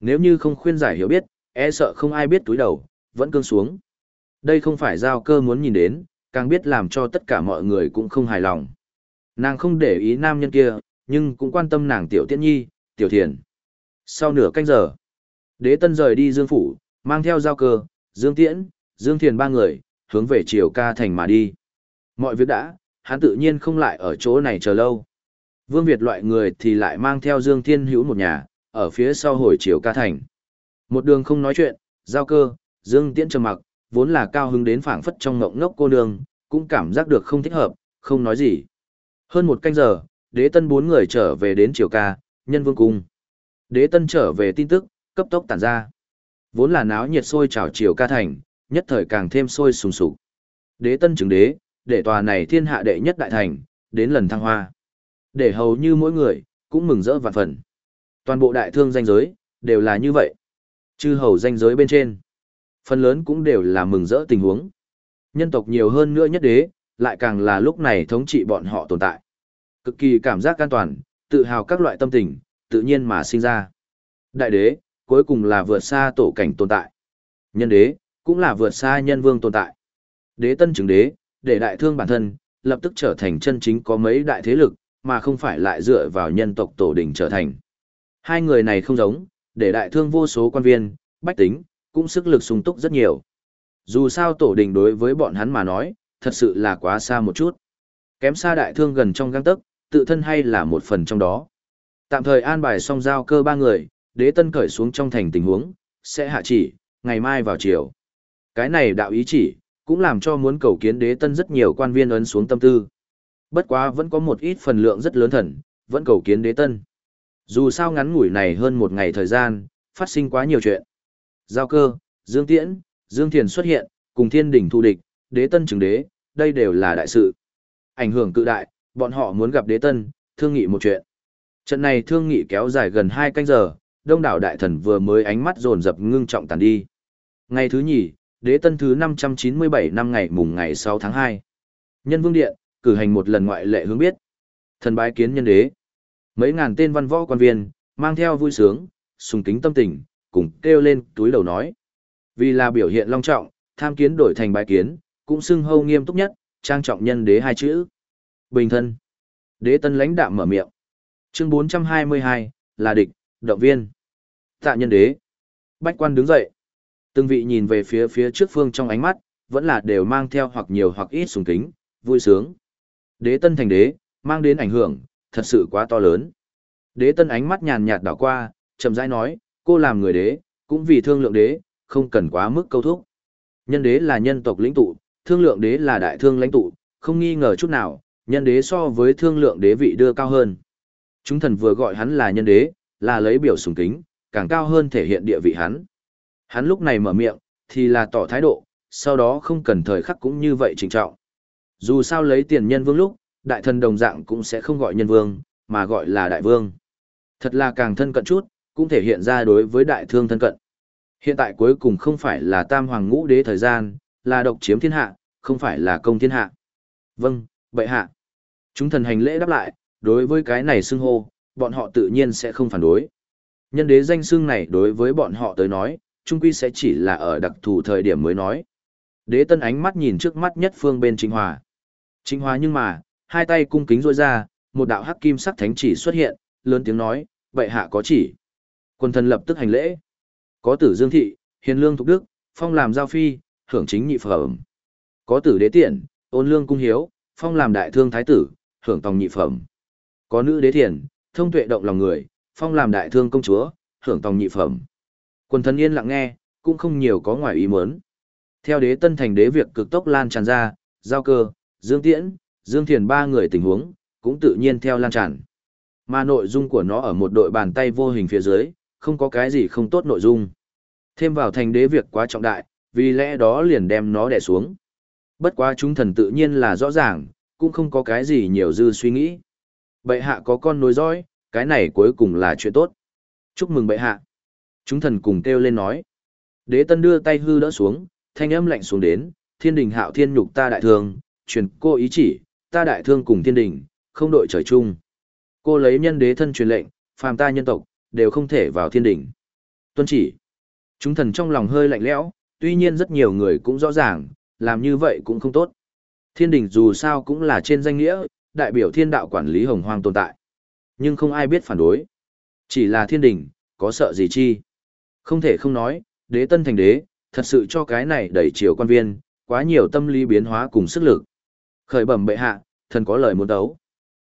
Nếu như không khuyên giải hiểu biết, e sợ không ai biết túi đầu, vẫn cương xuống. Đây không phải giao cơ muốn nhìn đến, càng biết làm cho tất cả mọi người cũng không hài lòng. Nàng không để ý nam nhân kia, nhưng cũng quan tâm nàng tiểu tiễn nhi, tiểu thiền. Sau nửa canh giờ, đế tân rời đi dương phủ, mang theo giao cơ, dương tiễn, dương thiền ba người, hướng về triều ca thành mà đi. Mọi việc đã, hắn tự nhiên không lại ở chỗ này chờ lâu. Vương Việt loại người thì lại mang theo Dương Thiên Hữu một nhà, ở phía sau hồi triều ca thành. Một đường không nói chuyện, giao cơ, Dương Tiễn trầm mặc, vốn là cao hứng đến phảng phất trong ngộng ngốc cô nương, cũng cảm giác được không thích hợp, không nói gì. Hơn một canh giờ, đế tân bốn người trở về đến triều ca, nhân vương cung. Đế tân trở về tin tức, cấp tốc tản ra. Vốn là náo nhiệt sôi trào triều ca thành, nhất thời càng thêm sôi sùng sục. Đế tân chứng đế, để tòa này thiên hạ đệ nhất đại thành, đến lần thăng hoa. Để hầu như mỗi người, cũng mừng rỡ vạn phần. Toàn bộ đại thương danh giới, đều là như vậy. Chư hầu danh giới bên trên. Phần lớn cũng đều là mừng rỡ tình huống. Nhân tộc nhiều hơn nữa nhất đế, lại càng là lúc này thống trị bọn họ tồn tại. Cực kỳ cảm giác an toàn, tự hào các loại tâm tình, tự nhiên mà sinh ra. Đại đế, cuối cùng là vượt xa tổ cảnh tồn tại. Nhân đế, cũng là vượt xa nhân vương tồn tại. Đế tân chứng đế, để đại thương bản thân, lập tức trở thành chân chính có mấy đại thế lực, mà không phải lại dựa vào nhân tộc tổ đình trở thành. Hai người này không giống, để đại thương vô số quan viên, bách tính, cũng sức lực sung túc rất nhiều. Dù sao tổ đình đối với bọn hắn mà nói, thật sự là quá xa một chút. Kém xa đại thương gần trong găng tấc, tự thân hay là một phần trong đó. Tạm thời an bài xong giao cơ ba người, đế tân cởi xuống trong thành tình huống, sẽ hạ chỉ, ngày mai vào chiều. Cái này đạo ý chỉ, cũng làm cho muốn cầu kiến đế tân rất nhiều quan viên ấn xuống tâm tư. Bất quá vẫn có một ít phần lượng rất lớn thần, vẫn cầu kiến đế tân. Dù sao ngắn ngủi này hơn một ngày thời gian, phát sinh quá nhiều chuyện. Giao cơ, Dương Tiễn, Dương Thiền xuất hiện, cùng thiên đỉnh thu địch, đế tân chứng đế, đây đều là đại sự. Ảnh hưởng cự đại, bọn họ muốn gặp đế tân, thương nghị một chuyện. Trận này thương nghị kéo dài gần hai canh giờ, đông đảo đại thần vừa mới ánh mắt dồn dập ngưng trọng tàn đi. Ngày thứ nhì, đế tân thứ 597 năm ngày mùng ngày 6 tháng 2. Nhân vương điện, cử hành một lần ngoại lệ hướng biết. Thần bái kiến nhân đế. Mấy ngàn tên văn võ quan viên, mang theo vui sướng, sùng kính tâm tình, cùng kêu lên túi đầu nói. Vì là biểu hiện long trọng, tham kiến đổi thành bái kiến, cũng xưng hâu nghiêm túc nhất, trang trọng nhân đế hai chữ. Bình thân. Đế tân lãnh đạm mở miệng. Chương 422, là địch, động viên. Tạ nhân đế. Bách quan đứng dậy. Từng vị nhìn về phía phía trước phương trong ánh mắt, vẫn là đều mang theo hoặc nhiều hoặc ít sùng kính, vui sướng. Đế tân thành đế, mang đến ảnh hưởng, thật sự quá to lớn. Đế tân ánh mắt nhàn nhạt đảo qua, chậm rãi nói, cô làm người đế, cũng vì thương lượng đế, không cần quá mức câu thúc. Nhân đế là nhân tộc lĩnh tụ, thương lượng đế là đại thương lãnh tụ, không nghi ngờ chút nào, nhân đế so với thương lượng đế vị đưa cao hơn. Chúng thần vừa gọi hắn là nhân đế, là lấy biểu sùng kính, càng cao hơn thể hiện địa vị hắn. Hắn lúc này mở miệng, thì là tỏ thái độ, sau đó không cần thời khắc cũng như vậy trình trọng. Dù sao lấy tiền nhân vương lúc, đại thần đồng dạng cũng sẽ không gọi nhân vương, mà gọi là đại vương. Thật là càng thân cận chút, cũng thể hiện ra đối với đại thương thân cận. Hiện tại cuối cùng không phải là tam hoàng ngũ đế thời gian, là độc chiếm thiên hạ, không phải là công thiên hạ. Vâng, bệ hạ. Chúng thần hành lễ đáp lại, đối với cái này xưng hô, bọn họ tự nhiên sẽ không phản đối. Nhân đế danh xưng này đối với bọn họ tới nói, trung quy sẽ chỉ là ở đặc thù thời điểm mới nói. Đế tân ánh mắt nhìn trước mắt nhất phương bên Trinh Hòa. Trinh Hòa nhưng mà, hai tay cung kính rôi ra, một đạo hắc kim sắc thánh chỉ xuất hiện, lớn tiếng nói, bệ hạ có chỉ. Quân thần lập tức hành lễ. Có tử Dương Thị, Hiền Lương Thục Đức, Phong làm giao phi, hưởng chính nhị phẩm. Có tử đế tiện, ôn lương cung hiếu, Phong làm đại thương thái tử, hưởng tòng nhị phẩm. Có nữ đế thiền, thông tuệ động lòng người, Phong làm đại thương công chúa, hưởng tòng nhị phẩm. Quân thần yên lặng nghe, cũng không nhiều có ngoài ý muốn. Theo đế tân thành đế việc cực tốc lan tràn ra, giao cơ, Dương Tiễn, Dương Thiền ba người tình huống, cũng tự nhiên theo lan tràn. Mà nội dung của nó ở một đội bàn tay vô hình phía dưới, không có cái gì không tốt nội dung. Thêm vào thành đế việc quá trọng đại, vì lẽ đó liền đem nó đè xuống. Bất quá chúng thần tự nhiên là rõ ràng, cũng không có cái gì nhiều dư suy nghĩ. Bệ hạ có con nối dõi, cái này cuối cùng là chuyện tốt. Chúc mừng bệ hạ. Chúng thần cùng kêu lên nói. Đế tân đưa tay hư đỡ xuống, thanh âm lạnh xuống đến, thiên đình hạo thiên nhục ta đại thường truyền cô ý chỉ, ta đại thương cùng thiên đình, không đội trời chung. Cô lấy nhân đế thân truyền lệnh, phàm ta nhân tộc, đều không thể vào thiên đình. Tuân chỉ. Chúng thần trong lòng hơi lạnh lẽo, tuy nhiên rất nhiều người cũng rõ ràng, làm như vậy cũng không tốt. Thiên đình dù sao cũng là trên danh nghĩa, đại biểu thiên đạo quản lý hồng hoang tồn tại. Nhưng không ai biết phản đối. Chỉ là thiên đình, có sợ gì chi. Không thể không nói, đế tân thành đế, thật sự cho cái này đẩy chiều quan viên, quá nhiều tâm lý biến hóa cùng sức lực. Khởi bẩm bệ hạ, thần có lời muốn đấu.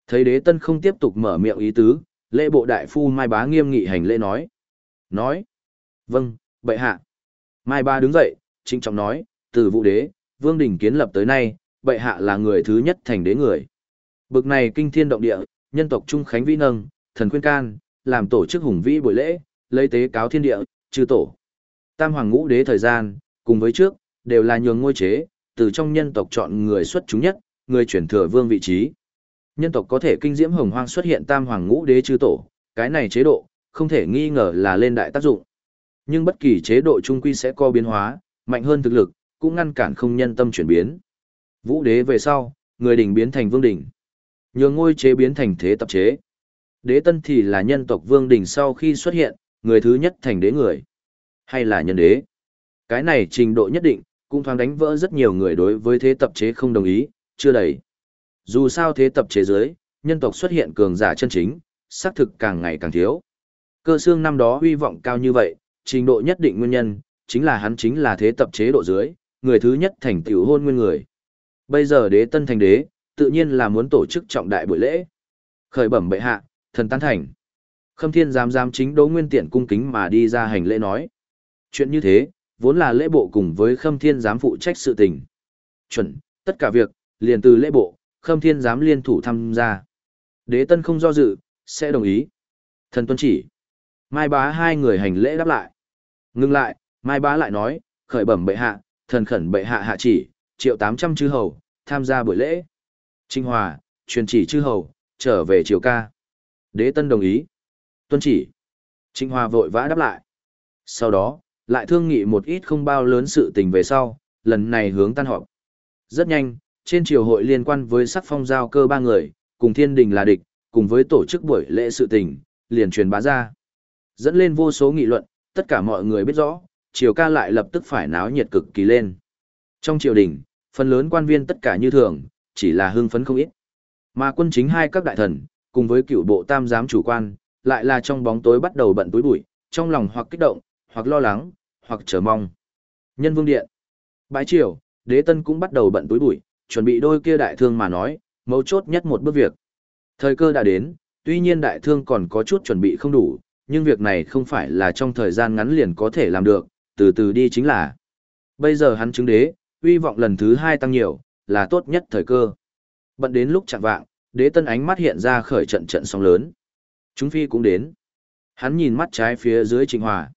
Thấy đế tân không tiếp tục mở miệng ý tứ, lễ bộ đại phu Mai Bá nghiêm nghị hành lễ nói. Nói. Vâng, bệ hạ. Mai Bá đứng dậy, trinh trọng nói, từ vụ đế, vương đình kiến lập tới nay, bệ hạ là người thứ nhất thành đế người. Bực này kinh thiên động địa, nhân tộc trung khánh vĩ nâng, thần khuyên can, làm tổ chức hùng vĩ buổi lễ, lấy tế cáo thiên địa, chư tổ. Tam hoàng ngũ đế thời gian, cùng với trước, đều là nhường ngôi chế, từ trong nhân tộc chọn người xuất chúng nhất, người chuyển thừa vương vị trí. Nhân tộc có thể kinh diễm hồng hoang xuất hiện tam hoàng ngũ đế chư tổ, cái này chế độ, không thể nghi ngờ là lên đại tác dụng. Nhưng bất kỳ chế độ trung quy sẽ có biến hóa, mạnh hơn thực lực, cũng ngăn cản không nhân tâm chuyển biến. Vũ đế về sau, người đỉnh biến thành vương đỉnh. Nhường ngôi chế biến thành thế tập chế. Đế tân thì là nhân tộc vương đỉnh sau khi xuất hiện, người thứ nhất thành đế người. Hay là nhân đế. Cái này trình độ nhất định, cũng thoáng đánh vỡ rất nhiều người đối với thế tập chế không đồng ý, chưa đầy. Dù sao thế tập chế giới, nhân tộc xuất hiện cường giả chân chính, xác thực càng ngày càng thiếu. Cơ xương năm đó huy vọng cao như vậy, trình độ nhất định nguyên nhân, chính là hắn chính là thế tập chế độ dưới, người thứ nhất thành tiểu hôn nguyên người. Bây giờ đế tân thành đế, tự nhiên là muốn tổ chức trọng đại buổi lễ. Khởi bẩm bệ hạ, thần tán thành. Khâm thiên giám giám chính đỗ nguyên tiện cung kính mà đi ra hành lễ nói. Chuyện như thế, vốn là lễ bộ cùng với khâm thiên giám phụ trách sự tình. Chuẩn, tất cả việc, liền từ lễ bộ, khâm thiên giám liên thủ tham gia. Đế tân không do dự, sẽ đồng ý. Thần tuân chỉ. Mai bá hai người hành lễ đáp lại. Ngưng lại, Mai bá lại nói, khởi bẩm bệ hạ, thần khẩn bệ hạ hạ chỉ, triệu tám trăm chư hầu, tham gia buổi lễ. Trinh Hòa, truyền chỉ chư hầu, trở về triều ca. Đế tân đồng ý. Tuân chỉ. Trinh Hòa vội vã đáp lại. Sau đó, lại thương nghị một ít không bao lớn sự tình về sau, lần này hướng tan họp. Rất nhanh, trên triều hội liên quan với sắc phong giao cơ ba người, cùng thiên đình là địch, cùng với tổ chức buổi lễ sự tình, liền truyền bá ra. Dẫn lên vô số nghị luận, tất cả mọi người biết rõ, triều ca lại lập tức phải náo nhiệt cực kỳ lên. Trong triều đình, phần lớn quan viên tất cả như thường, chỉ là hưng phấn không ít. Mà quân chính hai các đại thần, cùng với cựu bộ tam giám chủ quan, lại là trong bóng tối bắt đầu bận túi bụi, trong lòng hoặc kích động, hoặc lo lắng, hoặc chờ mong. Nhân vương điện. Bái triều, đế tân cũng bắt đầu bận túi bụi, chuẩn bị đôi kia đại thương mà nói, mấu chốt nhất một bước việc. Thời cơ đã đến, tuy nhiên đại thương còn có chút chuẩn bị không đủ, nhưng việc này không phải là trong thời gian ngắn liền có thể làm được, từ từ đi chính là. Bây giờ hắn chứng đế, uy vọng lần thứ hai tăng nhiều, là tốt nhất thời cơ. Bận đến lúc chạm vạng, đế tân ánh mắt hiện ra khởi trận trận sóng lớn. Chúng phi cũng đến. Hắn nhìn mắt trái phía dưới trịnh hòa.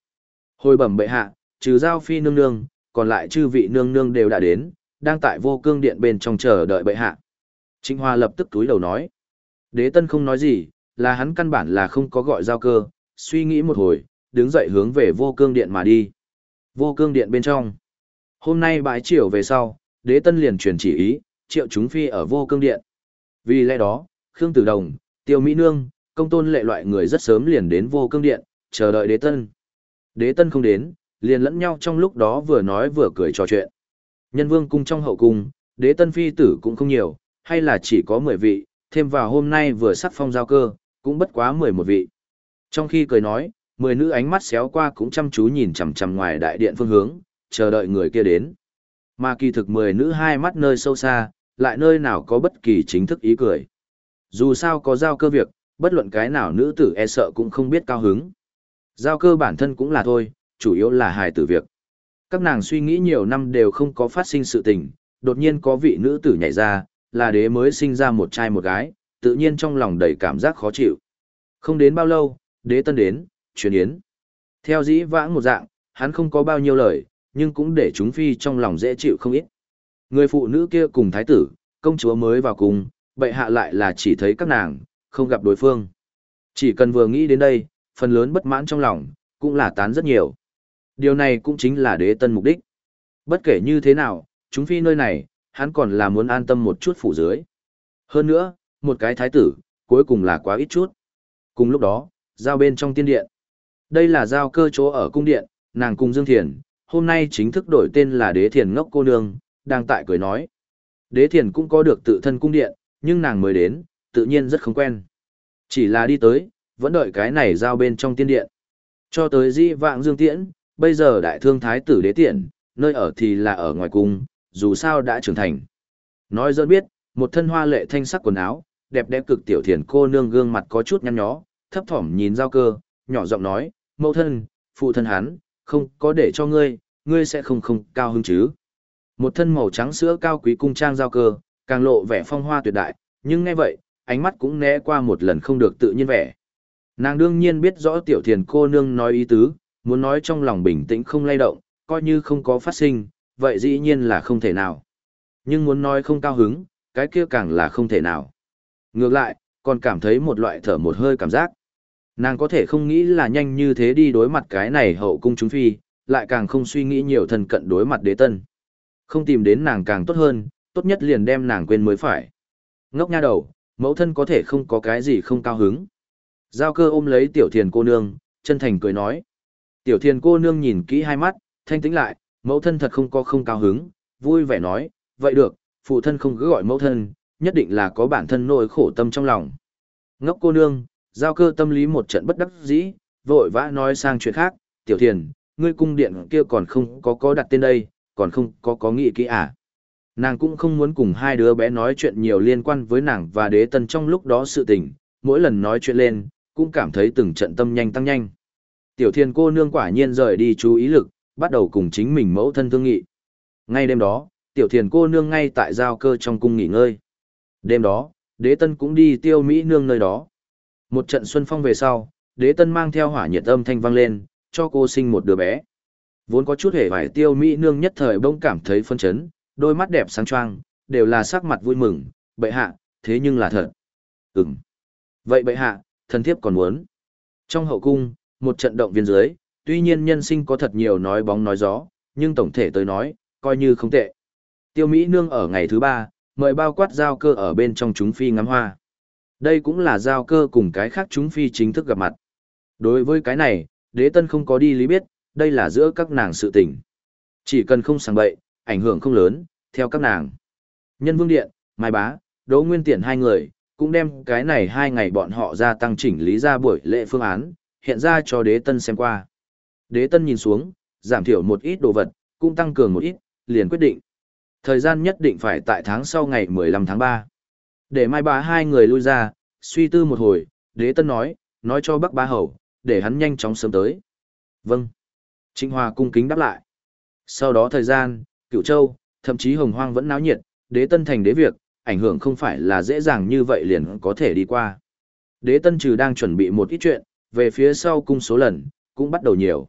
Hồi bẩm bệ hạ, trừ giao phi nương nương, còn lại chư vị nương nương đều đã đến, đang tại vô cương điện bên trong chờ đợi bệ hạ. Trịnh Hoa lập tức túi đầu nói. Đế tân không nói gì, là hắn căn bản là không có gọi giao cơ, suy nghĩ một hồi, đứng dậy hướng về vô cương điện mà đi. Vô cương điện bên trong. Hôm nay bãi chiều về sau, đế tân liền truyền chỉ ý, triệu chúng phi ở vô cương điện. Vì lẽ đó, Khương Tử Đồng, Tiêu Mỹ Nương, công tôn lệ loại người rất sớm liền đến vô cương điện, chờ đợi đế tân. Đế tân không đến, liền lẫn nhau trong lúc đó vừa nói vừa cười trò chuyện. Nhân vương cung trong hậu cung, đế tân phi tử cũng không nhiều, hay là chỉ có 10 vị, thêm vào hôm nay vừa sắc phong giao cơ, cũng bất quá 11 vị. Trong khi cười nói, 10 nữ ánh mắt xéo qua cũng chăm chú nhìn chằm chằm ngoài đại điện phương hướng, chờ đợi người kia đến. Mà kỳ thực 10 nữ hai mắt nơi sâu xa, lại nơi nào có bất kỳ chính thức ý cười. Dù sao có giao cơ việc, bất luận cái nào nữ tử e sợ cũng không biết cao hứng. Giao cơ bản thân cũng là thôi, chủ yếu là hài tử việc. Các nàng suy nghĩ nhiều năm đều không có phát sinh sự tình, đột nhiên có vị nữ tử nhảy ra, là đế mới sinh ra một trai một gái, tự nhiên trong lòng đầy cảm giác khó chịu. Không đến bao lâu, đế tân đến, truyền yến. Theo dĩ vãng một dạng, hắn không có bao nhiêu lời, nhưng cũng để chúng phi trong lòng dễ chịu không ít. Người phụ nữ kia cùng thái tử, công chúa mới vào cùng, bệ hạ lại là chỉ thấy các nàng, không gặp đối phương. Chỉ cần vừa nghĩ đến đây, phần lớn bất mãn trong lòng, cũng là tán rất nhiều. Điều này cũng chính là đế tân mục đích. Bất kể như thế nào, chúng phi nơi này, hắn còn là muốn an tâm một chút phủ dưới. Hơn nữa, một cái thái tử, cuối cùng là quá ít chút. Cùng lúc đó, giao bên trong tiên điện. Đây là giao cơ chỗ ở cung điện, nàng cùng Dương Thiền, hôm nay chính thức đổi tên là Đế Thiền Ngốc Cô Nương, đang tại cười nói. Đế Thiền cũng có được tự thân cung điện, nhưng nàng mới đến, tự nhiên rất không quen. Chỉ là đi tới, vẫn đợi cái này giao bên trong tiên điện. Cho tới di vạng Dương Tiễn, bây giờ đại thương thái tử đế tiện, nơi ở thì là ở ngoài cung, dù sao đã trưởng thành. Nói dân biết, một thân hoa lệ thanh sắc quần áo, đẹp đẽ cực tiểu thiền cô nương gương mặt có chút nhăn nhó, thấp thỏm nhìn giao cơ, nhỏ giọng nói, mẫu thân, phụ thân hắn, không có để cho ngươi, ngươi sẽ không không cao hứng chứ. Một thân màu trắng sữa cao quý cung trang giao cơ, càng lộ vẻ phong hoa tuyệt đại, nhưng nghe vậy, ánh mắt cũng né qua một lần không được tự nhiên vẻ. Nàng đương nhiên biết rõ tiểu thiền cô nương nói ý tứ, muốn nói trong lòng bình tĩnh không lay động, coi như không có phát sinh, vậy dĩ nhiên là không thể nào. Nhưng muốn nói không cao hứng, cái kia càng là không thể nào. Ngược lại, còn cảm thấy một loại thở một hơi cảm giác. Nàng có thể không nghĩ là nhanh như thế đi đối mặt cái này hậu cung chúng phi, lại càng không suy nghĩ nhiều thân cận đối mặt đế tân. Không tìm đến nàng càng tốt hơn, tốt nhất liền đem nàng quên mới phải. Ngốc nha đầu, mẫu thân có thể không có cái gì không cao hứng. Giao cơ ôm lấy tiểu thiền cô nương, chân thành cười nói. Tiểu thiền cô nương nhìn kỹ hai mắt, thanh tĩnh lại, mẫu thân thật không có không cao hứng, vui vẻ nói, vậy được, phụ thân không cứ gọi mẫu thân, nhất định là có bản thân nỗi khổ tâm trong lòng. Ngốc cô nương, giao cơ tâm lý một trận bất đắc dĩ, vội vã nói sang chuyện khác, tiểu thiền, ngươi cung điện kia còn không có có đặt tên đây, còn không có có nghĩ kỹ à. Nàng cũng không muốn cùng hai đứa bé nói chuyện nhiều liên quan với nàng và đế tân trong lúc đó sự tình, mỗi lần nói chuyện lên, cũng cảm thấy từng trận tâm nhanh tăng nhanh. Tiểu thiên cô nương quả nhiên rời đi chú ý lực, bắt đầu cùng chính mình mẫu thân thương nghị. Ngay đêm đó, tiểu thiền cô nương ngay tại giao cơ trong cung nghỉ ngơi. Đêm đó, đế tân cũng đi tiêu Mỹ nương nơi đó. Một trận xuân phong về sau, đế tân mang theo hỏa nhiệt âm thanh vang lên, cho cô sinh một đứa bé. Vốn có chút hề vải tiêu Mỹ nương nhất thời bỗng cảm thấy phân chấn, đôi mắt đẹp sáng choang, đều là sắc mặt vui mừng, bệ hạ, thế nhưng là thật. Ừm. Vậy bệ hạ, thần thiếp còn muốn. Trong hậu cung, một trận động viên dưới, tuy nhiên nhân sinh có thật nhiều nói bóng nói gió, nhưng tổng thể tới nói, coi như không tệ. Tiêu Mỹ nương ở ngày thứ ba, mời bao quát giao cơ ở bên trong chúng phi ngắm hoa. Đây cũng là giao cơ cùng cái khác chúng phi chính thức gặp mặt. Đối với cái này, đế tân không có đi lý biết, đây là giữa các nàng sự tình. Chỉ cần không sáng bậy, ảnh hưởng không lớn, theo các nàng. Nhân vương điện, Mai Bá, Đỗ Nguyên Tiện hai người, cũng đem cái này hai ngày bọn họ ra tăng chỉnh lý ra buổi lễ phương án, hiện ra cho đế tân xem qua. Đế tân nhìn xuống, giảm thiểu một ít đồ vật, cũng tăng cường một ít, liền quyết định. Thời gian nhất định phải tại tháng sau ngày 15 tháng 3. Để mai bá hai người lui ra, suy tư một hồi, đế tân nói, nói cho bắc bá hầu, để hắn nhanh chóng sớm tới. Vâng. Trịnh Hòa cung kính đáp lại. Sau đó thời gian, cựu châu, thậm chí hồng hoang vẫn náo nhiệt, đế tân thành đế việc, ảnh hưởng không phải là dễ dàng như vậy liền có thể đi qua. Đế tân trừ đang chuẩn bị một ít chuyện, về phía sau cung số lần, cũng bắt đầu nhiều.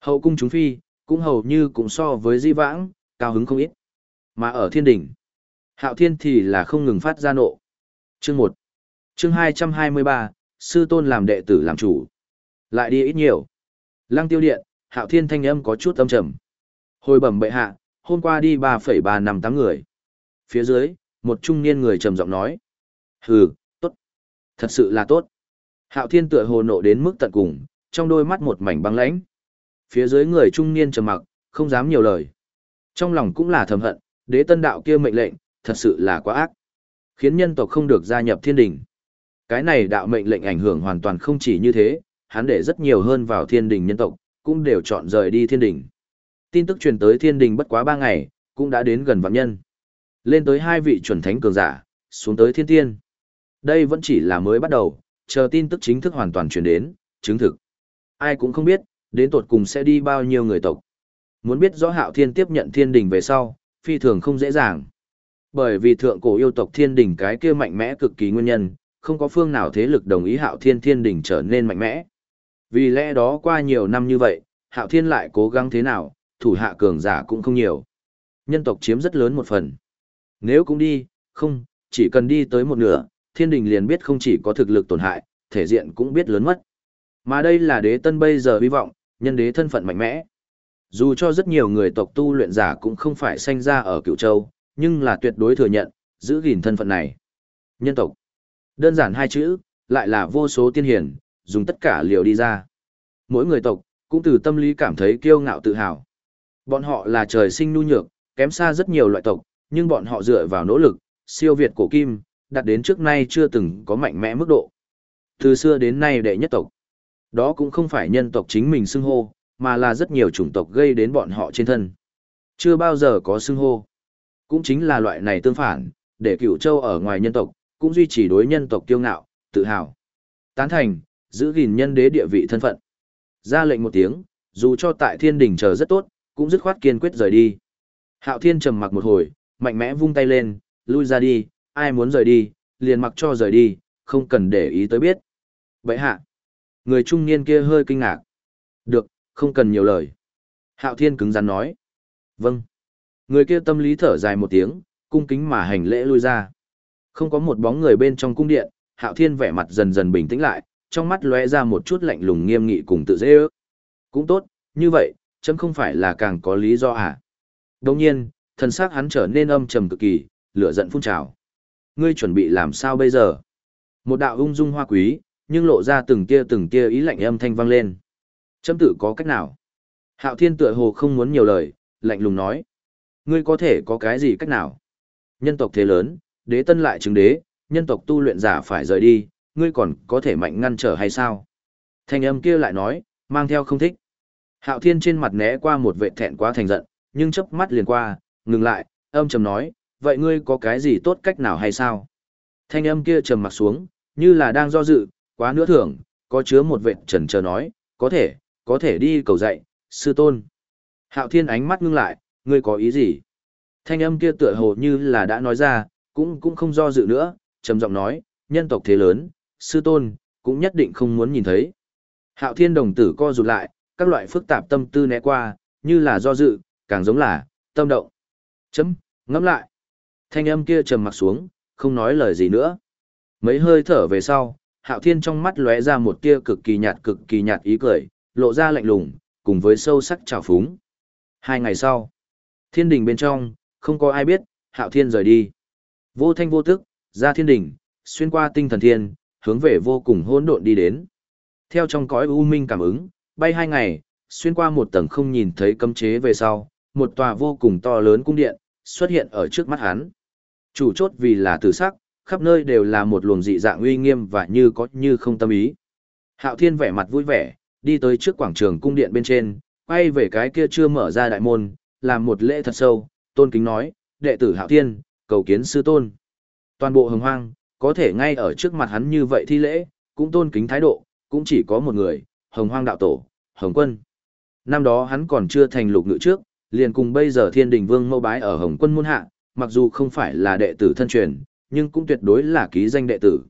Hậu cung chúng phi, cũng hầu như cũng so với di vãng, cao hứng không ít. Mà ở thiên đỉnh, hạo thiên thì là không ngừng phát ra nộ. Chương 1 Chương 223, Sư Tôn làm đệ tử làm chủ. Lại đi ít nhiều. Lăng tiêu điện, hạo thiên thanh âm có chút âm trầm. Hồi bẩm bệ hạ, hôm qua đi 3,358 người. Phía dưới, một trung niên người trầm giọng nói. Hừ, tốt. Thật sự là tốt. Hạo thiên tựa hồ nộ đến mức tận cùng, trong đôi mắt một mảnh băng lãnh. Phía dưới người trung niên trầm mặc, không dám nhiều lời. Trong lòng cũng là thầm hận, đế tân đạo kia mệnh lệnh, thật sự là quá ác. Khiến nhân tộc không được gia nhập thiên đình. Cái này đạo mệnh lệnh ảnh hưởng hoàn toàn không chỉ như thế, hắn để rất nhiều hơn vào thiên đình nhân tộc, cũng đều chọn rời đi thiên đình. Tin tức truyền tới thiên đình bất quá ba ngày, cũng đã đến gần vạn nhân. Lên tới hai vị chuẩn thánh cường giả, xuống tới thiên tiên. Đây vẫn chỉ là mới bắt đầu, chờ tin tức chính thức hoàn toàn truyền đến, chứng thực. Ai cũng không biết, đến tột cùng sẽ đi bao nhiêu người tộc. Muốn biết rõ hạo thiên tiếp nhận thiên đình về sau, phi thường không dễ dàng. Bởi vì thượng cổ yêu tộc thiên đình cái kia mạnh mẽ cực kỳ nguyên nhân, không có phương nào thế lực đồng ý hạo thiên thiên đình trở nên mạnh mẽ. Vì lẽ đó qua nhiều năm như vậy, hạo thiên lại cố gắng thế nào, thủ hạ cường giả cũng không nhiều. Nhân tộc chiếm rất lớn một phần. Nếu cũng đi, không, chỉ cần đi tới một nửa, thiên đình liền biết không chỉ có thực lực tổn hại, thể diện cũng biết lớn mất. Mà đây là đế tân bây giờ hy vọng, nhân đế thân phận mạnh mẽ. Dù cho rất nhiều người tộc tu luyện giả cũng không phải sanh ra ở cựu châu, nhưng là tuyệt đối thừa nhận, giữ gìn thân phận này. Nhân tộc. Đơn giản hai chữ, lại là vô số tiên hiển, dùng tất cả liều đi ra. mỗi người tộc, cũng từ tâm lý cảm thấy kiêu ngạo tự hào. Bọn họ là trời sinh nhu nhược, kém xa rất nhiều loại tộc, nhưng bọn họ dựa vào nỗ lực, siêu việt cổ kim, đạt đến trước nay chưa từng có mạnh mẽ mức độ. Từ xưa đến nay đệ nhất tộc. Đó cũng không phải nhân tộc chính mình xưng hô, mà là rất nhiều chủng tộc gây đến bọn họ trên thân. Chưa bao giờ có xưng hô. Cũng chính là loại này tương phản, để cựu châu ở ngoài nhân tộc, cũng duy trì đối nhân tộc kiêu ngạo, tự hào. Tán thành, giữ gìn nhân đế địa vị thân phận. Ra lệnh một tiếng, dù cho tại thiên đình chờ rất tốt, cũng dứt khoát kiên quyết rời đi. Hạo thiên trầm mặc một hồi, mạnh mẽ vung tay lên, lui ra đi, ai muốn rời đi, liền mặc cho rời đi, không cần để ý tới biết. Vậy hạ, người trung niên kia hơi kinh ngạc. Được, không cần nhiều lời. Hạo thiên cứng rắn nói. Vâng. Người kia tâm lý thở dài một tiếng, cung kính mà hành lễ lui ra. Không có một bóng người bên trong cung điện, Hạo Thiên vẻ mặt dần dần bình tĩnh lại, trong mắt lóe ra một chút lạnh lùng nghiêm nghị cùng tự dễ ước. Cũng tốt, như vậy, chấm không phải là càng có lý do à. Đồng nhiên, thần sắc hắn trở nên âm trầm cực kỳ, lửa giận phun trào. Ngươi chuẩn bị làm sao bây giờ? Một đạo ung dung hoa quý, nhưng lộ ra từng tia từng tia ý lạnh âm thanh vang lên. Chấm tự có cách nào? Hạo Thiên tựa hồ không muốn nhiều lời, lạnh lùng nói. Ngươi có thể có cái gì cách nào? Nhân tộc thế lớn, đế tân lại chứng đế, nhân tộc tu luyện giả phải rời đi, ngươi còn có thể mạnh ngăn trở hay sao? Thanh âm kia lại nói, mang theo không thích. Hạo Thiên trên mặt né qua một vệ thẹn quá thành giận, nhưng chớp mắt liền qua, ngừng lại, âm trầm nói, vậy ngươi có cái gì tốt cách nào hay sao? Thanh âm kia trầm mặt xuống, như là đang do dự, quá nữa thưởng, có chứa một vệ trần chờ nói, có thể, có thể đi cầu dạy, sư tôn. Hạo Thiên ánh mắt ngưng lại, ngươi có ý gì? Thanh âm kia tựa hồ như là đã nói ra, cũng cũng không do dự nữa, trầm giọng nói, nhân tộc thế lớn, sư tôn, cũng nhất định không muốn nhìn thấy. Hạo Thiên đồng tử co rụt lại, các loại phức tạp tâm tư né qua, như là do dự, càng giống là tâm động. Chấm, ngẫm lại. Thanh âm kia trầm mặc xuống, không nói lời gì nữa. Mấy hơi thở về sau, Hạo Thiên trong mắt lóe ra một tia cực kỳ nhạt cực kỳ nhạt ý cười, lộ ra lạnh lùng, cùng với sâu sắc trào phúng. Hai ngày sau, thiên đình bên trong, không có ai biết, Hạo Thiên rời đi. Vô thanh vô tức, ra thiên đình, xuyên qua tinh thần thiên, hướng về vô cùng hỗn độn đi đến. Theo trong cõi u minh cảm ứng, bay hai ngày, xuyên qua một tầng không nhìn thấy cấm chế về sau, một tòa vô cùng to lớn cung điện, xuất hiện ở trước mắt hắn. Chủ chốt vì là tử sắc, khắp nơi đều là một luồng dị dạng uy nghiêm và như có như không tâm ý. Hạo Thiên vẻ mặt vui vẻ, đi tới trước quảng trường cung điện bên trên, quay về cái kia chưa mở ra đại môn, làm một lễ thật sâu, tôn kính nói, đệ tử Hạo Thiên, cầu kiến sư tôn. Toàn bộ hồng hoang, có thể ngay ở trước mặt hắn như vậy thi lễ, cũng tôn kính thái độ, cũng chỉ có một người, hồng hoang đạo tổ, hồng quân. Năm đó hắn còn chưa thành lục ngự trước, liền cùng bây giờ thiên đình vương mâu bái ở hồng quân muôn hạ, mặc dù không phải là đệ tử thân truyền, nhưng cũng tuyệt đối là ký danh đệ tử.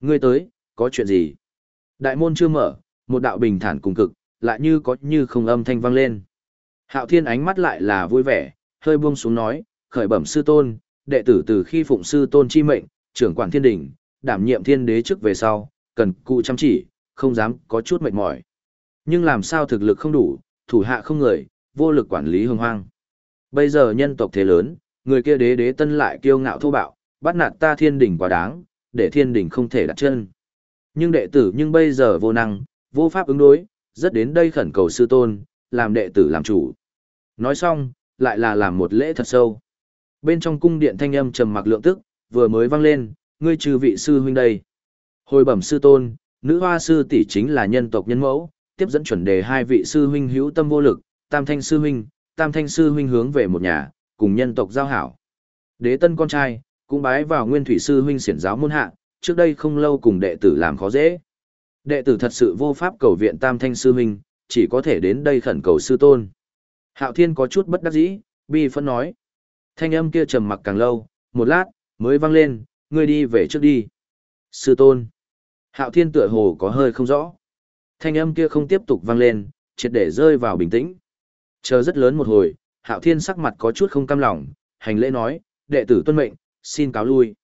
Ngươi tới, có chuyện gì? Đại môn chưa mở, một đạo bình thản cùng cực, lại như có như không âm thanh vang lên. Hạo thiên ánh mắt lại là vui vẻ, hơi buông xuống nói, khởi bẩm sư tôn, đệ tử từ khi phụng sư tôn chi mệnh, trưởng quản thiên đình, đảm nhiệm thiên đế trước về sau, cần cụ chăm chỉ, không dám có chút mệt mỏi. Nhưng làm sao thực lực không đủ, thủ hạ không người, vô lực quản lý hồng hoang. Bây giờ nhân tộc thế lớn, người kia đế đế tân lại kiêu ngạo thô bạo, bắt nạt ta thiên đình quá đáng, để thiên đình không thể đặt chân. Nhưng đệ tử nhưng bây giờ vô năng, vô pháp ứng đối, rất đến đây khẩn cầu sư tôn, làm đệ tử làm chủ. Nói xong, lại là làm một lễ thật sâu. Bên trong cung điện thanh âm trầm mặc lượng tức, vừa mới vang lên, ngươi trừ vị sư huynh đây. Hồi bẩm sư tôn, nữ hoa sư tỷ chính là nhân tộc nhân mẫu, tiếp dẫn chuẩn đề hai vị sư huynh hữu tâm vô lực, tam thanh sư huynh, tam thanh sư huynh hướng về một nhà, cùng nhân tộc giao hảo. Đế tân con trai, cũng bái vào nguyên thủy sư huynh siển giáo môn hạ, trước đây không lâu cùng đệ tử làm khó dễ. Đệ tử thật sự vô pháp cầu viện tam thanh sư huynh, chỉ có thể đến đây khẩn cầu sư tôn. Hạo thiên có chút bất đắc dĩ, bi phân nói. Thanh âm kia trầm mặc càng lâu, một lát, mới vang lên, ngươi đi về trước đi. Sư tôn. Hạo thiên tựa hồ có hơi không rõ. Thanh âm kia không tiếp tục vang lên, triệt để rơi vào bình tĩnh. Chờ rất lớn một hồi, Hạo thiên sắc mặt có chút không cam lòng, hành lễ nói, đệ tử tuân mệnh, xin cáo lui.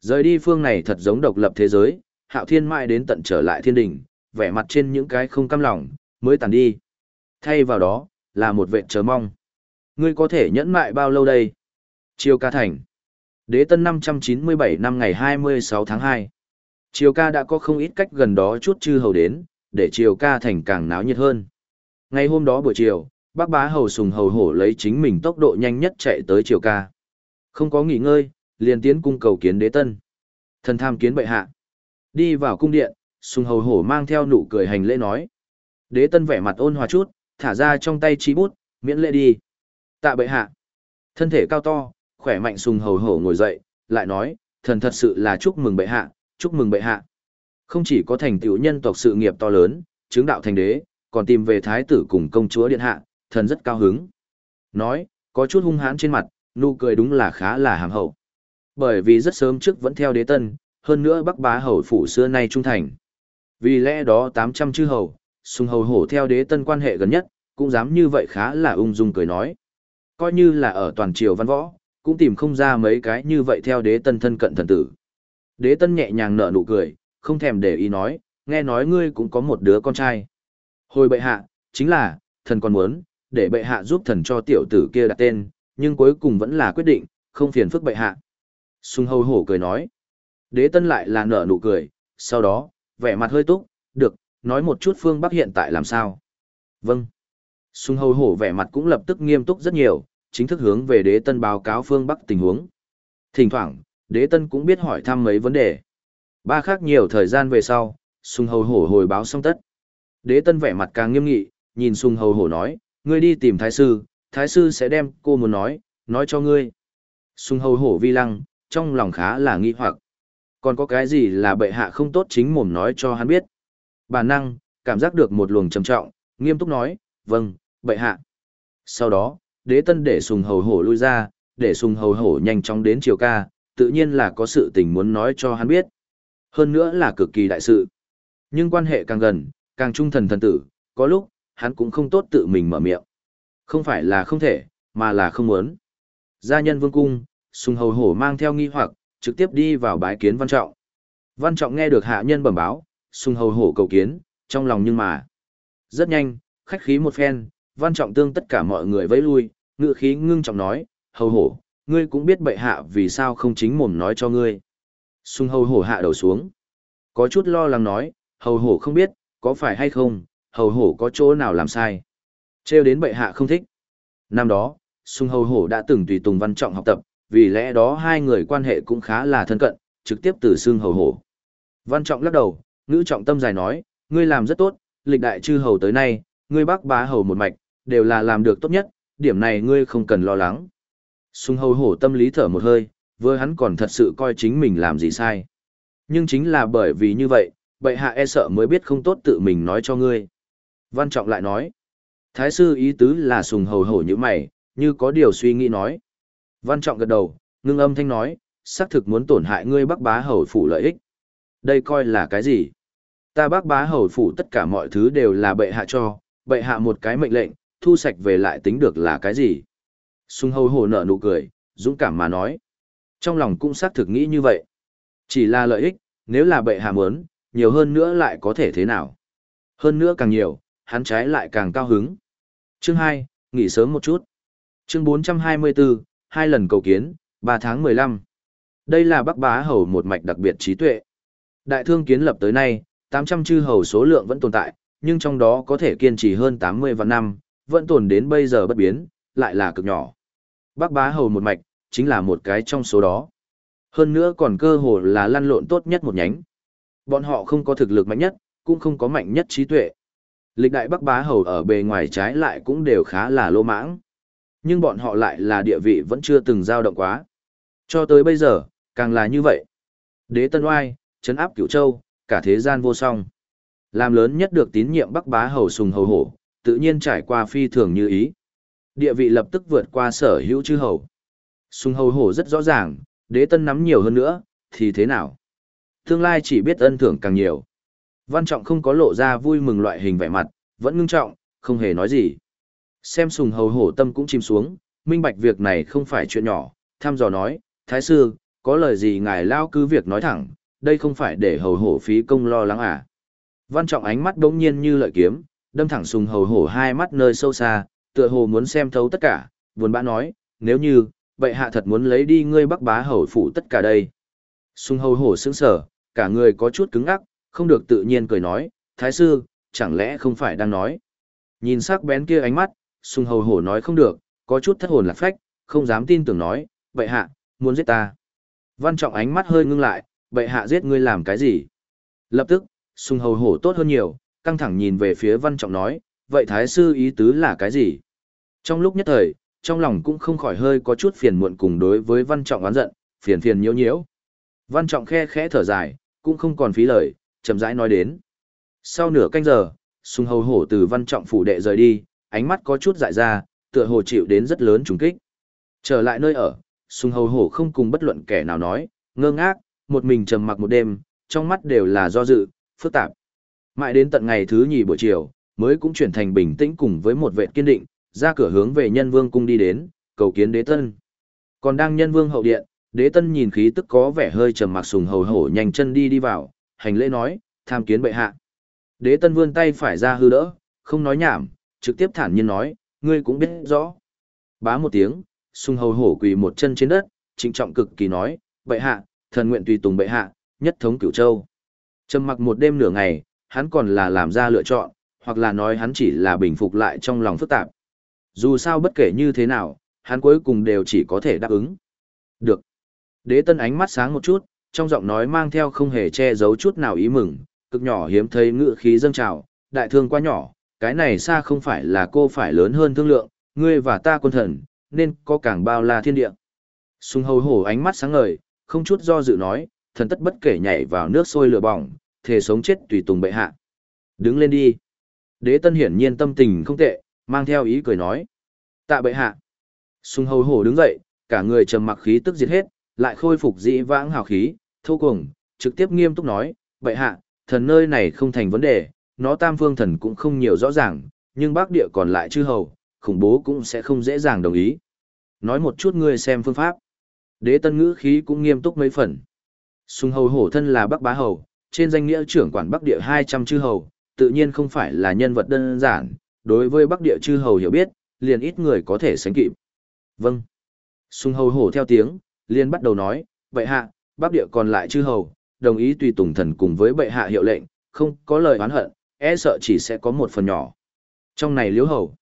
Rời đi phương này thật giống độc lập thế giới, Hạo thiên mãi đến tận trở lại thiên đình, vẻ mặt trên những cái không cam lòng, mới tàn đi. Thay vào đó, là một vệ chờ mong. Ngươi có thể nhẫn mại bao lâu đây? Chiêu ca thành. Đế tân 597 năm ngày 26 tháng 2. Chiều ca đã có không ít cách gần đó chút chư hầu đến, để chiều ca thành càng náo nhiệt hơn. Ngày hôm đó buổi chiều, bác bá hầu sùng hầu hổ lấy chính mình tốc độ nhanh nhất chạy tới triều ca. Không có nghỉ ngơi, liền tiến cung cầu kiến đế tân. Thần tham kiến bệ hạ. Đi vào cung điện, sùng hầu hổ mang theo nụ cười hành lễ nói. Đế tân vẻ mặt ôn hòa chút, thả ra trong tay chi bút, miễn lễ đi. Tạ bệ hạ. Thân thể cao to, khỏe mạnh sùng hầu hổ ngồi dậy, lại nói, thần thật sự là chúc mừng bệ hạ, chúc mừng bệ hạ. Không chỉ có thành tựu nhân tộc sự nghiệp to lớn, chứng đạo thành đế, còn tìm về thái tử cùng công chúa điện hạ, thần rất cao hứng. Nói, có chút hung hãn trên mặt, nụ cười đúng là khá là hàm hậu. Bởi vì rất sớm trước vẫn theo đế tân, hơn nữa bắc bá hầu phủ xưa nay trung thành. Vì lẽ đó 800 chư hầu, sùng hầu hổ theo đế tân quan hệ gần nhất, cũng dám như vậy khá là ung dung cười nói. Coi như là ở toàn triều văn võ, cũng tìm không ra mấy cái như vậy theo đế tân thân cận thần tử. Đế tân nhẹ nhàng nở nụ cười, không thèm để ý nói, nghe nói ngươi cũng có một đứa con trai. Hồi bệ hạ, chính là, thần còn muốn, để bệ hạ giúp thần cho tiểu tử kia đặt tên, nhưng cuối cùng vẫn là quyết định, không phiền phức bệ hạ. Sung hầu hổ cười nói. Đế tân lại là nở nụ cười, sau đó, vẻ mặt hơi túc, được, nói một chút phương Bắc hiện tại làm sao. Vâng. Sung hầu hổ vẻ mặt cũng lập tức nghiêm túc rất nhiều, chính thức hướng về đế tân báo cáo phương Bắc tình huống. Thỉnh thoảng, đế tân cũng biết hỏi thăm mấy vấn đề. Ba khác nhiều thời gian về sau, Sung hầu hổ hồi báo xong tất. Đế tân vẻ mặt càng nghiêm nghị, nhìn Sung hầu hổ nói, ngươi đi tìm thái sư, thái sư sẽ đem cô muốn nói, nói cho ngươi. Sung hầu hổ vi lăng, trong lòng khá là nghi hoặc. Còn có cái gì là bệ hạ không tốt chính mồm nói cho hắn biết. Bản năng, cảm giác được một luồng trầm trọng, nghiêm túc nói, vâng, bệ hạ. Sau đó, đế tân để sùng hầu hổ lui ra, để sùng hầu hổ nhanh chóng đến triều ca, tự nhiên là có sự tình muốn nói cho hắn biết. Hơn nữa là cực kỳ đại sự. Nhưng quan hệ càng gần, càng trung thần thần tử, có lúc, hắn cũng không tốt tự mình mở miệng. Không phải là không thể, mà là không muốn. Gia nhân vương cung, sùng hầu hổ mang theo nghi hoặc, trực tiếp đi vào bái kiến văn trọng. Văn trọng nghe được hạ nhân bẩm báo, sùng hầu hổ cầu kiến, trong lòng nhưng mà. Rất nhanh, khách khí một phen, văn trọng tương tất cả mọi người vẫy lui, ngự khí ngưng trọng nói, hầu hổ, ngươi cũng biết bệ hạ vì sao không chính mồm nói cho ngươi. Sùng hầu hổ hạ đầu xuống. Có chút lo lắng nói, hầu hổ không biết, có phải hay không, hầu hổ có chỗ nào làm sai. Trêu đến bệ hạ không thích. Năm đó, Sung hầu hổ đã từng tùy tùng văn trọng học tập, vì lẽ đó hai người quan hệ cũng khá là thân cận, trực tiếp từ xương hầu hổ. Văn trọng lắc đầu, ngữ trọng tâm dài nói, ngươi làm rất tốt, lịch đại chư hầu tới nay, ngươi bác bá hầu một mạch, đều là làm được tốt nhất, điểm này ngươi không cần lo lắng. Sung hầu hổ tâm lý thở một hơi, với hắn còn thật sự coi chính mình làm gì sai. Nhưng chính là bởi vì như vậy, bệ hạ e sợ mới biết không tốt tự mình nói cho ngươi. Văn trọng lại nói, thái sư ý tứ là sùng hầu hổ như mày, như có điều suy nghĩ nói. Văn trọng gật đầu, ngưng âm thanh nói, xác thực muốn tổn hại ngươi bắc bá hầu phủ lợi ích. Đây coi là cái gì? Ta bắc bá hầu phủ tất cả mọi thứ đều là bệ hạ cho, bệ hạ một cái mệnh lệnh, thu sạch về lại tính được là cái gì? Sùng hầu hổ nở nụ cười, dũng cảm mà nói. Trong lòng cũng xác thực nghĩ như vậy. Chỉ là lợi ích, nếu là bệ hạ muốn, nhiều hơn nữa lại có thể thế nào? Hơn nữa càng nhiều, hắn trái lại càng cao hứng. Chương 2, nghỉ sớm một chút. Chương 424, hai lần cầu kiến, 3 tháng 15. Đây là Bắc Bá Hầu một mạch đặc biệt trí tuệ. Đại thương kiến lập tới nay, 800 chư hầu số lượng vẫn tồn tại, nhưng trong đó có thể kiên trì hơn 80 vạn năm, vẫn tồn đến bây giờ bất biến, lại là cực nhỏ. Bắc Bá Hầu một mạch, chính là một cái trong số đó. Hơn nữa còn cơ hồ là lăn lộn tốt nhất một nhánh. Bọn họ không có thực lực mạnh nhất, cũng không có mạnh nhất trí tuệ. Lịch đại Bắc Bá Hầu ở bề ngoài trái lại cũng đều khá là lô mãng. Nhưng bọn họ lại là địa vị vẫn chưa từng dao động quá. Cho tới bây giờ, càng là như vậy. Đế Tân Oai, chấn áp cửu châu, cả thế gian vô song. Làm lớn nhất được tín nhiệm Bắc Bá Hầu Sùng Hầu Hổ, tự nhiên trải qua phi thường như ý. Địa vị lập tức vượt qua sở hữu chư hầu. Sùng Hầu Hổ rất rõ ràng, đế tân nắm nhiều hơn nữa, thì thế nào? Tương lai chỉ biết ân thưởng càng nhiều. Văn Trọng không có lộ ra vui mừng loại hình vẻ mặt, vẫn ngưng trọng, không hề nói gì. Xem sùng hầu hổ tâm cũng chìm xuống, minh bạch việc này không phải chuyện nhỏ, tham dò nói, Thái sư, có lời gì ngài lao cứ việc nói thẳng, đây không phải để hầu hổ phí công lo lắng à. Văn trọng ánh mắt đống nhiên như lợi kiếm, đâm thẳng sùng hầu hổ hai mắt nơi sâu xa, tựa hồ muốn xem thấu tất cả, buồn bã nói, nếu như, vậy hạ thật muốn lấy đi ngươi bắc bá hầu phủ tất cả đây. Sùng hầu hổ sững sở, cả người có chút cứng ngắc, không được tự nhiên cười nói, Thái sư, chẳng lẽ không phải đang nói. Nhìn sắc bén kia ánh mắt, sung hầu hổ nói không được, có chút thất hồn lạc phách, không dám tin tưởng nói, vậy hạ, muốn giết ta. Văn trọng ánh mắt hơi ngưng lại, vậy hạ giết ngươi làm cái gì? Lập tức, sung hầu hổ tốt hơn nhiều, căng thẳng nhìn về phía văn trọng nói, vậy thái sư ý tứ là cái gì? Trong lúc nhất thời, trong lòng cũng không khỏi hơi có chút phiền muộn cùng đối với văn trọng oán giận, phiền phiền nhiễu nhiễu. Văn trọng khe khẽ thở dài, cũng không còn phí lời, chậm rãi nói đến. Sau nửa canh giờ, sung hầu hổ từ văn trọng phủ đệ rời đi, ánh mắt có chút dại ra, tựa hồ chịu đến rất lớn trùng kích. Trở lại nơi ở, sung hầu hổ không cùng bất luận kẻ nào nói, ngơ ngác, một mình trầm mặc một đêm, trong mắt đều là do dự, phức tạp. Mãi đến tận ngày thứ nhì buổi chiều, mới cũng chuyển thành bình tĩnh cùng với một vệ kiên định, ra cửa hướng về nhân vương cung đi đến, cầu kiến đế tân. Còn đang nhân vương hậu điện, đế tân nhìn khí tức có vẻ hơi trầm mặc sùng hầu hổ nhanh chân đi đi vào, hành lễ nói, tham kiến bệ hạ. Đế tân vươn tay phải ra hư đỡ, không nói nhảm, trực tiếp thản nhiên nói, ngươi cũng biết rõ. Bá một tiếng, sung hầu hổ quỳ một chân trên đất, trịnh trọng cực kỳ nói, bệ hạ, thần nguyện tùy tùng bệ hạ, nhất thống cửu châu. Trầm mặc một đêm nửa ngày, hắn còn là làm ra lựa chọn, hoặc là nói hắn chỉ là bình phục lại trong lòng phức tạp. Dù sao bất kể như thế nào, hắn cuối cùng đều chỉ có thể đáp ứng. Được. Đế tân ánh mắt sáng một chút, trong giọng nói mang theo không hề che giấu chút nào ý mừng, cực nhỏ hiếm thấy ngự khí dâng trào, đại thương quá nhỏ, cái này xa không phải là cô phải lớn hơn thương lượng, ngươi và ta quân thần, nên có càng bao la thiên địa. Sung hầu hổ ánh mắt sáng ngời, không chút do dự nói, thần tất bất kể nhảy vào nước sôi lửa bỏng, thể sống chết tùy tùng bệ hạ. Đứng lên đi. Đế tân hiển nhiên tâm tình không tệ, mang theo ý cười nói. Tạ bệ hạ. Sung hầu hổ đứng dậy, cả người trầm mặc khí tức diệt hết, lại khôi phục dĩ vãng hào khí, thô cùng, trực tiếp nghiêm túc nói, bệ hạ, thần nơi này không thành vấn đề, nó tam phương thần cũng không nhiều rõ ràng, nhưng bác địa còn lại chư hầu, khủng bố cũng sẽ không dễ dàng đồng ý. Nói một chút ngươi xem phương pháp. Đế tân ngữ khí cũng nghiêm túc mấy phần. Sùng hầu hổ thân là bắc bá hầu, trên danh nghĩa trưởng quản bắc địa 200 chư hầu, tự nhiên không phải là nhân vật đơn giản, đối với bắc địa chư hầu hiểu biết, liền ít người có thể sánh kịp. Vâng. Sùng hầu hổ theo tiếng, liền bắt đầu nói, vậy hạ, bắc địa còn lại chư hầu, đồng ý tùy tùng thần cùng với bệ hạ hiệu lệnh, không có lời oán hận, e sợ chỉ sẽ có một phần nhỏ. Trong này liếu hầu.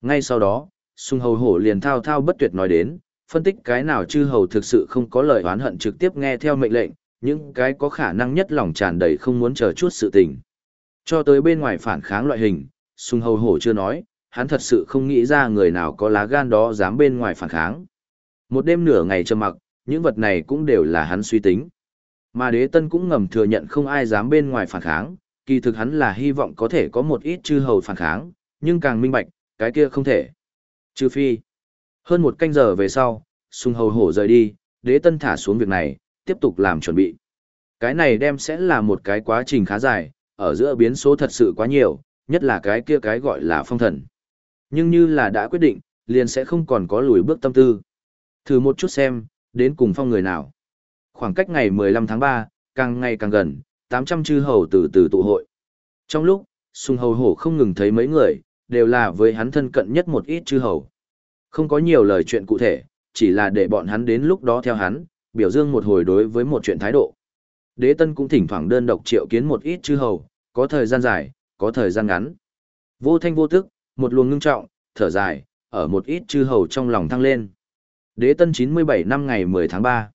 Ngay sau đó, sung hầu hổ liền thao thao bất tuyệt nói đến, phân tích cái nào chư hầu thực sự không có lời oán hận trực tiếp nghe theo mệnh lệnh, những cái có khả năng nhất lòng tràn đầy không muốn chờ chút sự tình. Cho tới bên ngoài phản kháng loại hình, sung hầu hổ chưa nói, hắn thật sự không nghĩ ra người nào có lá gan đó dám bên ngoài phản kháng. Một đêm nửa ngày trầm mặc, những vật này cũng đều là hắn suy tính. Mà đế tân cũng ngầm thừa nhận không ai dám bên ngoài phản kháng, kỳ thực hắn là hy vọng có thể có một ít chư hầu phản kháng, nhưng càng minh bạch, cái kia không thể. Trừ phi. Hơn một canh giờ về sau, sung hầu hổ rời đi, đế tân thả xuống việc này, tiếp tục làm chuẩn bị. Cái này đem sẽ là một cái quá trình khá dài, ở giữa biến số thật sự quá nhiều, nhất là cái kia cái gọi là phong thần. Nhưng như là đã quyết định, liền sẽ không còn có lùi bước tâm tư. Thử một chút xem, đến cùng phong người nào. Khoảng cách ngày 15 tháng 3, càng ngày càng gần, 800 chư hầu từ từ tụ hội. Trong lúc, sung Hầu Hổ không ngừng thấy mấy người, đều là với hắn thân cận nhất một ít chư hầu. Không có nhiều lời chuyện cụ thể, chỉ là để bọn hắn đến lúc đó theo hắn, biểu dương một hồi đối với một chuyện thái độ. Đế Tân cũng thỉnh thoảng đơn độc triệu kiến một ít chư hầu, có thời gian dài, có thời gian ngắn. Vô thanh vô tức, một luồng ngưng trọng, thở dài, ở một ít chư hầu trong lòng thăng lên. Đế Tân 97 năm ngày 10 tháng 3.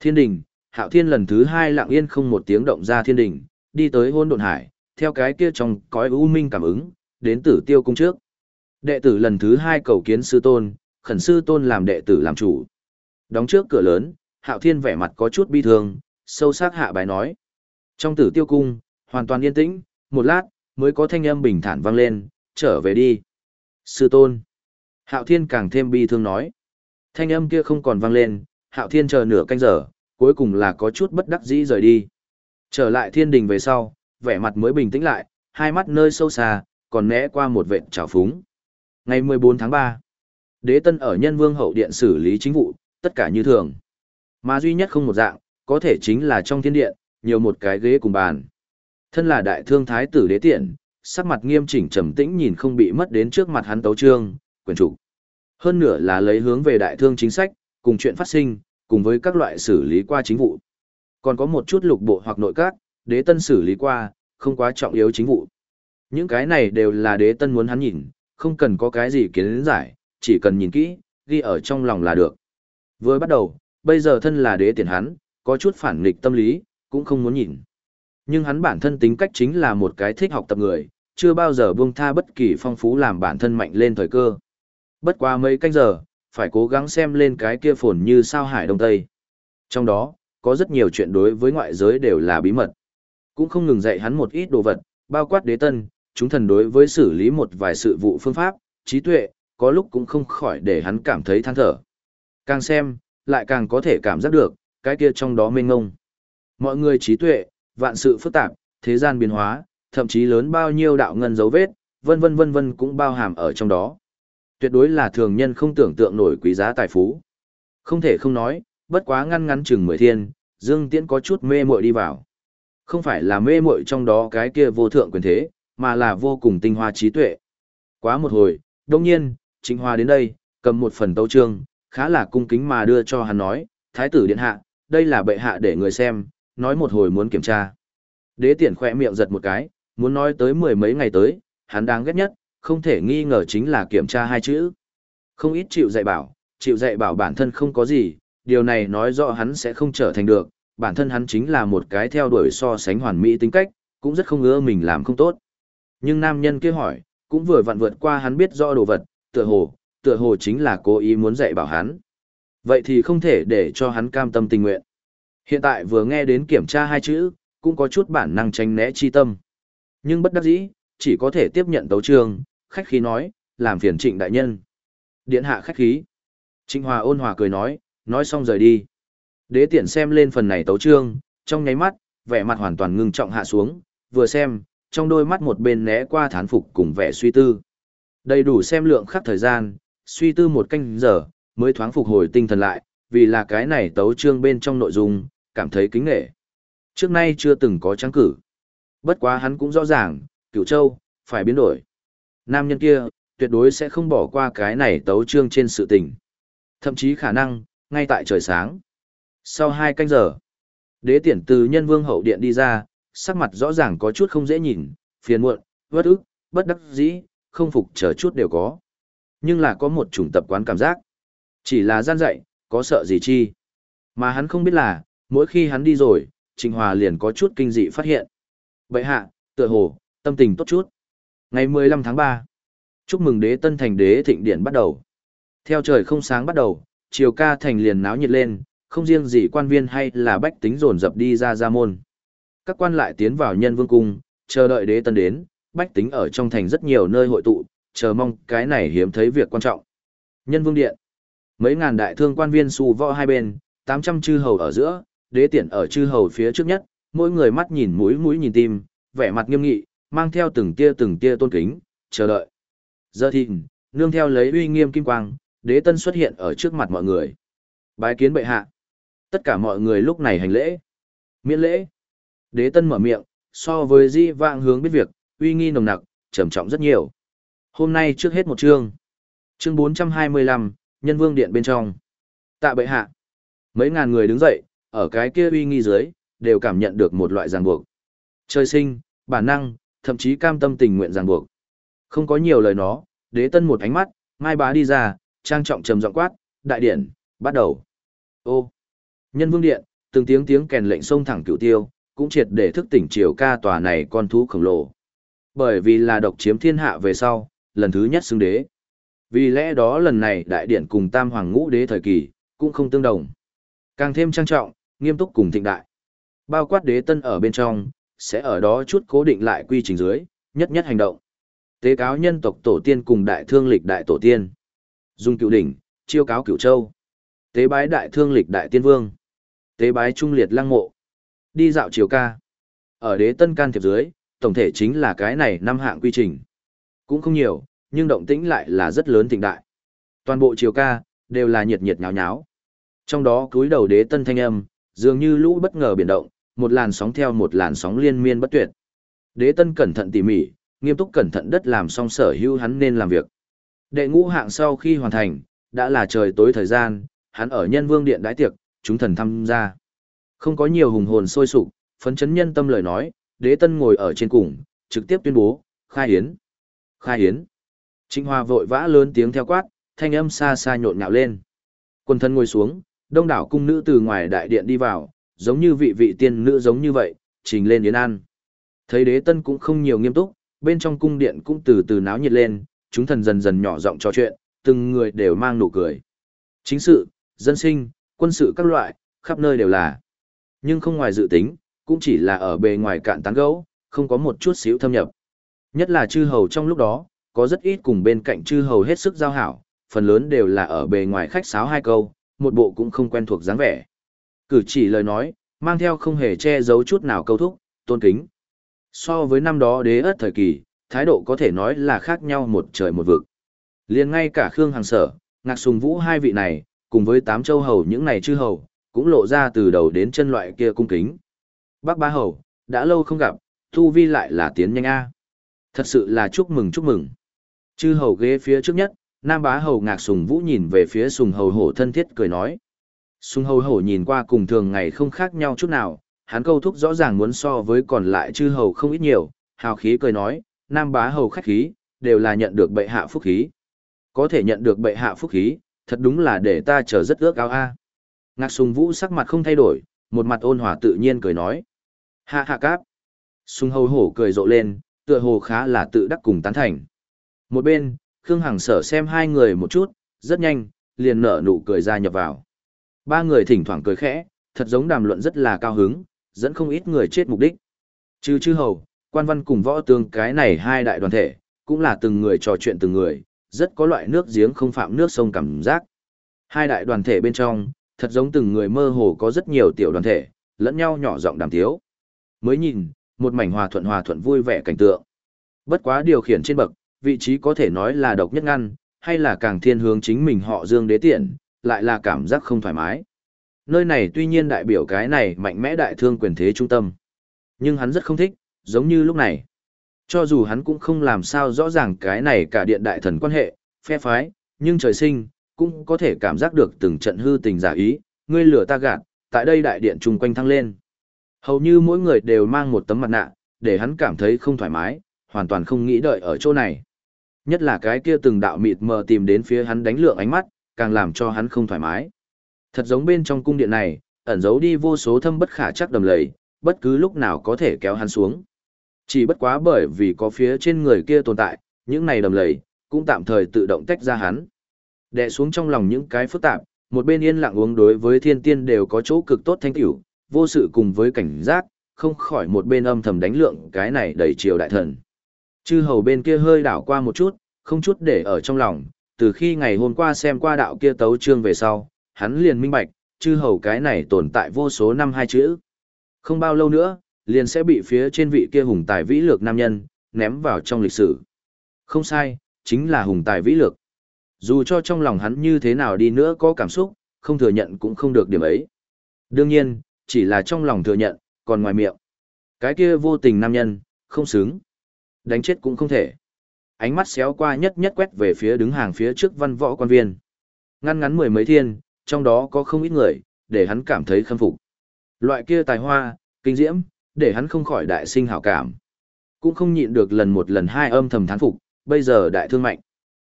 Thiên đình, Hạo Thiên lần thứ hai lặng yên không một tiếng động ra thiên đình, đi tới hôn độn hải, theo cái kia trong cõi u minh cảm ứng, đến tử tiêu cung trước. Đệ tử lần thứ hai cầu kiến sư tôn, khẩn sư tôn làm đệ tử làm chủ. Đóng trước cửa lớn, Hạo Thiên vẻ mặt có chút bi thương, sâu sắc hạ bài nói. Trong tử tiêu cung, hoàn toàn yên tĩnh, một lát, mới có thanh âm bình thản vang lên, trở về đi. Sư tôn. Hạo Thiên càng thêm bi thương nói. Thanh âm kia không còn vang lên, Hạo Thiên chờ nửa canh giờ, cuối cùng là có chút bất đắc dĩ rời đi. Trở lại thiên đình về sau, vẻ mặt mới bình tĩnh lại, hai mắt nơi sâu xa, còn né qua một vệt trào phúng. Ngày 14 tháng 3, đế tân ở nhân vương hậu điện xử lý chính vụ, tất cả như thường. Mà duy nhất không một dạng, có thể chính là trong thiên điện, nhiều một cái ghế cùng bàn. Thân là đại thương thái tử đế tiện, sắc mặt nghiêm chỉnh trầm tĩnh nhìn không bị mất đến trước mặt hắn tấu trương, quyền chủ. Hơn nữa là lấy hướng về đại thương chính sách, cùng chuyện phát sinh, cùng với các loại xử lý qua chính vụ. Còn có một chút lục bộ hoặc nội các, đế tân xử lý qua, không quá trọng yếu chính vụ. Những cái này đều là đế tân muốn hắn nhìn, không cần có cái gì kiến giải, chỉ cần nhìn kỹ, ghi ở trong lòng là được. Vừa bắt đầu, bây giờ thân là đế tiền hắn, có chút phản nghịch tâm lý, cũng không muốn nhìn. Nhưng hắn bản thân tính cách chính là một cái thích học tập người, chưa bao giờ buông tha bất kỳ phong phú làm bản thân mạnh lên thời cơ. Bất quá mấy canh giờ, phải cố gắng xem lên cái kia phồn như sao hải đông tây. Trong đó, có rất nhiều chuyện đối với ngoại giới đều là bí mật. Cũng không ngừng dạy hắn một ít đồ vật, bao quát đế tân, chúng thần đối với xử lý một vài sự vụ phương pháp, trí tuệ, có lúc cũng không khỏi để hắn cảm thấy than thở. Càng xem, lại càng có thể cảm giác được, cái kia trong đó mênh ngông. Mọi người trí tuệ, vạn sự phức tạp, thế gian biến hóa, thậm chí lớn bao nhiêu đạo ngân dấu vết, vân vân vân vân cũng bao hàm ở trong đó. Tuyệt đối là thường nhân không tưởng tượng nổi quý giá tài phú. Không thể không nói, bất quá ngăn ngắn chừng mười thiên, Dương Tiễn có chút mê muội đi vào. Không phải là mê muội trong đó cái kia vô thượng quyền thế, mà là vô cùng tinh hoa trí tuệ. Quá một hồi, đông nhiên, Trịnh Hoa đến đây, cầm một phần tấu chương, khá là cung kính mà đưa cho hắn nói, Thái tử điện hạ, đây là bệ hạ để người xem, nói một hồi muốn kiểm tra. Đế tiện khỏe miệng giật một cái, muốn nói tới mười mấy ngày tới, hắn đang ghét nhất, không thể nghi ngờ chính là kiểm tra hai chữ. Không ít chịu dạy bảo, chịu dạy bảo bản thân không có gì, điều này nói rõ hắn sẽ không trở thành được, bản thân hắn chính là một cái theo đuổi so sánh hoàn mỹ tính cách, cũng rất không ưa mình làm không tốt. Nhưng nam nhân kia hỏi, cũng vừa vặn vượt qua hắn biết rõ đồ vật, tựa hồ, tựa hồ chính là cố ý muốn dạy bảo hắn. Vậy thì không thể để cho hắn cam tâm tình nguyện. Hiện tại vừa nghe đến kiểm tra hai chữ, cũng có chút bản năng tránh né chi tâm. Nhưng bất đắc dĩ, chỉ có thể tiếp nhận tấu trường, khách khí nói, làm phiền trịnh đại nhân. Điện hạ khách khí. Trịnh Hòa ôn hòa cười nói, nói xong rời đi. Đế tiện xem lên phần này tấu trương, trong nháy mắt, vẻ mặt hoàn toàn ngưng trọng hạ xuống, vừa xem, trong đôi mắt một bên né qua thán phục cùng vẻ suy tư. Đầy đủ xem lượng khắc thời gian, suy tư một canh giờ, mới thoáng phục hồi tinh thần lại, vì là cái này tấu trương bên trong nội dung, cảm thấy kính nghệ. Trước nay chưa từng có trắng cử. Bất quá hắn cũng rõ ràng, cửu châu, phải biến đổi. Nam nhân kia, tuyệt đối sẽ không bỏ qua cái này tấu trương trên sự tình. Thậm chí khả năng, ngay tại trời sáng. Sau hai canh giờ, đế tiển từ nhân vương hậu điện đi ra, sắc mặt rõ ràng có chút không dễ nhìn, phiền muộn, vất ức, bất đắc dĩ, không phục chờ chút đều có. Nhưng là có một chủng tập quán cảm giác. Chỉ là gian dạy, có sợ gì chi. Mà hắn không biết là, mỗi khi hắn đi rồi, Trịnh Hòa liền có chút kinh dị phát hiện. Bệ hạ, tựa hồ, tâm tình tốt chút. Ngày 15 tháng 3, chúc mừng đế tân thành đế thịnh điện bắt đầu. Theo trời không sáng bắt đầu, chiều ca thành liền náo nhiệt lên, không riêng gì quan viên hay là bách tính dồn dập đi ra ra môn. Các quan lại tiến vào nhân vương cung, chờ đợi đế tân đến, bách tính ở trong thành rất nhiều nơi hội tụ, chờ mong cái này hiếm thấy việc quan trọng. Nhân vương điện, mấy ngàn đại thương quan viên xù võ hai bên, 800 chư hầu ở giữa, đế tiện ở chư hầu phía trước nhất, mỗi người mắt nhìn mũi mũi nhìn tim, vẻ mặt nghiêm nghị, mang theo từng tia từng tia tôn kính, chờ đợi. Giờ thì, nương theo lấy uy nghiêm kim quang, đế tân xuất hiện ở trước mặt mọi người. Bái kiến bệ hạ. Tất cả mọi người lúc này hành lễ. Miễn lễ. Đế tân mở miệng, so với di vạng hướng biết việc, uy nghi nồng nặc, trầm trọng rất nhiều. Hôm nay trước hết một chương. Chương 425, Nhân Vương Điện bên trong. Tạ bệ hạ. Mấy ngàn người đứng dậy, ở cái kia uy nghi dưới, đều cảm nhận được một loại ràng buộc. Trời sinh, bản năng, thậm chí cam tâm tình nguyện ràng buộc. Không có nhiều lời nó, đế tân một ánh mắt, mai bá đi ra, trang trọng trầm giọng quát, đại điện, bắt đầu. Ô, nhân vương điện, từng tiếng tiếng kèn lệnh sông thẳng cửu tiêu, cũng triệt để thức tỉnh triều ca tòa này con thú khổng lồ. Bởi vì là độc chiếm thiên hạ về sau, lần thứ nhất xứng đế. Vì lẽ đó lần này đại điện cùng tam hoàng ngũ đế thời kỳ, cũng không tương đồng. Càng thêm trang trọng, nghiêm túc cùng thịnh đại. Bao quát đế tân ở bên trong, sẽ ở đó chút cố định lại quy trình dưới, nhất nhất hành động. Tế cáo nhân tộc tổ tiên cùng đại thương lịch đại tổ tiên. Dung cựu đỉnh, chiêu cáo cửu châu. Tế bái đại thương lịch đại tiên vương. Tế bái trung liệt lăng mộ. Đi dạo chiều ca. Ở đế tân can thiệp dưới, tổng thể chính là cái này năm hạng quy trình. Cũng không nhiều, nhưng động tĩnh lại là rất lớn thịnh đại. Toàn bộ chiều ca, đều là nhiệt nhiệt nháo nháo. Trong đó cúi đầu đế tân thanh âm, dường như lũ bất ngờ biển động, một làn sóng theo một làn sóng liên miên bất tuyệt. Đế tân cẩn thận tỉ mỉ, nghiêm túc cẩn thận đất làm xong sở hữu hắn nên làm việc. Đệ ngũ hạng sau khi hoàn thành, đã là trời tối thời gian, hắn ở nhân vương điện đãi tiệc, chúng thần tham gia. Không có nhiều hùng hồn sôi sục, phấn chấn nhân tâm lời nói, đế tân ngồi ở trên cùng, trực tiếp tuyên bố, khai hiến, khai hiến. Trịnh Hoa vội vã lớn tiếng theo quát, thanh âm xa xa nhộn nhạo lên. Quân thân ngồi xuống, đông đảo cung nữ từ ngoài đại điện đi vào, giống như vị vị tiên nữ giống như vậy, trình lên yến An, Thấy đế tân cũng không nhiều nghiêm túc, bên trong cung điện cũng từ từ náo nhiệt lên, chúng thần dần dần nhỏ giọng trò chuyện, từng người đều mang nụ cười. Chính sự, dân sinh, quân sự các loại, khắp nơi đều là. Nhưng không ngoài dự tính, cũng chỉ là ở bề ngoài cạn tán gấu, không có một chút xíu thâm nhập. Nhất là chư hầu trong lúc đó, có rất ít cùng bên cạnh chư hầu hết sức giao hảo, phần lớn đều là ở bề ngoài khách sáo hai câu, một bộ cũng không quen thuộc dáng vẻ. Cử chỉ lời nói, mang theo không hề che giấu chút nào câu thúc, tôn kính. So với năm đó đế ất thời kỳ, thái độ có thể nói là khác nhau một trời một vực. liền ngay cả Khương Hàng Sở, Ngạc Sùng Vũ hai vị này, cùng với tám châu hầu những này chư hầu, cũng lộ ra từ đầu đến chân loại kia cung kính. Bác Ba Hầu, đã lâu không gặp, thu vi lại là tiến nhanh A. Thật sự là chúc mừng chúc mừng. Chư hầu ghế phía trước nhất, Nam Bá Hầu Ngạc Sùng Vũ nhìn về phía Sùng Hầu Hổ thân thiết cười nói. Sung Hầu Hổ nhìn qua cùng thường ngày không khác nhau chút nào, hắn câu thúc rõ ràng muốn so với còn lại chư hầu không ít nhiều, hào khí cười nói, Nam Bá Hầu khách khí, đều là nhận được bệ hạ phúc khí. Có thể nhận được bệ hạ phúc khí, thật đúng là để ta chờ rất ước ao a. Ngạc Sùng Vũ sắc mặt không thay đổi, một mặt ôn hòa tự nhiên cười nói. Hạ hạ cáp. Sùng hầu hổ cười rộ lên, tựa hồ khá là tự đắc cùng tán thành. Một bên, Khương Hằng sở xem hai người một chút, rất nhanh, liền nở nụ cười ra nhập vào. Ba người thỉnh thoảng cười khẽ, thật giống đàm luận rất là cao hứng, dẫn không ít người chết mục đích. Chứ chư hầu, quan văn cùng võ tương cái này hai đại đoàn thể, cũng là từng người trò chuyện từng người, rất có loại nước giếng không phạm nước sông cảm giác. Hai đại đoàn thể bên trong, thật giống từng người mơ hồ có rất nhiều tiểu đoàn thể, lẫn nhau nhỏ giọng đàm tiếu. Mới nhìn, một mảnh hòa thuận hòa thuận vui vẻ cảnh tượng. Bất quá điều khiển trên bậc, vị trí có thể nói là độc nhất ngăn, hay là càng thiên hướng chính mình họ dương đế tiện, lại là cảm giác không thoải mái. Nơi này tuy nhiên đại biểu cái này mạnh mẽ đại thương quyền thế trung tâm. Nhưng hắn rất không thích, giống như lúc này. Cho dù hắn cũng không làm sao rõ ràng cái này cả điện đại thần quan hệ, phe phái, nhưng trời sinh, cũng có thể cảm giác được từng trận hư tình giả ý, ngươi lửa ta gạt, tại đây đại điện chung quanh thăng lên. Hầu như mỗi người đều mang một tấm mặt nạ, để hắn cảm thấy không thoải mái, hoàn toàn không nghĩ đợi ở chỗ này. Nhất là cái kia từng đạo mịt mờ tìm đến phía hắn đánh lượng ánh mắt, càng làm cho hắn không thoải mái. Thật giống bên trong cung điện này, ẩn giấu đi vô số thâm bất khả chắc đầm lầy, bất cứ lúc nào có thể kéo hắn xuống. Chỉ bất quá bởi vì có phía trên người kia tồn tại, những này đầm lầy, cũng tạm thời tự động tách ra hắn. Đè xuống trong lòng những cái phức tạp, một bên yên lặng uống đối với thiên tiên đều có chỗ cực tốt thanh tiểu, vô sự cùng với cảnh giác, không khỏi một bên âm thầm đánh lượng cái này đầy chiều đại thần. Chư hầu bên kia hơi đảo qua một chút, không chút để ở trong lòng, từ khi ngày hôm qua xem qua đạo kia tấu trương về sau, hắn liền minh bạch, chư hầu cái này tồn tại vô số năm hai chữ. Không bao lâu nữa, liền sẽ bị phía trên vị kia hùng tài vĩ lược nam nhân, ném vào trong lịch sử. Không sai, chính là hùng tài vĩ lược. Dù cho trong lòng hắn như thế nào đi nữa có cảm xúc, không thừa nhận cũng không được điểm ấy. Đương nhiên, chỉ là trong lòng thừa nhận, còn ngoài miệng. Cái kia vô tình nam nhân, không xứng. Đánh chết cũng không thể. Ánh mắt xéo qua nhất nhất quét về phía đứng hàng phía trước văn võ quan viên. Ngăn ngắn mười mấy thiên, trong đó có không ít người, để hắn cảm thấy khâm phục. Loại kia tài hoa, kinh diễm, để hắn không khỏi đại sinh hảo cảm. Cũng không nhịn được lần một lần hai âm thầm thán phục, bây giờ đại thương mạnh.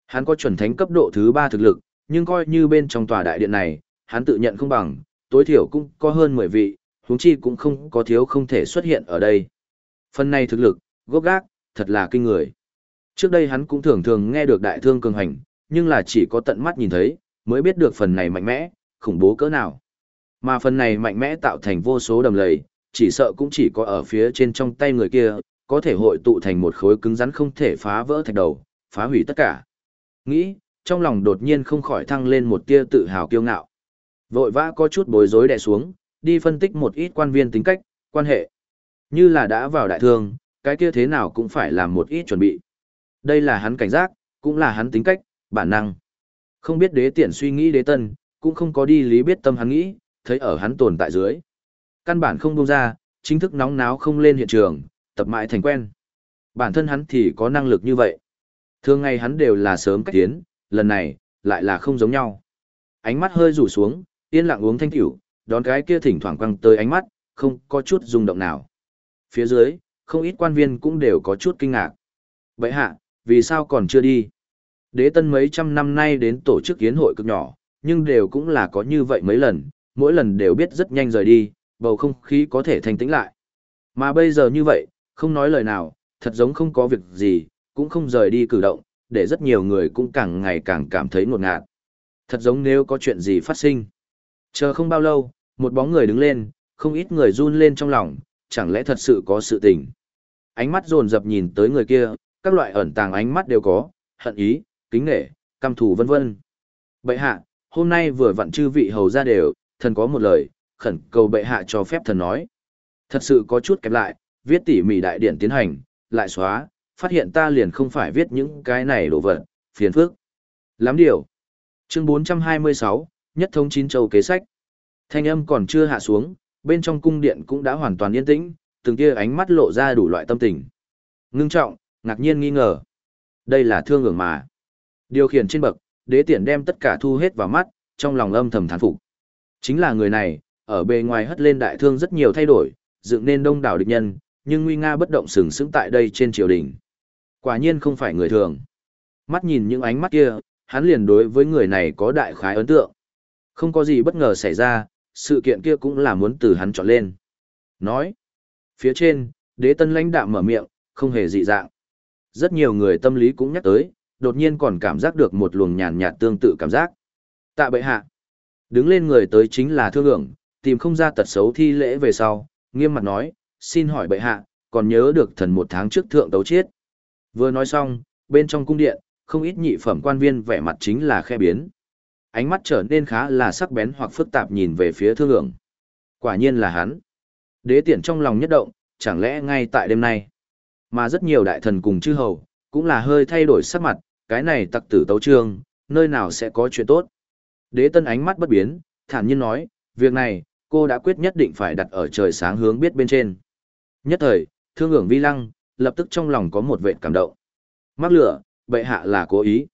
Hắn có chuẩn thánh cấp độ thứ ba thực lực, nhưng coi như bên trong tòa đại điện này, hắn tự nhận không bằng, tối thiểu cũng có hơn 10 vị, huống chi cũng không có thiếu không thể xuất hiện ở đây. Phần này thực lực, gốc gác, thật là kinh người. Trước đây hắn cũng thường thường nghe được đại thương cường hành, nhưng là chỉ có tận mắt nhìn thấy, mới biết được phần này mạnh mẽ, khủng bố cỡ nào. Mà phần này mạnh mẽ tạo thành vô số đầm lầy, chỉ sợ cũng chỉ có ở phía trên trong tay người kia, có thể hội tụ thành một khối cứng rắn không thể phá vỡ thạch đầu, phá hủy tất cả. Nghĩ, trong lòng đột nhiên không khỏi thăng lên một tia tự hào kiêu ngạo. Vội vã có chút bối rối đè xuống, đi phân tích một ít quan viên tính cách, quan hệ. Như là đã vào đại thương, cái kia thế nào cũng phải làm một ít chuẩn bị. Đây là hắn cảnh giác, cũng là hắn tính cách, bản năng. Không biết đế tiện suy nghĩ đế tân, cũng không có đi lý biết tâm hắn nghĩ, thấy ở hắn tồn tại dưới. Căn bản không buông ra, chính thức nóng náo không lên hiện trường, tập mãi thành quen. Bản thân hắn thì có năng lực như vậy. Thường ngày hắn đều là sớm cách tiến, lần này, lại là không giống nhau. Ánh mắt hơi rủ xuống, yên lặng uống thanh tiểu, đón cái kia thỉnh thoảng quăng tới ánh mắt, không có chút rung động nào. Phía dưới, không ít quan viên cũng đều có chút kinh ngạc. Vậy hạ, vì sao còn chưa đi? Đế tân mấy trăm năm nay đến tổ chức yến hội cực nhỏ, nhưng đều cũng là có như vậy mấy lần, mỗi lần đều biết rất nhanh rời đi, bầu không khí có thể thanh tĩnh lại. Mà bây giờ như vậy, không nói lời nào, thật giống không có việc gì, cũng không rời đi cử động, để rất nhiều người cũng càng ngày càng cảm thấy ngột ngạt. Thật giống nếu có chuyện gì phát sinh. Chờ không bao lâu, một bóng người đứng lên, không ít người run lên trong lòng, chẳng lẽ thật sự có sự tình. Ánh mắt dồn dập nhìn tới người kia, các loại ẩn tàng ánh mắt đều có, hận ý, kính nghệ, căm thù vân vân. Bệ hạ, hôm nay vừa vặn chư vị hầu ra đều, thần có một lời, khẩn cầu bệ hạ cho phép thần nói. Thật sự có chút kẹp lại, viết tỉ mỉ đại điển tiến hành, lại xóa, phát hiện ta liền không phải viết những cái này đồ vật, phiền phức. Lắm điều. Chương 426, nhất thống chín châu kế sách. Thanh âm còn chưa hạ xuống, bên trong cung điện cũng đã hoàn toàn yên tĩnh, từng kia ánh mắt lộ ra đủ loại tâm tình. Ngưng trọng, ngạc nhiên nghi ngờ. Đây là thương ngưỡng mà. Điều khiển trên bậc, đế tiện đem tất cả thu hết vào mắt, trong lòng âm thầm thán phục. Chính là người này, ở bề ngoài hất lên đại thương rất nhiều thay đổi, dựng nên đông đảo địch nhân, nhưng nguy nga bất động sừng sững tại đây trên triều đình. Quả nhiên không phải người thường. Mắt nhìn những ánh mắt kia, hắn liền đối với người này có đại khái ấn tượng. Không có gì bất ngờ xảy ra, sự kiện kia cũng là muốn từ hắn chọn lên. Nói. Phía trên, đế tân lãnh đạm mở miệng, không hề dị dạng. Rất nhiều người tâm lý cũng nhắc tới, đột nhiên còn cảm giác được một luồng nhàn nhạt tương tự cảm giác. Tạ bệ hạ. Đứng lên người tới chính là thương ưởng, tìm không ra tật xấu thi lễ về sau, nghiêm mặt nói, xin hỏi bệ hạ, còn nhớ được thần một tháng trước thượng tấu chiết. Vừa nói xong, bên trong cung điện, không ít nhị phẩm quan viên vẻ mặt chính là khe biến. Ánh mắt trở nên khá là sắc bén hoặc phức tạp nhìn về phía thương ưởng. Quả nhiên là hắn. Đế tiện trong lòng nhất động, chẳng lẽ ngay tại đêm nay. Mà rất nhiều đại thần cùng chư hầu, cũng là hơi thay đổi sắc mặt, cái này tặc tử tấu trương, nơi nào sẽ có chuyện tốt. Đế tân ánh mắt bất biến, thản nhiên nói, việc này, cô đã quyết nhất định phải đặt ở trời sáng hướng biết bên trên. Nhất thời, thương ưởng vi lăng, lập tức trong lòng có một vệ cảm động. Mắc lửa, bệ hạ là cố ý.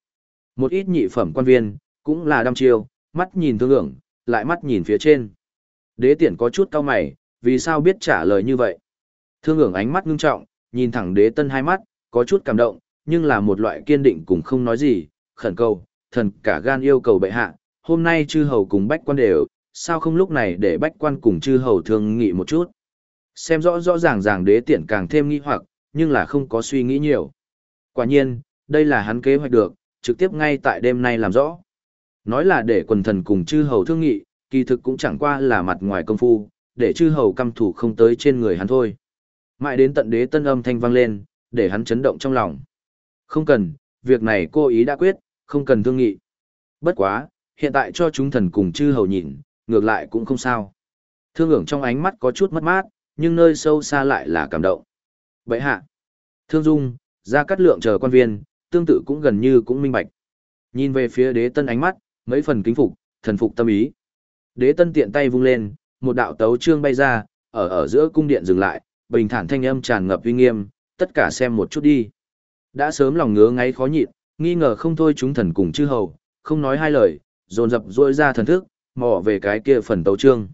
Một ít nhị phẩm quan viên, cũng là đăm chiêu, mắt nhìn thương ưởng, lại mắt nhìn phía trên. Đế tiện có chút cao mày, vì sao biết trả lời như vậy? Thương ưởng ánh mắt ngưng trọng, nhìn thẳng đế tân hai mắt, có chút cảm động, nhưng là một loại kiên định cũng không nói gì, khẩn cầu, thần cả gan yêu cầu bệ hạ, hôm nay chư hầu cùng bách quan đều, sao không lúc này để bách quan cùng chư hầu thương nghị một chút. Xem rõ rõ ràng ràng đế tiện càng thêm nghi hoặc, nhưng là không có suy nghĩ nhiều. Quả nhiên, đây là hắn kế hoạch được, trực tiếp ngay tại đêm nay làm rõ. Nói là để quần thần cùng chư hầu thương nghị, kỳ thực cũng chẳng qua là mặt ngoài công phu, để chư hầu căm thủ không tới trên người hắn thôi. Mãi đến tận đế tân âm thanh vang lên, để hắn chấn động trong lòng. Không cần, việc này cô ý đã quyết, không cần thương nghị. Bất quá, hiện tại cho chúng thần cùng chư hầu nhìn, ngược lại cũng không sao. Thương ưởng trong ánh mắt có chút mất mát, nhưng nơi sâu xa lại là cảm động. Vậy hạ, thương dung, ra cắt lượng chờ quan viên, tương tự cũng gần như cũng minh bạch. Nhìn về phía đế tân ánh mắt, mấy phần kính phục, thần phục tâm ý. Đế tân tiện tay vung lên, một đạo tấu trương bay ra, ở ở giữa cung điện dừng lại, bình thản thanh âm tràn ngập uy nghiêm, tất cả xem một chút đi. Đã sớm lòng ngứa ngáy khó nhịn, nghi ngờ không thôi chúng thần cùng chư hầu, không nói hai lời, dồn dập rôi ra thần thức, mò về cái kia phần tấu trương.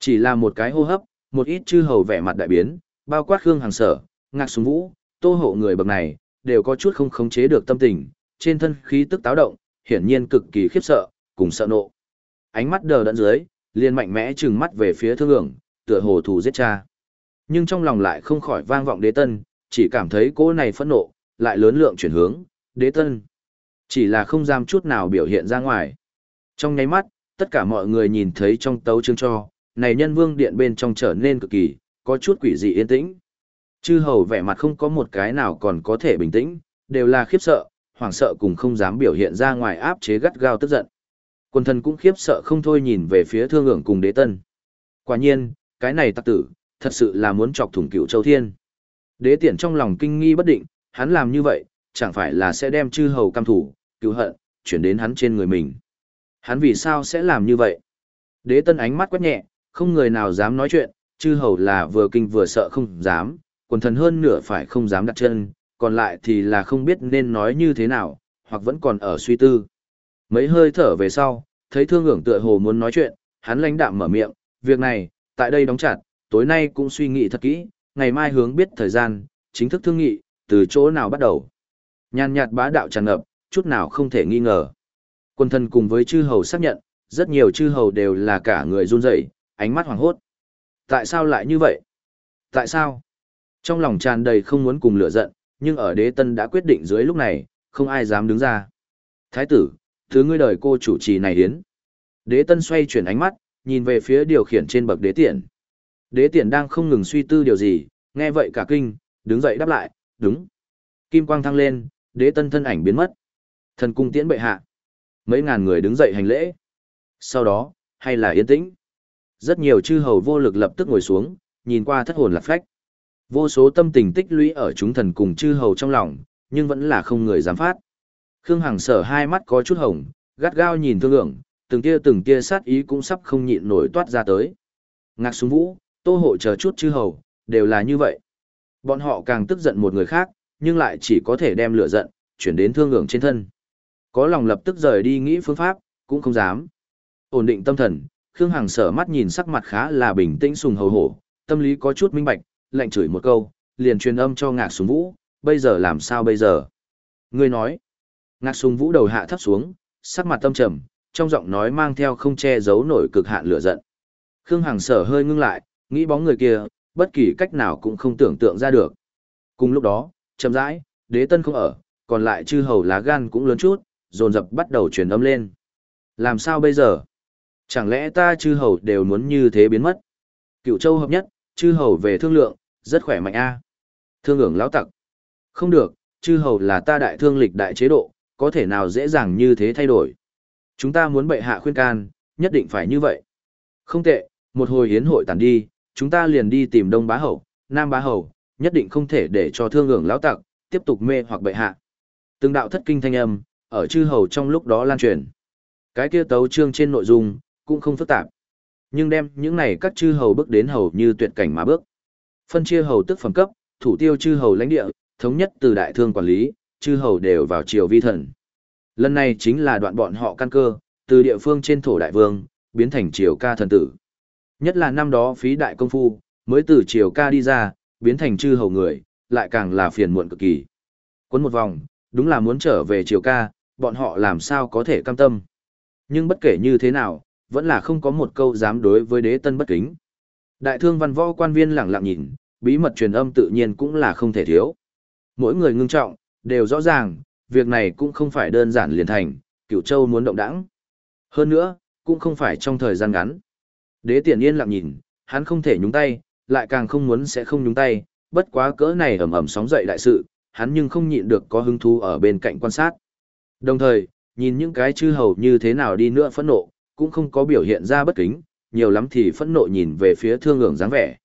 Chỉ là một cái hô hấp, một ít chư hầu vẻ mặt đại biến, bao quát khương hàng sở, ngạc súng vũ, tô hộ người bậc này, đều có chút không khống chế được tâm tình, trên thân khí tức táo động, hiển nhiên cực kỳ khiếp sợ, cùng sợ nộ. Ánh mắt đờ đẫn dưới, liền mạnh mẽ trừng mắt về phía thương ưởng, tựa hồ thù giết cha. Nhưng trong lòng lại không khỏi vang vọng đế tân, chỉ cảm thấy cô này phẫn nộ, lại lớn lượng chuyển hướng, đế tân. Chỉ là không dám chút nào biểu hiện ra ngoài. Trong nháy mắt, tất cả mọi người nhìn thấy trong tấu chương cho, này nhân vương điện bên trong trở nên cực kỳ, có chút quỷ dị yên tĩnh. Chư hầu vẻ mặt không có một cái nào còn có thể bình tĩnh, đều là khiếp sợ, hoảng sợ cùng không dám biểu hiện ra ngoài áp chế gắt gao tức giận. Quân thần cũng khiếp sợ không thôi nhìn về phía thương ưởng cùng đế tân. Quả nhiên, cái này tặc tử, thật sự là muốn chọc thủng cựu châu thiên. Đế tiện trong lòng kinh nghi bất định, hắn làm như vậy, chẳng phải là sẽ đem chư hầu cam thủ, cứu hận, chuyển đến hắn trên người mình. Hắn vì sao sẽ làm như vậy? Đế tân ánh mắt quét nhẹ, không người nào dám nói chuyện, chư hầu là vừa kinh vừa sợ không dám, quần thần hơn nửa phải không dám đặt chân, còn lại thì là không biết nên nói như thế nào, hoặc vẫn còn ở suy tư. Mấy hơi thở về sau, thấy thương ưởng tựa hồ muốn nói chuyện, hắn lãnh đạm mở miệng, việc này, tại đây đóng chặt, tối nay cũng suy nghĩ thật kỹ, ngày mai hướng biết thời gian, chính thức thương nghị, từ chỗ nào bắt đầu. Nhàn nhạt bá đạo tràn ngập, chút nào không thể nghi ngờ. Quân thần cùng với chư hầu xác nhận, rất nhiều chư hầu đều là cả người run rẩy, ánh mắt hoảng hốt. Tại sao lại như vậy? Tại sao? Trong lòng tràn đầy không muốn cùng lửa giận, nhưng ở đế tân đã quyết định dưới lúc này, không ai dám đứng ra. Thái tử, thứ ngươi đời cô chủ trì này hiến. Đế tân xoay chuyển ánh mắt, nhìn về phía điều khiển trên bậc đế tiện. Đế tiện đang không ngừng suy tư điều gì, nghe vậy cả kinh, đứng dậy đáp lại, đúng. Kim quang thăng lên, đế tân thân ảnh biến mất. Thần cung tiễn bệ hạ. Mấy ngàn người đứng dậy hành lễ. Sau đó, hay là yên tĩnh. Rất nhiều chư hầu vô lực lập tức ngồi xuống, nhìn qua thất hồn lạc phách. Vô số tâm tình tích lũy ở chúng thần cùng chư hầu trong lòng, nhưng vẫn là không người dám phát. Khương Hằng sở hai mắt có chút hồng, gắt gao nhìn thương lượng, từng tia từng tia sát ý cũng sắp không nhịn nổi toát ra tới. Ngạc xuống vũ, tô hộ chờ chút chư hầu, đều là như vậy. Bọn họ càng tức giận một người khác, nhưng lại chỉ có thể đem lửa giận, chuyển đến thương ngưỡng trên thân. Có lòng lập tức rời đi nghĩ phương pháp, cũng không dám. Ổn định tâm thần, Khương Hằng sở mắt nhìn sắc mặt khá là bình tĩnh sùng hầu hổ, tâm lý có chút minh bạch, lạnh chửi một câu, liền truyền âm cho ngạc sùng vũ, bây giờ làm sao bây giờ? Ngươi nói, ngạc sùng vũ đầu hạ thấp xuống, sắc mặt tâm trầm, trong giọng nói mang theo không che giấu nổi cực hạn lửa giận. Khương Hằng sở hơi ngưng lại, nghĩ bóng người kia, bất kỳ cách nào cũng không tưởng tượng ra được. Cùng lúc đó, chậm rãi, đế tân không ở, còn lại chư hầu lá gan cũng lớn chút, dồn dập bắt đầu truyền âm lên. Làm sao bây giờ? Chẳng lẽ ta chư hầu đều muốn như thế biến mất? Cựu châu hợp nhất, chư hầu về thương lượng, rất khỏe mạnh a. Thương ưởng lão tặc. Không được, chư hầu là ta đại thương lịch đại chế độ, có thể nào dễ dàng như thế thay đổi. Chúng ta muốn bệ hạ khuyên can, nhất định phải như vậy. Không tệ, một hồi hiến hội tàn đi, chúng ta liền đi tìm Đông Bá Hầu, Nam Bá Hầu, nhất định không thể để cho thương ưởng lão tặc, tiếp tục mê hoặc bệ hạ. Từng đạo thất kinh thanh âm, ở chư hầu trong lúc đó lan truyền. Cái kia tấu chương trên nội dung, cũng không phức tạp. Nhưng đem những này các chư hầu bước đến hầu như tuyệt cảnh mà bước. Phân chia hầu tức phẩm cấp, thủ tiêu chư hầu lãnh địa, thống nhất từ đại thương quản lý, chư hầu đều vào triều vi thần. Lần này chính là đoạn bọn họ căn cơ, từ địa phương trên thổ đại vương, biến thành triều ca thần tử. Nhất là năm đó phí đại công phu, mới từ triều ca đi ra, biến thành chư hầu người, lại càng là phiền muộn cực kỳ. Quấn một vòng, đúng là muốn trở về triều ca, bọn họ làm sao có thể cam tâm. Nhưng bất kể như thế nào, vẫn là không có một câu dám đối với đế tân bất kính. Đại thương văn võ quan viên lẳng lặng nhìn, bí mật truyền âm tự nhiên cũng là không thể thiếu. Mỗi người ngưng trọng, đều rõ ràng, việc này cũng không phải đơn giản liền thành, cựu châu muốn động đãng Hơn nữa, cũng không phải trong thời gian ngắn. Đế tiền yên lặng nhìn, hắn không thể nhúng tay, lại càng không muốn sẽ không nhúng tay, bất quá cỡ này ầm ầm sóng dậy đại sự, hắn nhưng không nhịn được có hứng thú ở bên cạnh quan sát. Đồng thời, nhìn những cái chư hầu như thế nào đi nữa phẫn nộ, cũng không có biểu hiện ra bất kính, nhiều lắm thì phẫn nộ nhìn về phía thương ngưỡng dáng vẻ.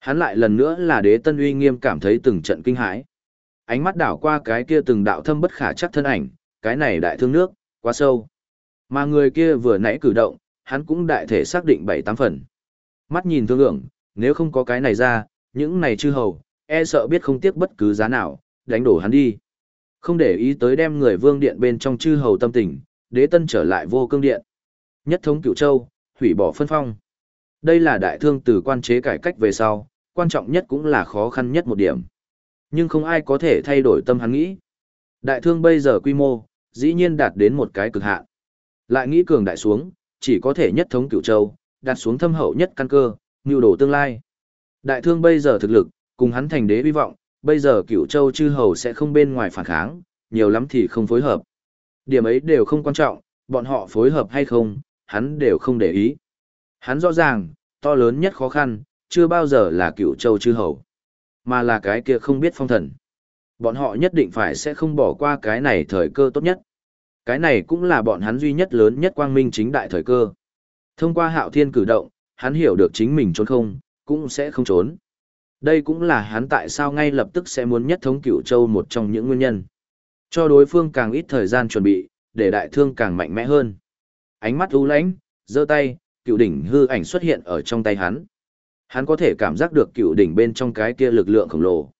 Hắn lại lần nữa là đế tân uy nghiêm cảm thấy từng trận kinh hãi. Ánh mắt đảo qua cái kia từng đạo thâm bất khả chắc thân ảnh, cái này đại thương nước, quá sâu. Mà người kia vừa nãy cử động, hắn cũng đại thể xác định bảy tám phần. Mắt nhìn thương lượng nếu không có cái này ra, những này chư hầu, e sợ biết không tiếc bất cứ giá nào, đánh đổ hắn đi. Không để ý tới đem người vương điện bên trong chư hầu tâm tình, đế tân trở lại vô cương điện. Nhất thống cửu châu, hủy bỏ phân phong. Đây là đại thương từ quan chế cải cách về sau, quan trọng nhất cũng là khó khăn nhất một điểm. Nhưng không ai có thể thay đổi tâm hắn nghĩ. Đại thương bây giờ quy mô, dĩ nhiên đạt đến một cái cực hạn. Lại nghĩ cường đại xuống, chỉ có thể nhất thống cửu châu, đặt xuống thâm hậu nhất căn cơ, nhu đồ tương lai. Đại thương bây giờ thực lực, cùng hắn thành đế hy vọng, bây giờ cửu châu chư hầu sẽ không bên ngoài phản kháng, nhiều lắm thì không phối hợp. Điểm ấy đều không quan trọng, bọn họ phối hợp hay không, hắn đều không để ý. Hắn rõ ràng, to lớn nhất khó khăn, chưa bao giờ là cựu châu chư hầu, mà là cái kia không biết phong thần. Bọn họ nhất định phải sẽ không bỏ qua cái này thời cơ tốt nhất. Cái này cũng là bọn hắn duy nhất lớn nhất quang minh chính đại thời cơ. Thông qua hạo thiên cử động, hắn hiểu được chính mình trốn không, cũng sẽ không trốn. Đây cũng là hắn tại sao ngay lập tức sẽ muốn nhất thống cửu châu một trong những nguyên nhân. Cho đối phương càng ít thời gian chuẩn bị, để đại thương càng mạnh mẽ hơn. Ánh mắt u lãnh, giơ tay, cựu đỉnh hư ảnh xuất hiện ở trong tay hắn. Hắn có thể cảm giác được cựu đỉnh bên trong cái kia lực lượng khổng lồ.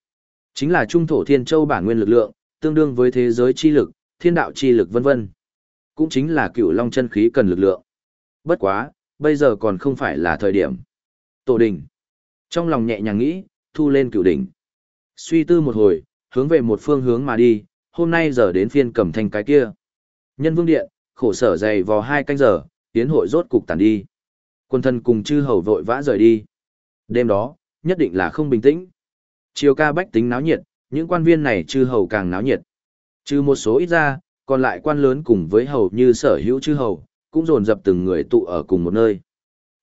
Chính là trung thổ thiên châu bản nguyên lực lượng, tương đương với thế giới chi lực, thiên đạo chi lực vân vân. Cũng chính là cựu long chân khí cần lực lượng. Bất quá, bây giờ còn không phải là thời điểm. Tổ đỉnh. Trong lòng nhẹ nhàng nghĩ, thu lên cựu đỉnh. Suy tư một hồi, hướng về một phương hướng mà đi, hôm nay giờ đến phiên cầm thanh cái kia. Nhân vương điện, khổ sở dày vò hai canh giờ, tiến hội rốt cục tàn đi. Quân thân cùng chư hầu vội vã rời đi. Đêm đó, nhất định là không bình tĩnh. Chiều ca bách tính náo nhiệt, những quan viên này chư hầu càng náo nhiệt. Trừ một số ít ra, còn lại quan lớn cùng với hầu như sở hữu chư hầu, cũng dồn dập từng người tụ ở cùng một nơi.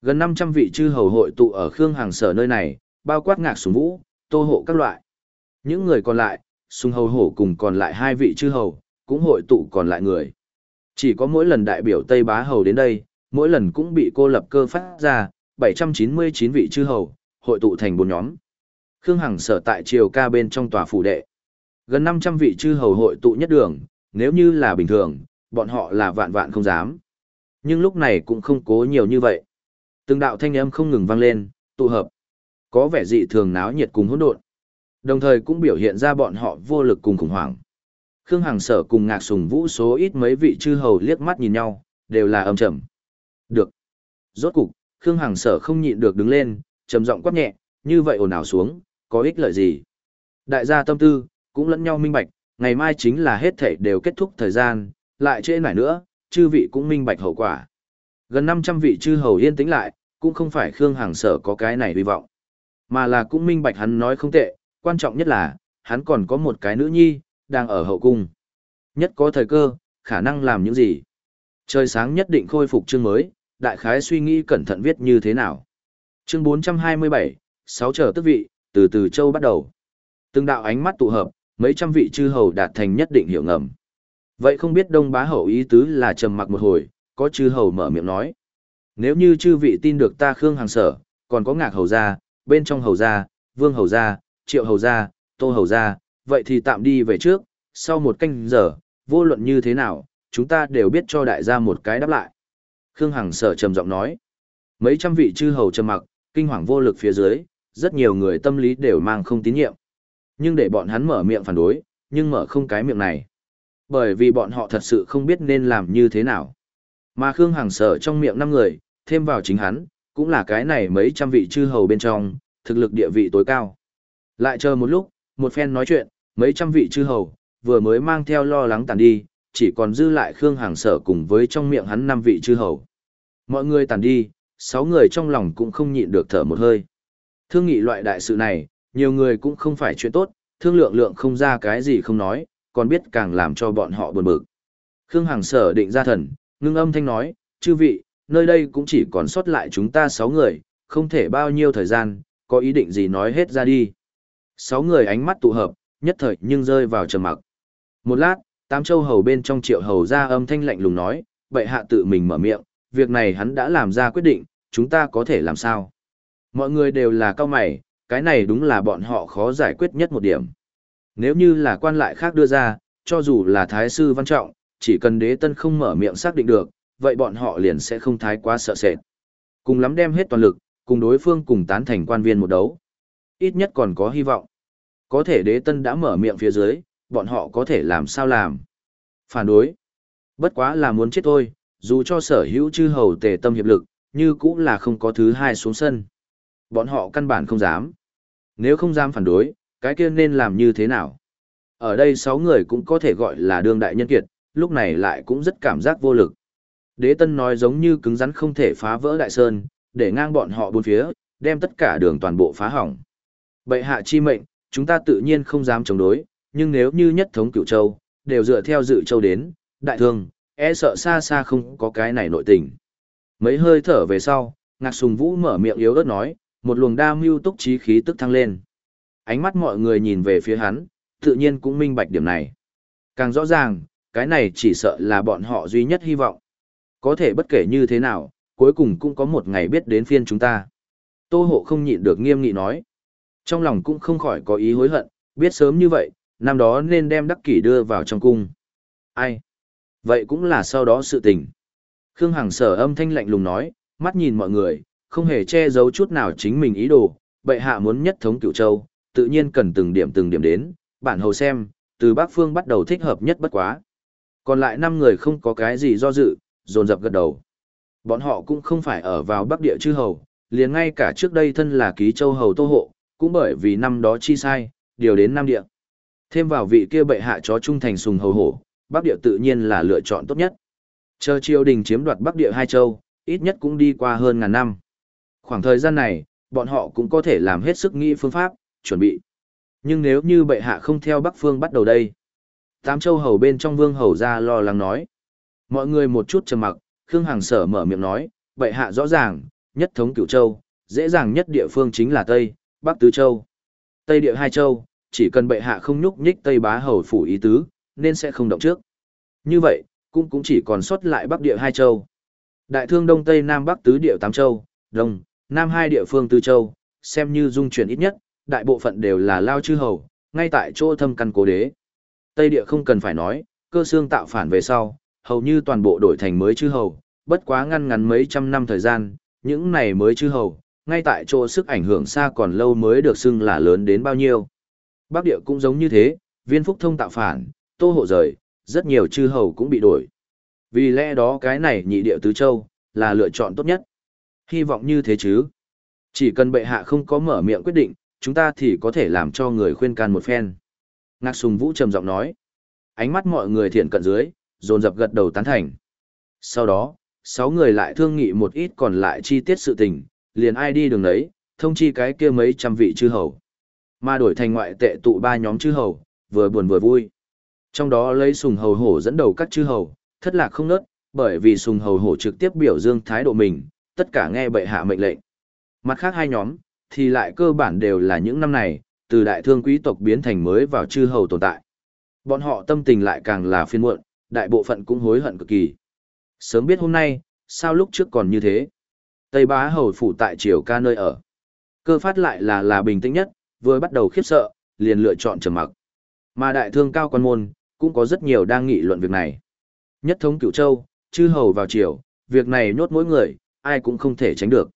Gần 500 vị chư hầu hội tụ ở Khương Hàng sở nơi này, bao quát ngạc sùng vũ, tô hộ các loại. Những người còn lại, sùng hầu hổ cùng còn lại hai vị chư hầu, cũng hội tụ còn lại người. Chỉ có mỗi lần đại biểu Tây Bá Hầu đến đây, mỗi lần cũng bị cô lập cơ phát ra, 799 vị chư hầu, hội tụ thành bốn nhóm. Khương Hằng sở tại triều ca bên trong tòa phủ đệ. Gần 500 vị chư hầu hội tụ nhất đường, nếu như là bình thường, bọn họ là vạn vạn không dám. Nhưng lúc này cũng không cố nhiều như vậy. Từng đạo thanh âm không ngừng vang lên, tụ hợp. Có vẻ dị thường náo nhiệt cùng hỗn độn. Đồng thời cũng biểu hiện ra bọn họ vô lực cùng khủng hoảng. Khương Hằng sở cùng ngạc sùng vũ số ít mấy vị chư hầu liếc mắt nhìn nhau, đều là âm trầm. Được. Rốt cục, Khương Hằng sở không nhịn được đứng lên, trầm giọng quát nhẹ, như vậy ồn ào xuống, có ích lợi gì? Đại gia tâm tư, cũng lẫn nhau minh bạch, ngày mai chính là hết thảy đều kết thúc thời gian, lại trễ nải nữa, chư vị cũng minh bạch hậu quả. Gần 500 vị chư hầu yên tĩnh lại, cũng không phải Khương Hằng sở có cái này hy vọng, mà là cũng minh bạch hắn nói không tệ, quan trọng nhất là, hắn còn có một cái nữ nhi, đang ở hậu cung. Nhất có thời cơ, khả năng làm những gì. Trời sáng nhất định khôi phục chương mới, đại khái suy nghĩ cẩn thận viết như thế nào. Chương 427, sáu trở tức vị, từ từ châu bắt đầu. Từng đạo ánh mắt tụ hợp, mấy trăm vị chư hầu đạt thành nhất định hiểu ngầm. Vậy không biết đông bá hầu ý tứ là trầm mặc một hồi, có chư hầu mở miệng nói. Nếu như chư vị tin được ta khương hàng sở, còn có ngạc hầu gia, bên trong hầu gia, vương hầu gia, triệu hầu gia, tô hầu gia, vậy thì tạm đi về trước, sau một canh giờ, vô luận như thế nào, chúng ta đều biết cho đại gia một cái đáp lại. Khương Hằng sở trầm giọng nói, mấy trăm vị chư hầu trầm mặc, kinh hoàng vô lực phía dưới, rất nhiều người tâm lý đều mang không tín nhiệm. Nhưng để bọn hắn mở miệng phản đối, nhưng mở không cái miệng này. Bởi vì bọn họ thật sự không biết nên làm như thế nào. Mà Khương Hằng sở trong miệng năm người, thêm vào chính hắn, cũng là cái này mấy trăm vị chư hầu bên trong, thực lực địa vị tối cao. Lại chờ một lúc, một phen nói chuyện, mấy trăm vị chư hầu, vừa mới mang theo lo lắng tàn đi, chỉ còn dư lại Khương Hàng Sở cùng với trong miệng hắn năm vị chư hầu. Mọi người tàn đi, sáu người trong lòng cũng không nhịn được thở một hơi. Thương nghị loại đại sự này, nhiều người cũng không phải chuyện tốt, thương lượng lượng không ra cái gì không nói, còn biết càng làm cho bọn họ buồn bực. Khương Hàng Sở định ra thần, ngưng âm thanh nói, chư vị, nơi đây cũng chỉ còn sót lại chúng ta sáu người, không thể bao nhiêu thời gian, có ý định gì nói hết ra đi. Sáu người ánh mắt tụ hợp, nhất thời nhưng rơi vào trầm mặc. Một lát, tám châu hầu bên trong triệu hầu ra âm thanh lạnh lùng nói, bệ hạ tự mình mở miệng, việc này hắn đã làm ra quyết định, chúng ta có thể làm sao? Mọi người đều là cao mày, cái này đúng là bọn họ khó giải quyết nhất một điểm. Nếu như là quan lại khác đưa ra, cho dù là thái sư văn trọng, chỉ cần đế tân không mở miệng xác định được, vậy bọn họ liền sẽ không thái quá sợ sệt. Cùng lắm đem hết toàn lực, cùng đối phương cùng tán thành quan viên một đấu. Ít nhất còn có hy vọng. Có thể đế tân đã mở miệng phía dưới, bọn họ có thể làm sao làm. Phản đối. Bất quá là muốn chết thôi, dù cho sở hữu chư hầu tề tâm hiệp lực, như cũng là không có thứ hai xuống sân. Bọn họ căn bản không dám. Nếu không dám phản đối, cái kia nên làm như thế nào? Ở đây sáu người cũng có thể gọi là đương đại nhân kiệt, lúc này lại cũng rất cảm giác vô lực. Đế tân nói giống như cứng rắn không thể phá vỡ đại sơn, để ngang bọn họ bốn phía, đem tất cả đường toàn bộ phá hỏng. Bệ hạ chi mệnh, chúng ta tự nhiên không dám chống đối, nhưng nếu như nhất thống cựu châu, đều dựa theo dự châu đến, đại thương, e sợ xa xa không có cái này nội tình. Mấy hơi thở về sau, ngạc sùng vũ mở miệng yếu ớt nói, một luồng đa mưu túc trí khí tức thăng lên. Ánh mắt mọi người nhìn về phía hắn, tự nhiên cũng minh bạch điểm này. Càng rõ ràng, cái này chỉ sợ là bọn họ duy nhất hy vọng. Có thể bất kể như thế nào, cuối cùng cũng có một ngày biết đến phiên chúng ta. Tô hộ không nhịn được nghiêm nghị nói. Trong lòng cũng không khỏi có ý hối hận, biết sớm như vậy, năm đó nên đem đắc kỷ đưa vào trong cung. Ai? Vậy cũng là sau đó sự tình. Khương Hằng sở âm thanh lạnh lùng nói, mắt nhìn mọi người, không hề che giấu chút nào chính mình ý đồ, bệ hạ muốn nhất thống cựu châu, tự nhiên cần từng điểm từng điểm đến, bản hầu xem, từ Bắc Phương bắt đầu thích hợp nhất bất quá. Còn lại năm người không có cái gì do dự, dồn dập gật đầu. Bọn họ cũng không phải ở vào Bắc địa chư hầu, liền ngay cả trước đây thân là ký châu hầu tô hộ, cũng bởi vì năm đó chi sai, điều đến Nam Địa. Thêm vào vị kia bệ hạ chó trung thành sùng hầu hổ, Bắc Địa tự nhiên là lựa chọn tốt nhất. Chờ triều đình chiếm đoạt Bắc Địa hai châu, ít nhất cũng đi qua hơn ngàn năm. Khoảng thời gian này, bọn họ cũng có thể làm hết sức nghĩ phương pháp, chuẩn bị. Nhưng nếu như bệ hạ không theo Bắc Phương bắt đầu đây. Tám châu hầu bên trong vương hầu ra lo lắng nói. Mọi người một chút trầm mặc, Khương Hằng sở mở miệng nói, bệ hạ rõ ràng, nhất thống cửu châu, dễ dàng nhất địa phương chính là Tây, Bắc Tứ Châu. Tây địa hai châu, chỉ cần bệ hạ không nhúc nhích Tây bá hầu phủ ý tứ, nên sẽ không động trước. Như vậy, cũng cũng chỉ còn sót lại Bắc địa hai châu. Đại thương Đông Tây Nam Bắc tứ địa tám châu, Đông, Nam hai địa phương tư châu, xem như dung chuyển ít nhất, đại bộ phận đều là lao chư hầu, ngay tại chỗ thâm căn cố đế. Tây địa không cần phải nói, cơ xương tạo phản về sau, hầu như toàn bộ đổi thành mới chư hầu, bất quá ngăn ngắn mấy trăm năm thời gian, những này mới chư hầu, ngay tại chỗ sức ảnh hưởng xa còn lâu mới được xưng là lớn đến bao nhiêu. Bắc địa cũng giống như thế, viên phúc thông tạo phản, tô hộ rời, rất nhiều chư hầu cũng bị đổi. Vì lẽ đó cái này nhị địa tứ châu, là lựa chọn tốt nhất. Hy vọng như thế chứ. Chỉ cần bệ hạ không có mở miệng quyết định, chúng ta thì có thể làm cho người khuyên can một phen. Ngạc sùng vũ trầm giọng nói. Ánh mắt mọi người thiện cận dưới, dồn dập gật đầu tán thành. Sau đó, sáu người lại thương nghị một ít còn lại chi tiết sự tình, liền ai đi đường đấy, thông chi cái kia mấy trăm vị chư hầu. Mà đổi thành ngoại tệ tụ ba nhóm chư hầu, vừa buồn vừa vui. Trong đó lấy sùng hầu hổ dẫn đầu các chư hầu, thất lạc không nớt, bởi vì sùng hầu hổ trực tiếp biểu dương thái độ mình, tất cả nghe bệ hạ mệnh lệnh. Mặt khác hai nhóm, thì lại cơ bản đều là những năm này, từ đại thương quý tộc biến thành mới vào chư hầu tồn tại. Bọn họ tâm tình lại càng là phiên muộn, đại bộ phận cũng hối hận cực kỳ. Sớm biết hôm nay, sao lúc trước còn như thế? Tây bá hầu phủ tại triều ca nơi ở. Cơ phát lại là là bình tĩnh nhất, vừa bắt đầu khiếp sợ, liền lựa chọn trầm mặc. Mà đại thương cao quan môn, cũng có rất nhiều đang nghị luận việc này. Nhất thống cửu châu, chư hầu vào triều, việc này nhốt mỗi người, ai cũng không thể tránh được.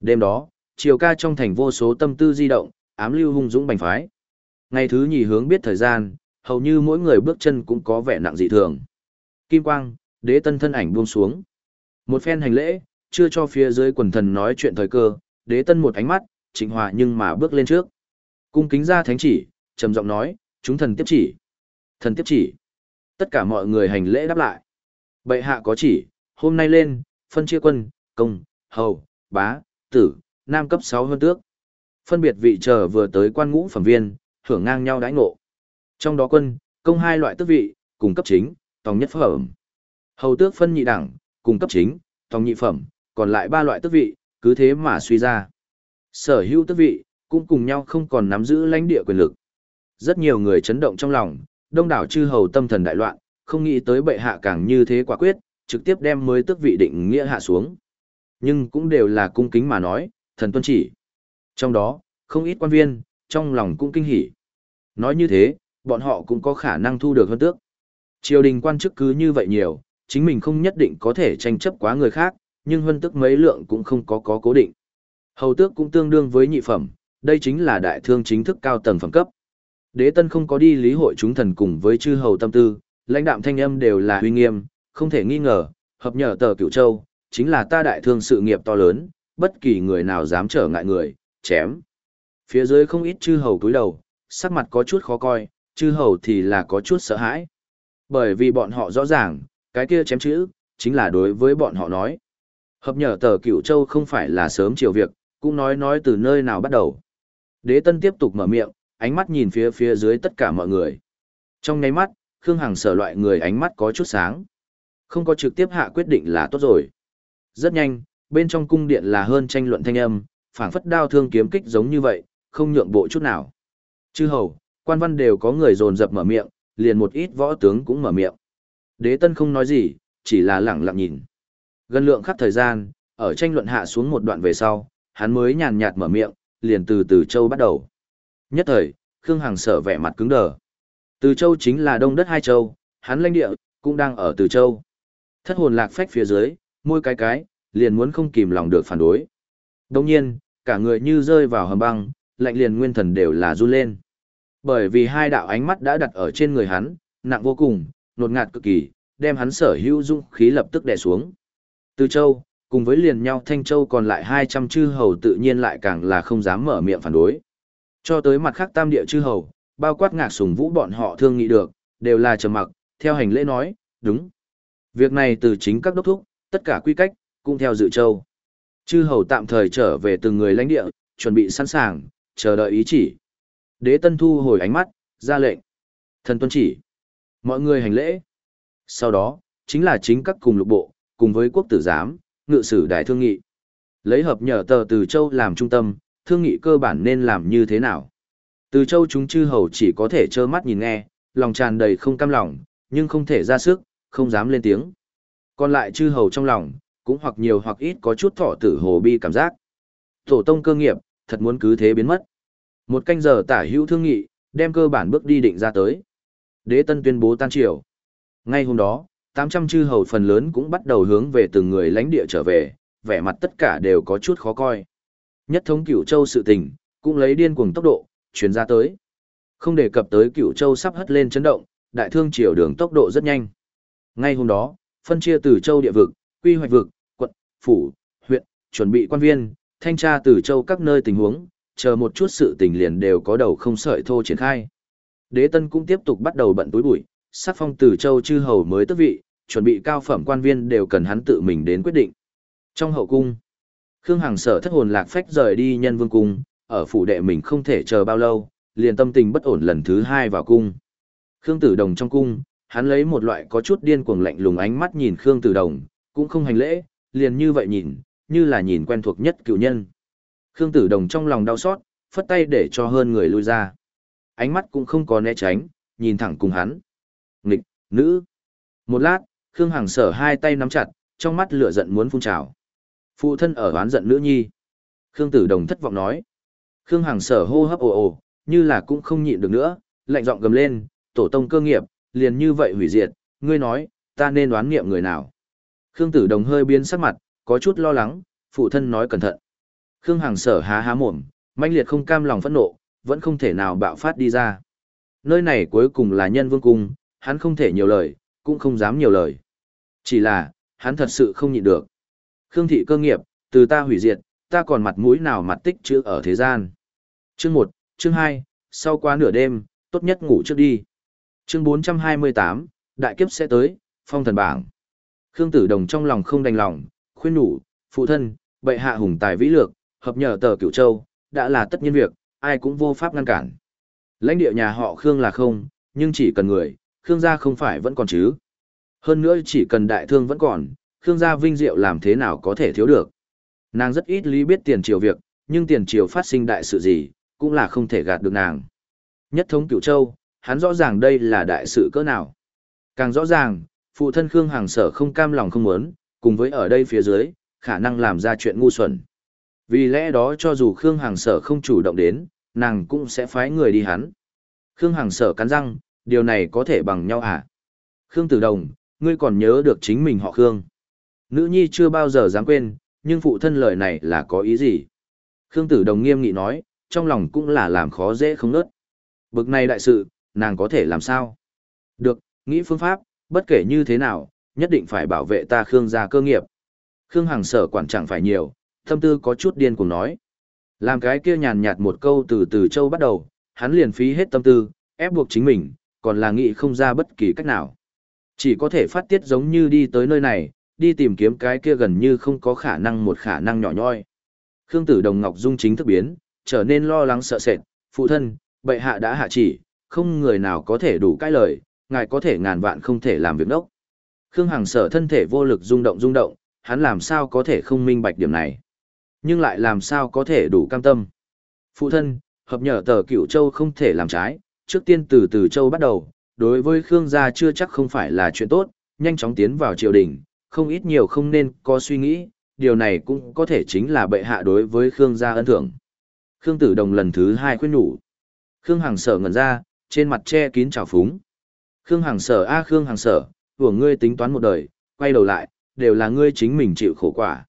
Đêm đó, triều ca trong thành vô số tâm tư di động, ám lưu hung dũng bành phái. Ngày thứ nhì hướng biết thời gian, hầu như mỗi người bước chân cũng có vẻ nặng dị thường. Kim quang, đế tân thân ảnh buông xuống. Một phen hành lễ, chưa cho phía dưới quần thần nói chuyện thời cơ, đế tân một ánh mắt, trịnh hòa nhưng mà bước lên trước. Cung kính ra thánh chỉ, trầm giọng nói, chúng thần tiếp chỉ. Thần tiếp chỉ. Tất cả mọi người hành lễ đáp lại. Bệ hạ có chỉ, hôm nay lên, phân chia quân, công, hầu, bá, tử, nam cấp 6 hơn tước. Phân biệt vị trở vừa tới quan ngũ phẩm viên, hưởng ngang nhau đãi ngộ. Trong đó quân, công hai loại tước vị, cùng cấp chính, tòng nhất phẩm. Hầu tước phân nhị đẳng, cùng cấp chính, tòng nhị phẩm, còn lại ba loại tước vị, cứ thế mà suy ra. Sở hữu tước vị, cũng cùng nhau không còn nắm giữ lãnh địa quyền lực. Rất nhiều người chấn động trong lòng, đông đảo chư hầu tâm thần đại loạn, không nghĩ tới bệ hạ càng như thế quả quyết, trực tiếp đem mới tước vị định nghĩa hạ xuống. Nhưng cũng đều là cung kính mà nói, thần tuân chỉ. Trong đó, không ít quan viên, trong lòng cũng kinh hỉ. Nói như thế, bọn họ cũng có khả năng thu được hơn tước. Triều đình quan chức cứ như vậy nhiều, chính mình không nhất định có thể tranh chấp quá người khác, nhưng hơn tước mấy lượng cũng không có có cố định. Hầu tước cũng tương đương với nhị phẩm, đây chính là đại thương chính thức cao tầng phẩm cấp. Đế tân không có đi lý hội chúng thần cùng với chư hầu tâm tư, lãnh đạm thanh âm đều là huy nghiêm, không thể nghi ngờ, hợp nhờ tờ cửu châu, chính là ta đại thương sự nghiệp to lớn, bất kỳ người nào dám trở ngại người, chém. Phía dưới không ít chư hầu túi đầu, sắc mặt có chút khó coi, chư hầu thì là có chút sợ hãi. Bởi vì bọn họ rõ ràng, cái kia chém chữ, chính là đối với bọn họ nói. Hợp nhở tờ cửu châu không phải là sớm chiều việc, cũng nói nói từ nơi nào bắt đầu. Đế tân tiếp tục mở miệng, ánh mắt nhìn phía phía dưới tất cả mọi người. Trong ngay mắt, Khương Hằng sở loại người ánh mắt có chút sáng. Không có trực tiếp hạ quyết định là tốt rồi. Rất nhanh, bên trong cung điện là hơn tranh luận thanh âm, phảng phất đao thương kiếm kích giống như vậy, không nhượng bộ chút nào. Chư hầu, quan văn đều có người dồn dập mở miệng, liền một ít võ tướng cũng mở miệng. Đế tân không nói gì, chỉ là lẳng lặng nhìn. Gần lượng khắc thời gian, ở tranh luận hạ xuống một đoạn về sau, hắn mới nhàn nhạt mở miệng, liền từ từ châu bắt đầu. Nhất thời, Khương Hằng sở vẻ mặt cứng đờ. Từ châu chính là đông đất hai châu, hắn lãnh địa, cũng đang ở từ châu. Thất hồn lạc phách phía dưới, môi cái cái, liền muốn không kìm lòng được phản đối. Đồng nhiên, cả người như rơi vào hầm băng, lạnh liền nguyên thần đều là run lên. Bởi vì hai đạo ánh mắt đã đặt ở trên người hắn, nặng vô cùng, nột ngạt cực kỳ, đem hắn sở hữu dung khí lập tức đè xuống. Từ châu, cùng với liền nhau Thanh Châu còn lại 200 chư hầu tự nhiên lại càng là không dám mở miệng phản đối. Cho tới mặt khác tam địa chư hầu, bao quát ngạc sùng vũ bọn họ thương nghị được, đều là trầm mặc, theo hành lễ nói, đúng. Việc này từ chính các đốc thúc, tất cả quy cách, cũng theo dự châu. Chư hầu tạm thời trở về từng người lãnh địa, chuẩn bị sẵn sàng, chờ đợi ý chỉ. Đế tân thu hồi ánh mắt, ra lệnh. Thần tuân chỉ. Mọi người hành lễ. Sau đó, chính là chính các cùng lục bộ, cùng với quốc tử giám, ngự sử đại thương nghị. Lấy hợp nhờ tờ từ châu làm trung tâm, thương nghị cơ bản nên làm như thế nào. Từ châu chúng chư hầu chỉ có thể trơ mắt nhìn nghe, lòng tràn đầy không cam lòng, nhưng không thể ra sức, không dám lên tiếng. Còn lại chư hầu trong lòng, cũng hoặc nhiều hoặc ít có chút thọ tử hồ bi cảm giác. Tổ tông cơ nghiệp, thật muốn cứ thế biến mất. Một canh giờ tả hữu thương nghị, đem cơ bản bước đi định ra tới. Đế tân tuyên bố tan triều. Ngay hôm đó, 800 chư hầu phần lớn cũng bắt đầu hướng về từng người lãnh địa trở về, vẻ mặt tất cả đều có chút khó coi. Nhất thống cửu châu sự tình, cũng lấy điên cuồng tốc độ, chuyển ra tới. Không đề cập tới cửu châu sắp hất lên chấn động, đại thương triều đường tốc độ rất nhanh. Ngay hôm đó, phân chia từ châu địa vực, quy hoạch vực, quận, phủ, huyện, chuẩn bị quan viên, thanh tra từ châu các nơi tình huống, chờ một chút sự tình liền đều có đầu không sợi thô triển khai. Đế Tân cũng tiếp tục bắt đầu bận túi bụi, sắc phong từ châu chư hầu mới tước vị, chuẩn bị cao phẩm quan viên đều cần hắn tự mình đến quyết định. Trong hậu cung, Khương Hằng sở thất hồn lạc phách rời đi nhân vương cung, ở phủ đệ mình không thể chờ bao lâu, liền tâm tình bất ổn lần thứ hai vào cung. Khương Tử Đồng trong cung, hắn lấy một loại có chút điên cuồng lạnh lùng ánh mắt nhìn Khương Tử Đồng, cũng không hành lễ, liền như vậy nhìn, như là nhìn quen thuộc nhất cựu nhân. Khương Tử Đồng trong lòng đau xót, phất tay để cho hơn người lui ra. Ánh mắt cũng không có né tránh, nhìn thẳng cùng hắn. Nghịch, nữ. Một lát, Khương Hằng sở hai tay nắm chặt, trong mắt lửa giận muốn phun trào. Phụ thân ở oán giận nữ nhi. Khương Tử Đồng thất vọng nói. Khương Hằng sở hô hấp ồ ồ, như là cũng không nhịn được nữa, lạnh giọng gầm lên, tổ tông cơ nghiệp, liền như vậy hủy diệt, ngươi nói, ta nên đoán nghiệm người nào. Khương Tử Đồng hơi biến sắc mặt, có chút lo lắng, phụ thân nói cẩn thận. Khương Hằng sở há há mồm, manh liệt không cam lòng phẫn nộ, vẫn không thể nào bạo phát đi ra. Nơi này cuối cùng là nhân vương cung, hắn không thể nhiều lời, cũng không dám nhiều lời. Chỉ là, hắn thật sự không nhịn được. Khương thị cơ nghiệp, từ ta hủy diệt, ta còn mặt mũi nào mặt tích chữ ở thế gian. Chương 1, chương 2, sau qua nửa đêm, tốt nhất ngủ trước đi. Chương 428, đại kiếp sẽ tới, phong thần bảng. Khương tử đồng trong lòng không đành lòng, khuyên nhủ, phụ thân, bệ hạ hùng tài vĩ lược, hợp nhờ tờ cửu châu, đã là tất nhiên việc, ai cũng vô pháp ngăn cản. Lãnh địa nhà họ Khương là không, nhưng chỉ cần người, Khương gia không phải vẫn còn chứ. Hơn nữa chỉ cần đại thương vẫn còn, Khương gia vinh diệu làm thế nào có thể thiếu được. Nàng rất ít lý biết tiền triều việc, nhưng tiền triều phát sinh đại sự gì, cũng là không thể gạt được nàng. Nhất thống cửu châu, hắn rõ ràng đây là đại sự cỡ nào. Càng rõ ràng, phụ thân Khương Hàng sở không cam lòng không muốn, cùng với ở đây phía dưới, khả năng làm ra chuyện ngu xuẩn. Vì lẽ đó cho dù Khương Hàng sở không chủ động đến, nàng cũng sẽ phái người đi hắn. Khương Hàng sở cắn răng, điều này có thể bằng nhau à? Khương Tử Đồng, ngươi còn nhớ được chính mình họ Khương. Nữ nhi chưa bao giờ dám quên, nhưng phụ thân lời này là có ý gì? Khương Tử Đồng nghiêm nghị nói, trong lòng cũng là làm khó dễ không nớt. Bực này đại sự, nàng có thể làm sao? Được, nghĩ phương pháp, bất kể như thế nào, nhất định phải bảo vệ ta Khương gia cơ nghiệp. Khương Hằng sở quản chẳng phải nhiều, tâm tư có chút điên cùng nói. Làm cái kia nhàn nhạt một câu từ từ châu bắt đầu, hắn liền phí hết tâm tư, ép buộc chính mình, còn là nghĩ không ra bất kỳ cách nào. Chỉ có thể phát tiết giống như đi tới nơi này, đi tìm kiếm cái kia gần như không có khả năng một khả năng nhỏ nhoi. Khương Tử Đồng Ngọc Dung chính thức biến, trở nên lo lắng sợ sệt, phụ thân, bệ hạ đã hạ chỉ, không người nào có thể đủ cái lời, ngài có thể ngàn vạn không thể làm việc đốc. Khương Hằng sở thân thể vô lực rung động rung động, hắn làm sao có thể không minh bạch điểm này. Nhưng lại làm sao có thể đủ cam tâm. Phụ thân, hợp nhở tờ cửu châu không thể làm trái, trước tiên từ từ châu bắt đầu, đối với Khương gia chưa chắc không phải là chuyện tốt, nhanh chóng tiến vào triều đình, không ít nhiều không nên có suy nghĩ, điều này cũng có thể chính là bệ hạ đối với Khương gia ân thưởng. Khương Tử Đồng lần thứ hai khuyên nhủ. Khương Hằng sở ngẩn ra, trên mặt che kín trào phúng. Khương Hằng sở a Khương Hằng sở, của ngươi tính toán một đời, quay đầu lại, đều là ngươi chính mình chịu khổ quả.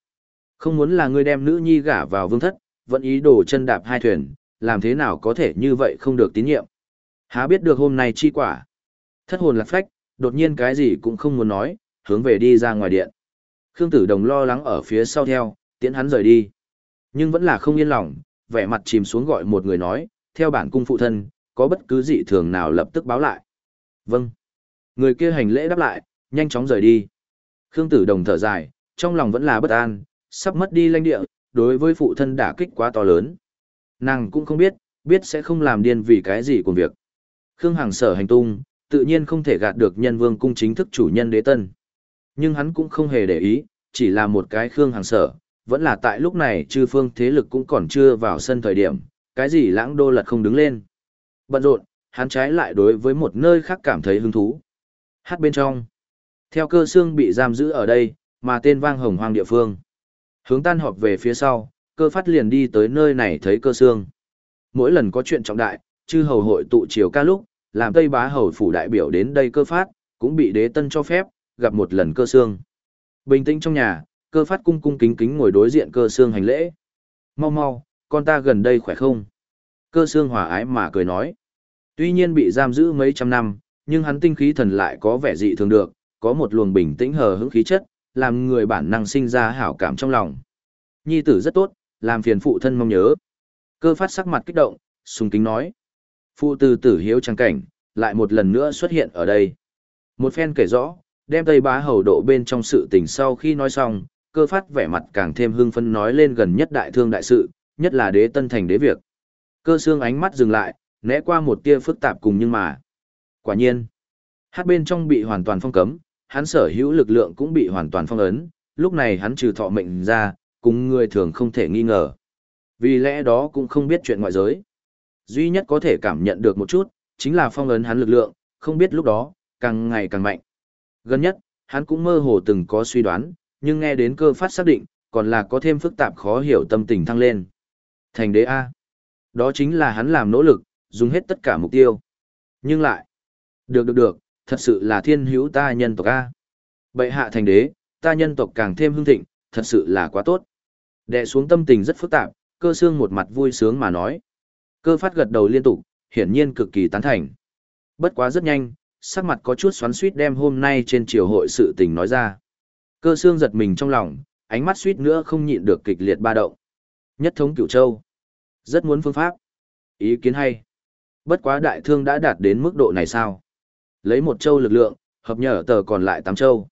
Không muốn là ngươi đem nữ nhi gả vào vương thất, vẫn ý đồ chân đạp hai thuyền, làm thế nào có thể như vậy không được tín nhiệm. Há biết được hôm nay chi quả. Thất hồn lạc phách, đột nhiên cái gì cũng không muốn nói, hướng về đi ra ngoài điện. Khương Tử Đồng lo lắng ở phía sau theo, tiễn hắn rời đi. Nhưng vẫn là không yên lòng, vẻ mặt chìm xuống gọi một người nói, theo bản cung phụ thân, có bất cứ dị thường nào lập tức báo lại. Vâng. Người kia hành lễ đáp lại, nhanh chóng rời đi. Khương Tử Đồng thở dài, trong lòng vẫn là bất an, sắp mất đi lãnh địa, đối với phụ thân đả kích quá to lớn. Nàng cũng không biết, biết sẽ không làm điên vì cái gì của việc. Khương Hằng sở hành tung, tự nhiên không thể gạt được nhân vương cung chính thức chủ nhân đế tân. Nhưng hắn cũng không hề để ý, chỉ là một cái Khương Hằng sở, vẫn là tại lúc này chư phương thế lực cũng còn chưa vào sân thời điểm, cái gì lãng đô lật không đứng lên. Bận rộn, hắn trái lại đối với một nơi khác cảm thấy hứng thú. Hát bên trong. Theo cơ xương bị giam giữ ở đây, mà tên vang hồng hoang địa phương. Hướng tan họp về phía sau, cơ phát liền đi tới nơi này thấy cơ xương. Mỗi lần có chuyện trọng đại, chư hầu hội tụ chiều ca lúc, làm Tây Bá hầu phủ đại biểu đến đây cơ phát, cũng bị đế tân cho phép, gặp một lần cơ xương. Bình tĩnh trong nhà, cơ phát cung cung kính kính ngồi đối diện cơ xương hành lễ. Mau mau, con ta gần đây khỏe không? Cơ xương hòa ái mà cười nói. Tuy nhiên bị giam giữ mấy trăm năm, nhưng hắn tinh khí thần lại có vẻ dị thường được, có một luồng bình tĩnh hờ hững khí chất, làm người bản năng sinh ra hảo cảm trong lòng. Nhi tử rất tốt, làm phiền phụ thân mong nhớ. Cơ phát sắc mặt kích động, sung kính nói. Phụ tử tử hiếu trang cảnh, lại một lần nữa xuất hiện ở đây. Một phen kể rõ, đem Tây Bá hầu độ bên trong sự tình sau khi nói xong, cơ phát vẻ mặt càng thêm hưng phấn nói lên gần nhất đại thương đại sự, nhất là đế tân thành đế việc. Cơ xương ánh mắt dừng lại, né qua một tia phức tạp cùng nhưng mà. Quả nhiên, hát bên trong bị hoàn toàn phong cấm, hắn sở hữu lực lượng cũng bị hoàn toàn phong ấn, lúc này hắn trừ thọ mệnh ra, cùng người thường không thể nghi ngờ. Vì lẽ đó cũng không biết chuyện ngoại giới. Duy nhất có thể cảm nhận được một chút, chính là phong ấn hắn lực lượng, không biết lúc đó, càng ngày càng mạnh. Gần nhất, hắn cũng mơ hồ từng có suy đoán, nhưng nghe đến cơ phát xác định, còn là có thêm phức tạp khó hiểu tâm tình thăng lên. Thành đế A. Đó chính là hắn làm nỗ lực, dùng hết tất cả mục tiêu. Nhưng lại, được được được, thật sự là thiên hữu ta nhân tộc A. Bệ hạ thành đế, ta nhân tộc càng thêm hưng thịnh, thật sự là quá tốt. Đệ xuống tâm tình rất phức tạp, cơ xương một mặt vui sướng mà nói. Cơ phát gật đầu liên tục, hiển nhiên cực kỳ tán thành. Bất quá rất nhanh, sắc mặt có chút xoắn suýt đem hôm nay trên triều hội sự tình nói ra. Cơ xương giật mình trong lòng, ánh mắt suýt nữa không nhịn được kịch liệt ba động. Nhất thống cửu châu. Rất muốn phương pháp. Ý kiến hay. Bất quá đại thương đã đạt đến mức độ này sao? Lấy một châu lực lượng, hợp nhờ tờ còn lại tám châu.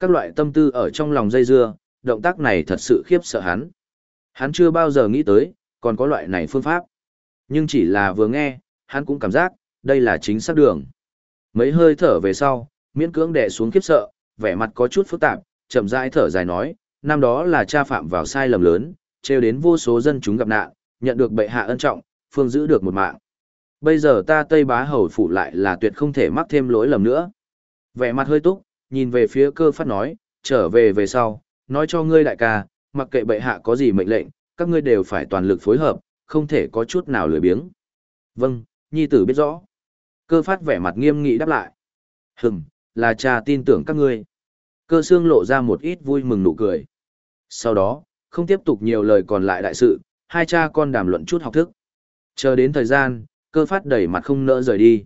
Các loại tâm tư ở trong lòng dây dưa, động tác này thật sự khiếp sợ hắn. Hắn chưa bao giờ nghĩ tới, còn có loại này phương pháp. Nhưng chỉ là vừa nghe, hắn cũng cảm giác, đây là chính xác đường. Mấy hơi thở về sau, miễn cưỡng đè xuống khiếp sợ, vẻ mặt có chút phức tạp, chậm rãi thở dài nói, năm đó là cha phạm vào sai lầm lớn, trêu đến vô số dân chúng gặp nạn, nhận được bệ hạ ân trọng, phương giữ được một mạng. Bây giờ ta Tây Bá Hầu phủ lại là tuyệt không thể mắc thêm lỗi lầm nữa. Vẻ mặt hơi túc, nhìn về phía cơ phát nói, trở về về sau, nói cho ngươi đại ca, mặc kệ bệ hạ có gì mệnh lệnh, các ngươi đều phải toàn lực phối hợp, không thể có chút nào lười biếng. Vâng, nhi tử biết rõ. Cơ phát vẻ mặt nghiêm nghị đáp lại. Hừm, là cha tin tưởng các ngươi. Cơ xương lộ ra một ít vui mừng nụ cười. Sau đó, không tiếp tục nhiều lời còn lại đại sự, hai cha con đàm luận chút học thức. Chờ đến thời gian, cơ phát đầy mặt không nỡ rời đi.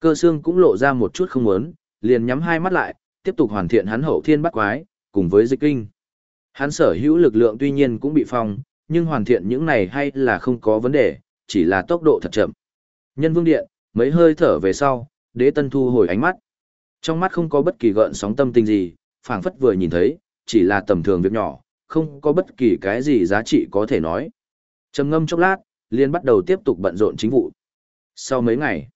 Cơ xương cũng lộ ra một chút không muốn, liền nhắm hai mắt lại, tiếp tục hoàn thiện hắn hậu thiên bắt quái, cùng với dịch kinh. Hắn sở hữu lực lượng tuy nhiên cũng bị phong, nhưng hoàn thiện những này hay là không có vấn đề, chỉ là tốc độ thật chậm. Nhân vương điện, mấy hơi thở về sau, đế tân thu hồi ánh mắt. Trong mắt không có bất kỳ gợn sóng tâm tình gì, phảng phất vừa nhìn thấy, chỉ là tầm thường việc nhỏ, không có bất kỳ cái gì giá trị có thể nói. Trầm ngâm chốc lát, liền bắt đầu tiếp tục bận rộn chính vụ. Sau mấy ngày,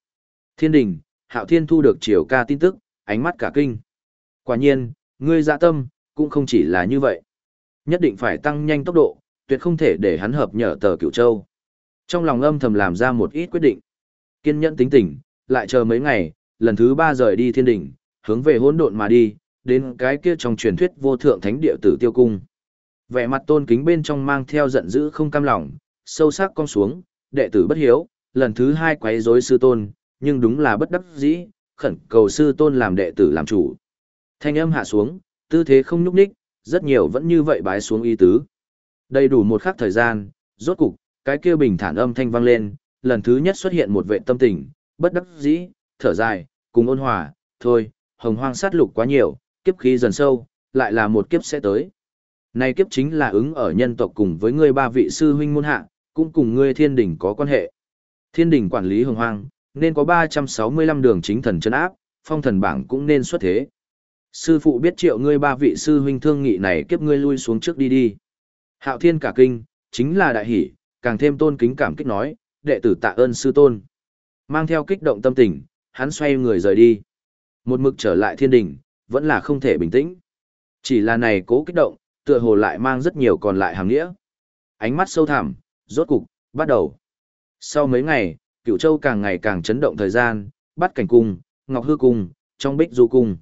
thiên đình, hạo thiên thu được triều ca tin tức, ánh mắt cả kinh. Quả nhiên, ngươi dạ tâm, cũng không chỉ là như vậy. Nhất định phải tăng nhanh tốc độ, tuyệt không thể để hắn hợp nhở tờ cửu châu. Trong lòng âm thầm làm ra một ít quyết định. Kiên nhẫn tính tình, lại chờ mấy ngày, lần thứ ba rời đi thiên Đình, hướng về hỗn độn mà đi, đến cái kia trong truyền thuyết vô thượng thánh địa tử tiêu cung. Vẻ mặt tôn kính bên trong mang theo giận dữ không cam lòng, sâu sắc cong xuống, đệ tử bất hiếu, lần thứ hai quấy rối sư tôn, nhưng đúng là bất đắc dĩ, khẩn cầu sư tôn làm đệ tử làm chủ. Thanh âm hạ xuống, tư thế không nhúc nhích, rất nhiều vẫn như vậy bái xuống y tứ. Đầy đủ một khắc thời gian, rốt cục, cái kia bình thản âm thanh vang lên, lần thứ nhất xuất hiện một vệ tâm tình, bất đắc dĩ, thở dài, cùng ôn hòa, thôi, hồng hoang sát lục quá nhiều, kiếp khí dần sâu, lại là một kiếp sẽ tới. Này kiếp chính là ứng ở nhân tộc cùng với ngươi ba vị sư huynh môn hạ, cũng cùng ngươi thiên đỉnh có quan hệ. Thiên đình quản lý hồng hoang, nên có 365 đường chính thần chân áp, phong thần bảng cũng nên xuất thế. Sư phụ biết triệu ngươi ba vị sư huynh thương nghị này kiếp ngươi lui xuống trước đi đi. Hạo thiên cả kinh, chính là đại hỷ, càng thêm tôn kính cảm kích nói, đệ tử tạ ơn sư tôn. Mang theo kích động tâm tình, hắn xoay người rời đi. Một mực trở lại thiên đình, vẫn là không thể bình tĩnh. Chỉ là này cố kích động, tựa hồ lại mang rất nhiều còn lại hàng nghĩa. Ánh mắt sâu thẳm, rốt cục, bắt đầu. Sau mấy ngày, cựu châu càng ngày càng chấn động thời gian, bắt cảnh cung, ngọc hư cung, trong bích du cung.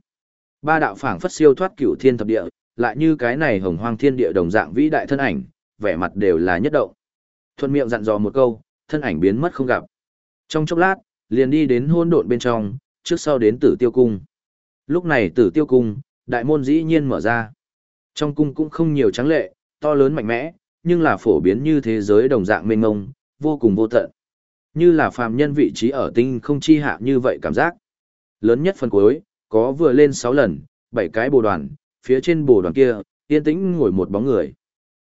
Ba đạo phảng phất siêu thoát cựu thiên thập địa, lại như cái này hồng hoang thiên địa đồng dạng vĩ đại thân ảnh, vẻ mặt đều là nhất động. Thuận miệng dặn dò một câu, thân ảnh biến mất không gặp. Trong chốc lát, liền đi đến hôn độn bên trong, trước sau đến tử tiêu cung. Lúc này tử tiêu cung, đại môn dĩ nhiên mở ra. Trong cung cũng không nhiều trắng lệ, to lớn mạnh mẽ, nhưng là phổ biến như thế giới đồng dạng mênh mông, vô cùng vô tận. Như là phàm nhân vị trí ở tinh không chi hạ như vậy cảm giác. Lớn nhất phần cuối, có vừa lên 6 lần, 7 cái bồ đoàn, phía trên bồ đoàn kia, yên tĩnh ngồi một bóng người.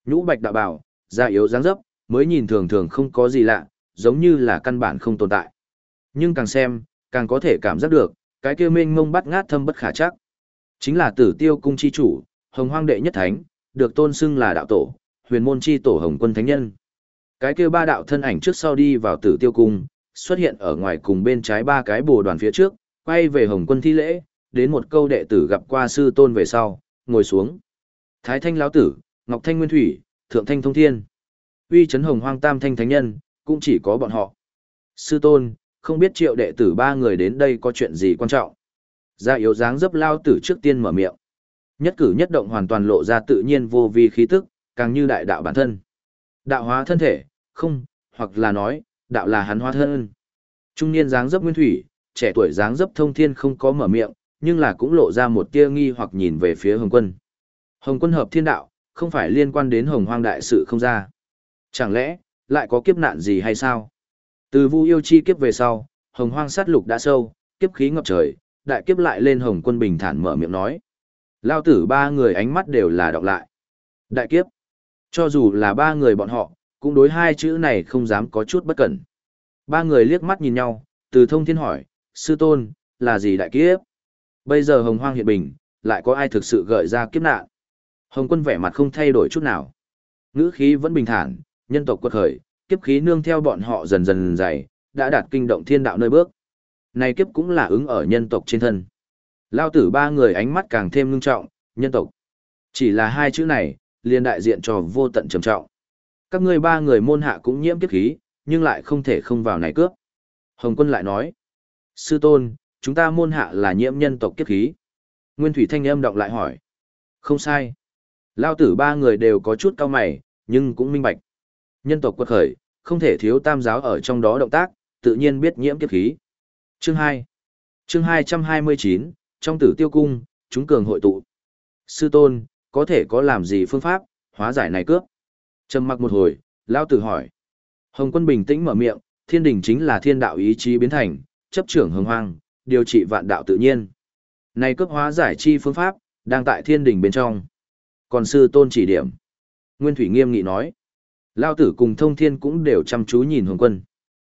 Nhũ bạch đạo bảo, da yếu dáng dấp, mới nhìn thường thường không có gì lạ, giống như là căn bản không tồn tại. Nhưng càng xem, càng có thể cảm giác được, cái kia mênh mông bắt ngát thâm bất khả chắc. Chính là tử tiêu cung chi chủ, hồng hoang đệ nhất thánh, được tôn xưng là đạo tổ, huyền môn chi tổ hồng quân thánh nhân. Cái kia ba đạo thân ảnh trước sau đi vào tử tiêu cung, xuất hiện ở ngoài cùng bên trái ba cái bồ đoàn phía trước, quay về hồng quân thi lễ, đến một câu đệ tử gặp qua sư tôn về sau, ngồi xuống. Thái thanh lão tử, ngọc thanh nguyên thủy, thượng thanh thông thiên. Uy chấn hồng hoang tam thanh thánh nhân, cũng chỉ có bọn họ. Sư tôn, không biết triệu đệ tử ba người đến đây có chuyện gì quan trọng. Gia yếu dáng dấp lao tử trước tiên mở miệng. Nhất cử nhất động hoàn toàn lộ ra tự nhiên vô vi khí tức, càng như đại đạo bản thân. Đạo hóa thân thể, không, hoặc là nói, đạo là hắn hóa thân. Trung niên dáng dấp nguyên thủy, trẻ tuổi dáng dấp thông thiên không có mở miệng, nhưng là cũng lộ ra một tia nghi hoặc nhìn về phía Hồng Quân. Hồng Quân hợp thiên đạo, không phải liên quan đến Hồng Hoang đại sự không ra. Chẳng lẽ, lại có kiếp nạn gì hay sao? Từ Vu yêu chi kiếp về sau, Hồng Hoang sát lục đã sâu, kiếp khí ngập trời, đại kiếp lại lên Hồng Quân bình thản mở miệng nói. Lao tử ba người ánh mắt đều là đọc lại. Đại kiếp. Cho dù là ba người bọn họ, cũng đối hai chữ này không dám có chút bất cẩn. Ba người liếc mắt nhìn nhau, từ thông thiên hỏi, sư tôn, là gì đại kiếp? Bây giờ hồng hoang hiện bình, lại có ai thực sự gợi ra kiếp nạn? Hồng quân vẻ mặt không thay đổi chút nào. Ngữ khí vẫn bình thản, nhân tộc quật khởi, kiếp khí nương theo bọn họ dần dần dày, đã đạt kinh động thiên đạo nơi bước. Này kiếp cũng là ứng ở nhân tộc trên thân. Lao tử ba người ánh mắt càng thêm ngưng trọng, nhân tộc. Chỉ là hai chữ này, liền đại diện cho vô tận trầm trọng. Các ngươi ba người môn hạ cũng nhiễm kiếp khí, nhưng lại không thể không vào này cướp. Hồng quân lại nói, sư tôn, chúng ta môn hạ là nhiễm nhân tộc kiếp khí. Nguyên thủy thanh âm đọc lại hỏi, không sai. Lao tử ba người đều có chút cao mày, nhưng cũng minh bạch. Nhân tộc quật khởi, không thể thiếu tam giáo ở trong đó động tác, tự nhiên biết nhiễm kiếp khí. Chương 2 Chương 229, trong tử tiêu cung, chúng cường hội tụ. Sư tôn, có thể có làm gì phương pháp, hóa giải này cướp? Trầm mặc một hồi, Lao tử hỏi. Hồng quân bình tĩnh mở miệng, thiên đình chính là thiên đạo ý chí biến thành, chấp trưởng hồng hoang, điều trị vạn đạo tự nhiên. Này cấp hóa giải chi phương pháp, đang tại thiên đình bên trong. Còn sư tôn chỉ điểm. Nguyên Thủy nghiêm nghị nói. Lao tử cùng thông thiên cũng đều chăm chú nhìn hồng quân.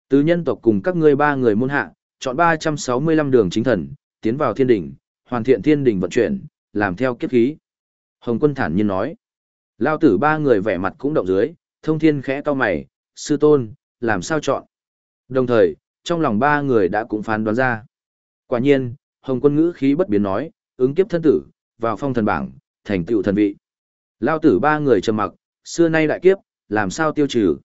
Từ nhân tộc cùng các ngươi ba người môn hạ, chọn 365 đường chính thần, tiến vào thiên đình, hoàn thiện thiên đình vận chuyển, làm theo kiếp khí. Hồng quân thản nhiên nói. Lao tử ba người vẻ mặt cũng động dưới, thông thiên khẽ to mày, sư tôn, làm sao chọn. Đồng thời, trong lòng ba người đã cũng phán đoán ra. Quả nhiên, Hồng quân ngữ khí bất biến nói, ứng kiếp thân tử, vào phong thần bảng, thành tựu thần vị. Lao tử ba người trầm mặc, xưa nay đại kiếp, làm sao tiêu trừ.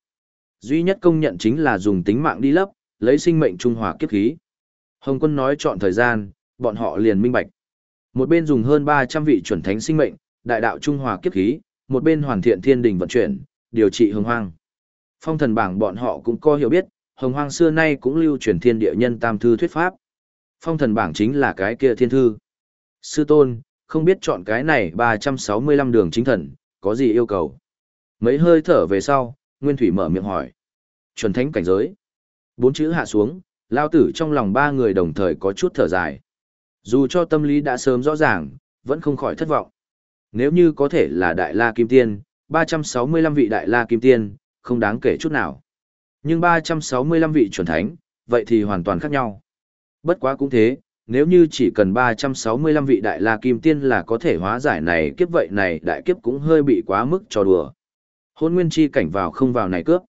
Duy nhất công nhận chính là dùng tính mạng đi lấp, lấy sinh mệnh trung hòa kiếp khí. Hồng quân nói chọn thời gian, bọn họ liền minh bạch. Một bên dùng hơn 300 vị chuẩn thánh sinh mệnh, đại đạo trung hòa kiếp khí, một bên hoàn thiện thiên đình vận chuyển, điều trị hồng hoang. Phong thần bảng bọn họ cũng có hiểu biết, hồng hoang xưa nay cũng lưu truyền thiên địa nhân tam thư thuyết pháp. Phong thần bảng chính là cái kia thiên thư. Sư tôn, không biết chọn cái này 365 đường chính thần, có gì yêu cầu. Mấy hơi thở về sau, Nguyên Thủy mở miệng hỏi. Chuẩn thánh cảnh giới. Bốn chữ hạ xuống, lao tử trong lòng ba người đồng thời có chút thở dài. Dù cho tâm lý đã sớm rõ ràng, vẫn không khỏi thất vọng. Nếu như có thể là Đại La Kim Tiên, 365 vị Đại La Kim Tiên, không đáng kể chút nào. Nhưng 365 vị chuẩn thánh, vậy thì hoàn toàn khác nhau. Bất quá cũng thế, nếu như chỉ cần 365 vị đại la kim tiên là có thể hóa giải này kiếp vậy này đại kiếp cũng hơi bị quá mức trò đùa. Hôn nguyên chi cảnh vào không vào này cướp.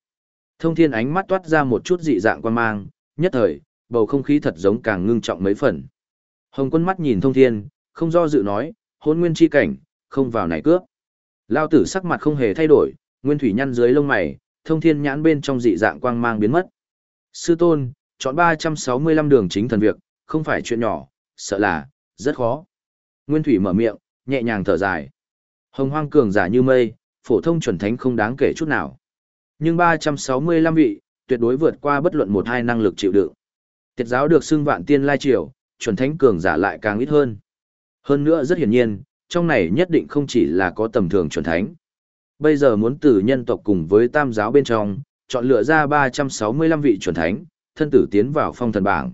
Thông thiên ánh mắt toát ra một chút dị dạng quan mang, nhất thời, bầu không khí thật giống càng ngưng trọng mấy phần. Hồng quân mắt nhìn thông thiên, không do dự nói, hôn nguyên chi cảnh, không vào này cướp. Lao tử sắc mặt không hề thay đổi, nguyên thủy nhăn dưới lông mày, thông thiên nhãn bên trong dị dạng quang mang biến mất. Sư tôn, chọn 365 đường chính thần việc, không phải chuyện nhỏ, sợ là, rất khó. Nguyên thủy mở miệng, nhẹ nhàng thở dài. Hồng hoang cường giả như mây, phổ thông chuẩn thánh không đáng kể chút nào. Nhưng 365 vị, tuyệt đối vượt qua bất luận một hai năng lực chịu đựng. Tiệt giáo được xưng vạn tiên lai triều, chuẩn thánh cường giả lại càng ít hơn. Hơn nữa rất hiển nhiên, trong này nhất định không chỉ là có tầm thường chuẩn thánh. Bây giờ muốn từ nhân tộc cùng với tam giáo bên trong, chọn lựa ra 365 vị chuẩn thánh, thân tử tiến vào phong thần bảng.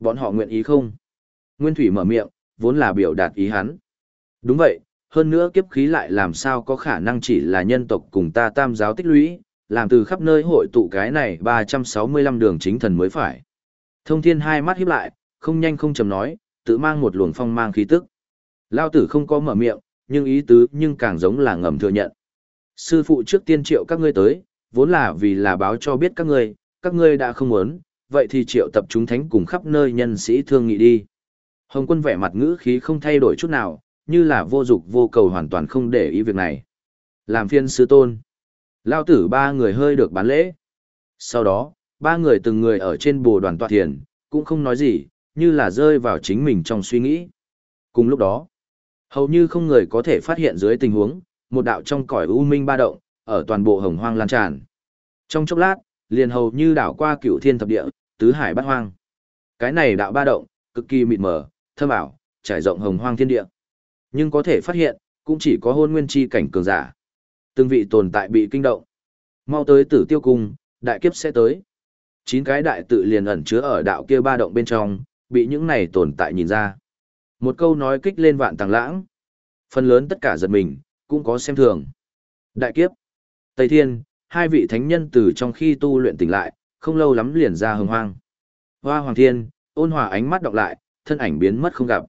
Bọn họ nguyện ý không? Nguyên Thủy mở miệng, vốn là biểu đạt ý hắn. Đúng vậy, hơn nữa kiếp khí lại làm sao có khả năng chỉ là nhân tộc cùng ta tam giáo tích lũy, làm từ khắp nơi hội tụ cái này 365 đường chính thần mới phải. Thông thiên hai mắt híp lại, không nhanh không chầm nói, tự mang một luồng phong mang khí tức. Lao tử không có mở miệng, nhưng ý tứ nhưng càng giống là ngầm thừa nhận. Sư phụ trước tiên triệu các ngươi tới, vốn là vì là báo cho biết các ngươi, các ngươi đã không muốn, vậy thì triệu tập chúng thánh cùng khắp nơi nhân sĩ thương nghị đi. Hồng quân vẻ mặt ngữ khí không thay đổi chút nào, như là vô dục vô cầu hoàn toàn không để ý việc này. Làm phiên sư tôn. Lao tử ba người hơi được bán lễ. Sau đó, ba người từng người ở trên bồ đoàn tọa thiền, cũng không nói gì, như là rơi vào chính mình trong suy nghĩ. Cùng lúc đó, hầu như không người có thể phát hiện dưới tình huống, một đạo trong cõi u minh ba động, ở toàn bộ hồng hoang lan tràn. Trong chốc lát, liền hầu như đảo qua cửu thiên thập địa, tứ hải bát hoang. Cái này đạo ba động, cực kỳ mịt mờ, thâm ảo, trải rộng hồng hoang thiên địa. Nhưng có thể phát hiện, cũng chỉ có hôn nguyên chi cảnh cường giả. Từng vị tồn tại bị kinh động. Mau tới tử tiêu cung, đại kiếp sẽ tới. Chín cái đại tự liền ẩn chứa ở đạo kia ba động bên trong, bị những này tồn tại nhìn ra. Một câu nói kích lên vạn tàng lãng. Phần lớn tất cả giật mình, cũng có xem thường. Đại kiếp. Tây Thiên, hai vị thánh nhân từ trong khi tu luyện tỉnh lại, không lâu lắm liền ra hồng hoang. Hoa Hoàng Thiên, ôn hòa ánh mắt đọc lại, thân ảnh biến mất không gặp.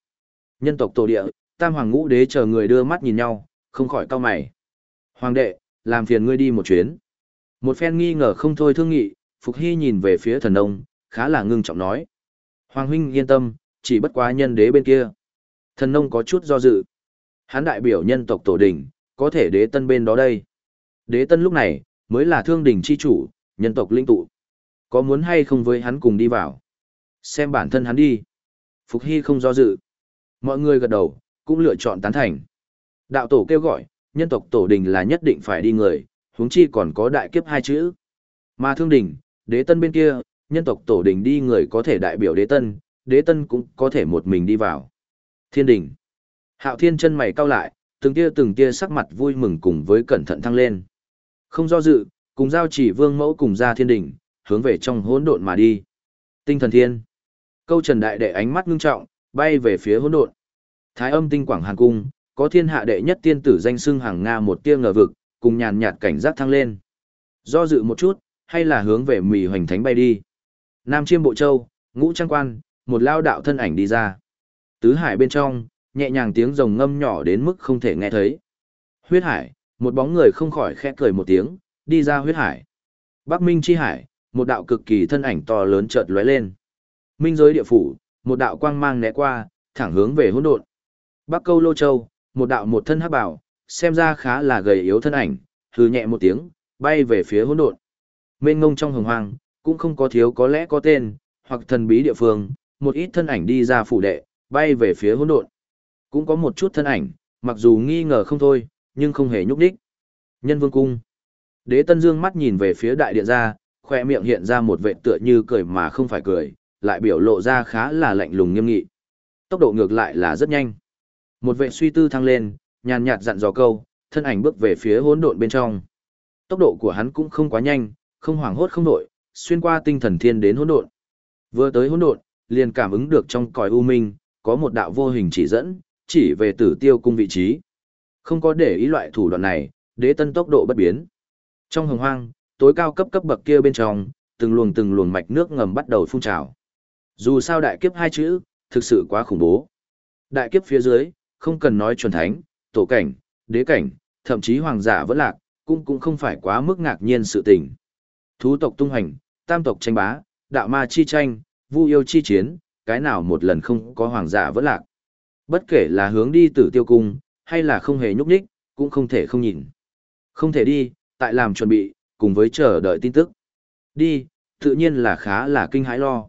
Nhân tộc tổ địa, tam hoàng ngũ đế chờ người đưa mắt nhìn nhau, không khỏi cau mày. Hoàng đệ, làm phiền ngươi đi một chuyến. Một phen nghi ngờ không thôi thương nghị, Phục Hy nhìn về phía thần ông, khá là ngưng trọng nói. Hoàng huynh yên tâm, chỉ bất quá nhân đế bên kia. Thần nông có chút do dự. Hán đại biểu nhân tộc tổ đình, có thể đế tân bên đó đây. Đế tân lúc này, mới là thương đình chi chủ, nhân tộc linh tụ. Có muốn hay không với hắn cùng đi vào? Xem bản thân hắn đi. Phục Hy không do dự. Mọi người gật đầu, cũng lựa chọn tán thành. Đạo tổ kêu gọi, nhân tộc tổ đình là nhất định phải đi người, huống chi còn có đại kiếp hai chữ. Mà thương đình, đế tân bên kia, nhân tộc tổ đình đi người có thể đại biểu đế tân, đế tân cũng có thể một mình đi vào. Thiên đình. Hạo thiên chân mày cau lại, từng tia từng tia sắc mặt vui mừng cùng với cẩn thận thăng lên. Không do dự, cùng giao chỉ vương mẫu cùng ra thiên đình, hướng về trong hỗn độn mà đi. Tinh thần thiên. Câu trần đại đệ ánh mắt ngưng trọng, bay về phía hỗn độn. Thái âm tinh quảng hàn cung, có thiên hạ đệ nhất tiên tử danh xưng hàng Nga một tia ngờ vực, cùng nhàn nhạt cảnh giác thăng lên. Do dự một chút, hay là hướng về mì hoành thánh bay đi. Nam chiêm bộ châu, ngũ trang quan, một lao đạo thân ảnh đi ra. Tứ hải bên trong, nhẹ nhàng tiếng rồng ngâm nhỏ đến mức không thể nghe thấy. Huyết hải, một bóng người không khỏi khẽ cười một tiếng, đi ra huyết hải. Bắc Minh chi hải, một đạo cực kỳ thân ảnh to lớn chợt lóe lên. Minh giới địa phủ, một đạo quang mang né qua, thẳng hướng về hỗn độn. Bắc Câu Lô Châu, một đạo một thân hắc bảo, xem ra khá là gầy yếu thân ảnh, hừ nhẹ một tiếng, bay về phía hỗn độn. Mênh ngông trong hồng hoang, cũng không có thiếu có lẽ có tên, hoặc thần bí địa phương, một ít thân ảnh đi ra phủ đệ, bay về phía hỗn độn. Cũng có một chút thân ảnh, mặc dù nghi ngờ không thôi, nhưng không hề nhúc đích. Nhân vương cung. Đế Tân Dương mắt nhìn về phía đại điện ra, khoe miệng hiện ra một vệt tựa như cười mà không phải cười, lại biểu lộ ra khá là lạnh lùng nghiêm nghị. Tốc độ ngược lại là rất nhanh. Một vệ suy tư thăng lên, nhàn nhạt dặn dò câu, thân ảnh bước về phía hỗn độn bên trong. Tốc độ của hắn cũng không quá nhanh, không hoảng hốt không đội, xuyên qua tinh thần thiên đến hỗn độn. Vừa tới hỗn độn, liền cảm ứng được trong cõi u minh, có một đạo vô hình chỉ dẫn, chỉ về tử tiêu cung vị trí. Không có để ý loại thủ đoạn này, đế tân tốc độ bất biến. Trong hồng hoang, tối cao cấp cấp bậc kia bên trong, từng luồng từng luồng mạch nước ngầm bắt đầu phun trào. Dù sao đại kiếp hai chữ, thực sự quá khủng bố. Đại kiếp phía dưới, không cần nói chuẩn thánh, tổ cảnh, đế cảnh, thậm chí hoàng giả vẫn lạc, cũng cũng không phải quá mức ngạc nhiên sự tình. Thú tộc tung hành, tam tộc tranh bá, đạo ma chi tranh, vu yêu chi chiến, cái nào một lần không có hoàng giả vẫn lạc. Bất kể là hướng đi tử tiêu cung, hay là không hề nhúc nhích, cũng không thể không nhìn. Không thể đi, tại làm chuẩn bị, cùng với chờ đợi tin tức. Đi, tự nhiên là khá là kinh hãi lo.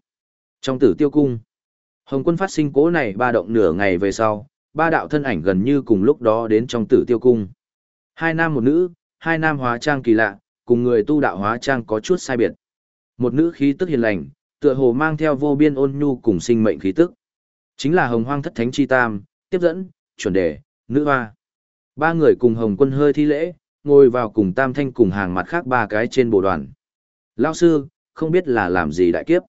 Trong tử tiêu cung, Hồng quân phát sinh cố này ba động nửa ngày về sau, ba đạo thân ảnh gần như cùng lúc đó đến trong tử tiêu cung. Hai nam một nữ, hai nam hóa trang kỳ lạ, cùng người tu đạo hóa trang có chút sai biệt. Một nữ khí tức hiền lành, tựa hồ mang theo vô biên ôn nhu cùng sinh mệnh khí tức. Chính là hồng hoang thất thánh chi tam, tiếp dẫn, chuẩn đề, nữ hoa. Ba người cùng hồng quân hơi thi lễ, ngồi vào cùng tam thanh cùng hàng mặt khác ba cái trên bộ đoàn. Lao sư, không biết là làm gì đại kiếp.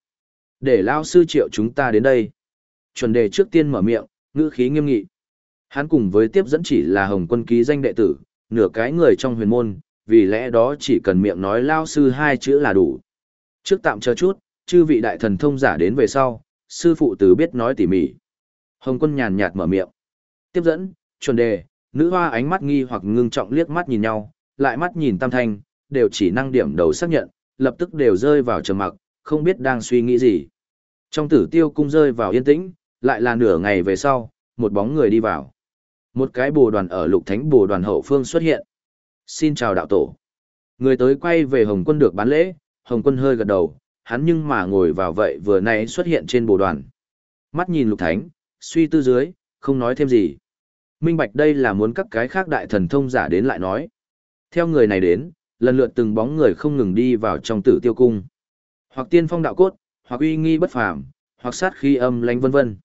Để Lao sư triệu chúng ta đến đây. Chuẩn đề trước tiên mở miệng, ngữ khí nghiêm nghị. Hắn cùng với tiếp dẫn chỉ là hồng quân ký danh đệ tử, nửa cái người trong huyền môn, vì lẽ đó chỉ cần miệng nói Lao sư hai chữ là đủ. Trước tạm chờ chút, chư vị đại thần thông giả đến về sau, sư phụ từ biết nói tỉ mỉ. Hồng quân nhàn nhạt mở miệng. Tiếp dẫn, chuẩn đề, nữ hoa ánh mắt nghi hoặc ngưng trọng liếc mắt nhìn nhau, lại mắt nhìn tam thanh, đều chỉ năng điểm đầu xác nhận, lập tức đều rơi vào trầm mặc, không biết đang suy nghĩ gì. Trong tử tiêu cung rơi vào yên tĩnh, lại là nửa ngày về sau, một bóng người đi vào. Một cái bồ đoàn ở lục thánh bồ đoàn hậu phương xuất hiện. Xin chào đạo tổ. Người tới quay về Hồng quân được bán lễ, Hồng quân hơi gật đầu, hắn nhưng mà ngồi vào vậy vừa nãy xuất hiện trên bồ đoàn. Mắt nhìn lục thánh, suy tư dưới, không nói thêm gì. Minh bạch đây là muốn các cái khác đại thần thông giả đến lại nói. Theo người này đến, lần lượt từng bóng người không ngừng đi vào trong tử tiêu cung. Hoặc tiên phong đạo cốt, hoặc uy nghi bất phàm, hoặc sát khí âm lánh vân vân.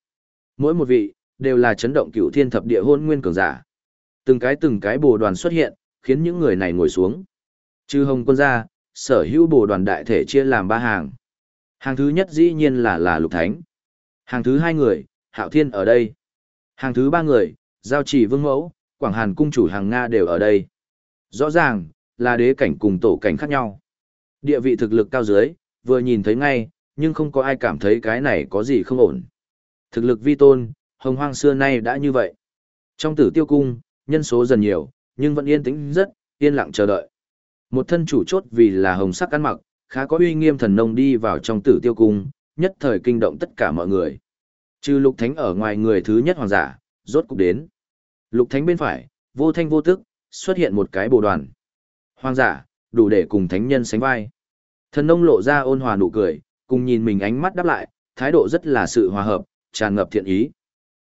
Mỗi một vị, đều là chấn động cửu thiên thập địa hôn nguyên cường giả. Từng cái từng cái bồ đoàn xuất hiện, khiến những người này ngồi xuống. Trừ hồng quân ra, sở hữu bồ đoàn đại thể chia làm ba hàng. Hàng thứ nhất dĩ nhiên là là lục thánh. Hàng thứ hai người, hạo thiên ở đây. Hàng thứ ba người, giao chỉ vương mẫu, quảng hàn cung chủ hàng Nga đều ở đây. Rõ ràng, là đế cảnh cùng tổ cảnh khác nhau. Địa vị thực lực cao dưới, vừa nhìn thấy ngay, nhưng không có ai cảm thấy cái này có gì không ổn. Thực lực vi tôn, hồng hoang xưa nay đã như vậy. Trong tử tiêu cung, nhân số dần nhiều, nhưng vẫn yên tĩnh rất, yên lặng chờ đợi. Một thân chủ chốt vì là hồng sắc ăn mặc, khá có uy nghiêm thần nông đi vào trong tử tiêu cung, nhất thời kinh động tất cả mọi người. Trừ lục thánh ở ngoài người thứ nhất hoàng giả, rốt cục đến. Lục thánh bên phải, vô thanh vô tức, xuất hiện một cái bồ đoàn. Hoàng giả, đủ để cùng thánh nhân sánh vai. Thần nông lộ ra ôn hòa nụ cười, cùng nhìn mình ánh mắt đáp lại, thái độ rất là sự hòa hợp, tràn ngập thiện ý.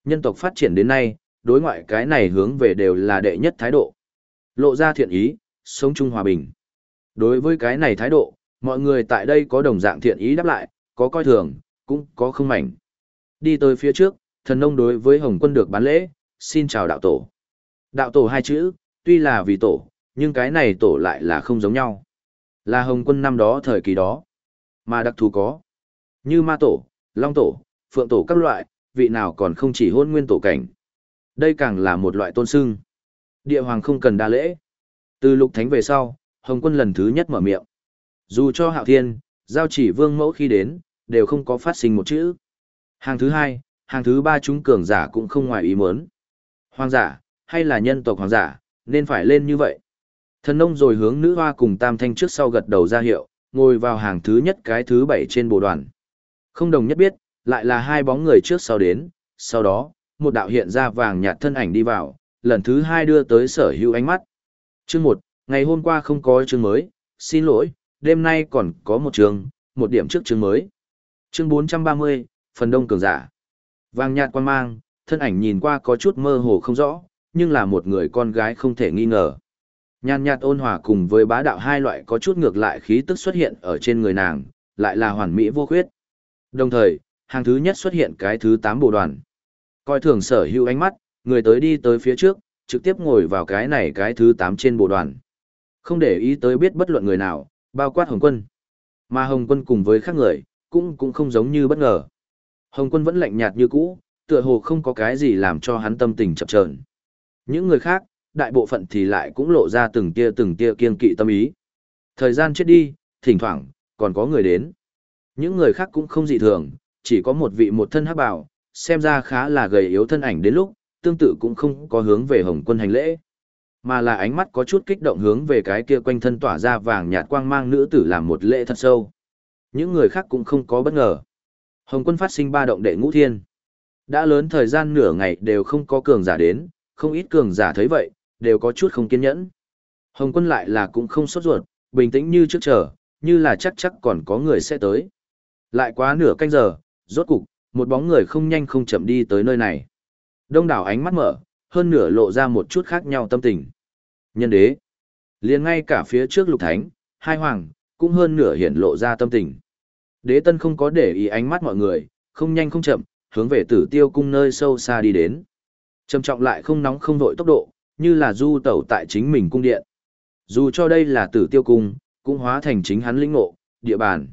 Nhân tộc phát triển đến nay, đối ngoại cái này hướng về đều là đệ nhất thái độ. Lộ ra thiện ý, sống chung hòa bình. Đối với cái này thái độ, mọi người tại đây có đồng dạng thiện ý đáp lại, có coi thường, cũng có không mảnh. Đi tới phía trước, thần nông đối với Hồng quân được bán lễ, xin chào đạo tổ. Đạo tổ hai chữ, tuy là vì tổ, nhưng cái này tổ lại là không giống nhau. Là Hồng quân năm đó thời kỳ đó, mà đặc thù có. Như ma tổ, long tổ, phượng tổ các loại, vị nào còn không chỉ hôn nguyên tổ cảnh. Đây càng là một loại tôn sưng. Địa hoàng không cần đa lễ. Từ lục thánh về sau, Hồng quân lần thứ nhất mở miệng. Dù cho hạo thiên, giao chỉ vương mẫu khi đến, đều không có phát sinh một chữ. Hàng thứ hai, hàng thứ ba chúng cường giả cũng không ngoài ý muốn. Hoàng giả, hay là nhân tộc hoàng giả, nên phải lên như vậy. Thần nông rồi hướng nữ hoa cùng tam thanh trước sau gật đầu ra hiệu, ngồi vào hàng thứ nhất cái thứ bảy trên bộ đoàn. Không đồng nhất biết, lại là hai bóng người trước sau đến, sau đó, một đạo hiện ra vàng nhạt thân ảnh đi vào, lần thứ hai đưa tới sở hữu ánh mắt. Chương một, ngày hôm qua không có chương mới, xin lỗi, đêm nay còn có một chương, một điểm trước chương mới. Chương 430, phần đông cường giả. Vàng nhạt quan mang, thân ảnh nhìn qua có chút mơ hồ không rõ, nhưng là một người con gái không thể nghi ngờ. Nhàn nhạt ôn hòa cùng với bá đạo hai loại có chút ngược lại khí tức xuất hiện ở trên người nàng, lại là hoàn mỹ vô khuyết. Đồng thời, hàng thứ nhất xuất hiện cái thứ tám bộ đoàn. Coi thường sở hữu ánh mắt, người tới đi tới phía trước, trực tiếp ngồi vào cái này cái thứ tám trên bộ đoàn. Không để ý tới biết bất luận người nào, bao quát Hồng Quân. Mà Hồng Quân cùng với khác người, cũng cũng không giống như bất ngờ. Hồng Quân vẫn lạnh nhạt như cũ, tựa hồ không có cái gì làm cho hắn tâm tình chập chờn. Những người khác, đại bộ phận thì lại cũng lộ ra từng tia từng tia kiên kỵ tâm ý. Thời gian chết đi, thỉnh thoảng, còn có người đến. Những người khác cũng không dị thường, chỉ có một vị một thân hắc bào, xem ra khá là gầy yếu thân ảnh đến lúc, tương tự cũng không có hướng về Hồng Quân hành lễ, mà là ánh mắt có chút kích động hướng về cái kia quanh thân tỏa ra vàng nhạt quang mang nữ tử làm một lễ thật sâu. Những người khác cũng không có bất ngờ. Hồng Quân phát sinh ba động đệ ngũ thiên. Đã lớn thời gian nửa ngày đều không có cường giả đến, không ít cường giả thấy vậy, đều có chút không kiên nhẫn. Hồng Quân lại là cũng không sốt ruột, bình tĩnh như trước chờ, như là chắc chắc còn có người sẽ tới. Lại quá nửa canh giờ, rốt cục, một bóng người không nhanh không chậm đi tới nơi này. Đông đảo ánh mắt mở, hơn nửa lộ ra một chút khác nhau tâm tình. Nhân đế, liền ngay cả phía trước lục thánh, hai hoàng, cũng hơn nửa hiện lộ ra tâm tình. Đế tân không có để ý ánh mắt mọi người, không nhanh không chậm, hướng về tử tiêu cung nơi sâu xa đi đến. Trầm trọng lại không nóng không vội tốc độ, như là du tẩu tại chính mình cung điện. Dù cho đây là tử tiêu cung, cũng hóa thành chính hắn lĩnh ngộ, địa bàn.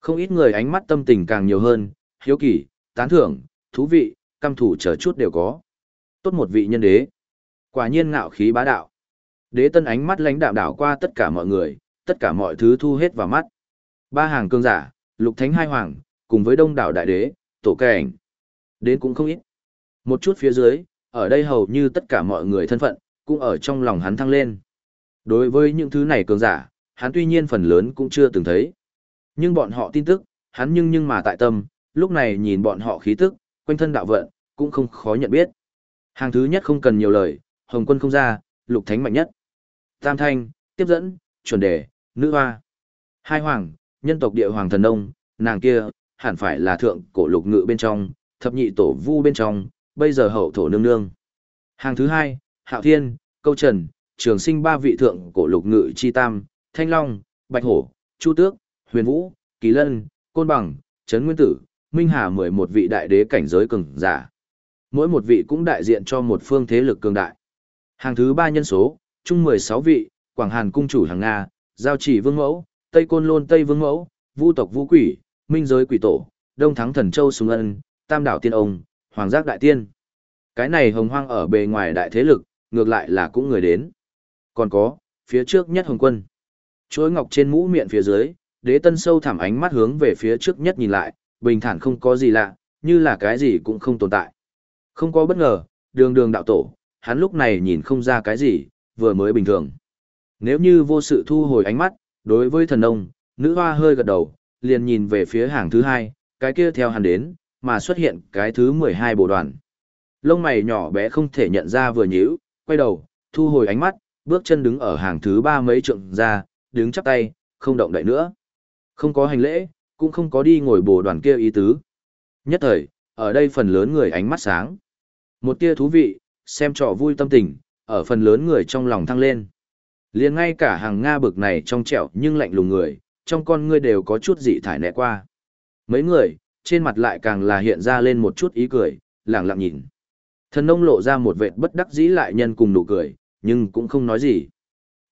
Không ít người ánh mắt tâm tình càng nhiều hơn, hiếu kỳ, tán thưởng, thú vị, căm thủ chờ chút đều có. Tốt một vị nhân đế. Quả nhiên ngạo khí bá đạo. Đế tân ánh mắt lãnh đạm đảo qua tất cả mọi người, tất cả mọi thứ thu hết vào mắt. Ba hàng cương giả, lục thánh hai hoàng, cùng với đông đảo đại đế, tổ cảnh. Đến cũng không ít. Một chút phía dưới, ở đây hầu như tất cả mọi người thân phận, cũng ở trong lòng hắn thăng lên. Đối với những thứ này cường giả, hắn tuy nhiên phần lớn cũng chưa từng thấy. Nhưng bọn họ tin tức, hắn nhưng nhưng mà tại tâm, lúc này nhìn bọn họ khí tức, quanh thân đạo vận, cũng không khó nhận biết. Hàng thứ nhất không cần nhiều lời, Hồng quân không ra, lục thánh mạnh nhất. Tam thanh, tiếp dẫn, chuẩn đề, nữ hoa. Hai hoàng, nhân tộc địa hoàng thần nông, nàng kia, hẳn phải là thượng cổ lục ngự bên trong, thập nhị tổ vu bên trong, bây giờ hậu thổ nương nương. Hàng thứ hai, hạo thiên, câu trần, trường sinh ba vị thượng cổ lục ngự chi tam, thanh long, bạch hổ, chu tước, huyền vũ, kỳ lân, côn bằng, trấn nguyên tử, minh hà mười một vị đại đế cảnh giới cường giả. Mỗi một vị cũng đại diện cho một phương thế lực cường đại. Hàng thứ ba nhân số, chung mười sáu vị, Quảng Hàn cung chủ hàng Nga, Giao chỉ vương mẫu, Tây Côn Lôn Tây vương mẫu, Vu tộc Vũ quỷ, Minh giới quỷ tổ, Đông thắng thần châu Sùng Ân, Tam đảo tiên ông, Hoàng giác đại tiên. Cái này hồng hoang ở bề ngoài đại thế lực, ngược lại là cũng người đến. Còn có, phía trước nhất hồng quân. Chuỗi ngọc trên mũ miệng phía dưới, đế tân sâu thẳm ánh mắt hướng về phía trước nhất nhìn lại, bình thản không có gì lạ, như là cái gì cũng không tồn tại. Không có bất ngờ, đường đường đạo tổ, hắn lúc này nhìn không ra cái gì, vừa mới bình thường. Nếu như vô sự thu hồi ánh mắt, đối với thần ông, nữ hoa hơi gật đầu, liền nhìn về phía hàng thứ hai, cái kia theo hắn đến, mà xuất hiện cái thứ 12 bộ đoàn. Lông mày nhỏ bé không thể nhận ra vừa nhíu, quay đầu, thu hồi ánh mắt, bước chân đứng ở hàng thứ ba mấy trượng ra, đứng chắp tay, không động đậy nữa. Không có hành lễ, cũng không có đi ngồi bồ đoàn kia ý tứ. Nhất thời, ở đây phần lớn người ánh mắt sáng. Một tia thú vị, xem trò vui tâm tình, ở phần lớn người trong lòng thăng lên. liền ngay cả hàng Nga bực này trong trẻo nhưng lạnh lùng người, trong con ngươi đều có chút dị thải nẹ qua. Mấy người, trên mặt lại càng là hiện ra lên một chút ý cười, lẳng lặng nhìn. Thần nông lộ ra một vệt bất đắc dĩ lại nhân cùng nụ cười, nhưng cũng không nói gì.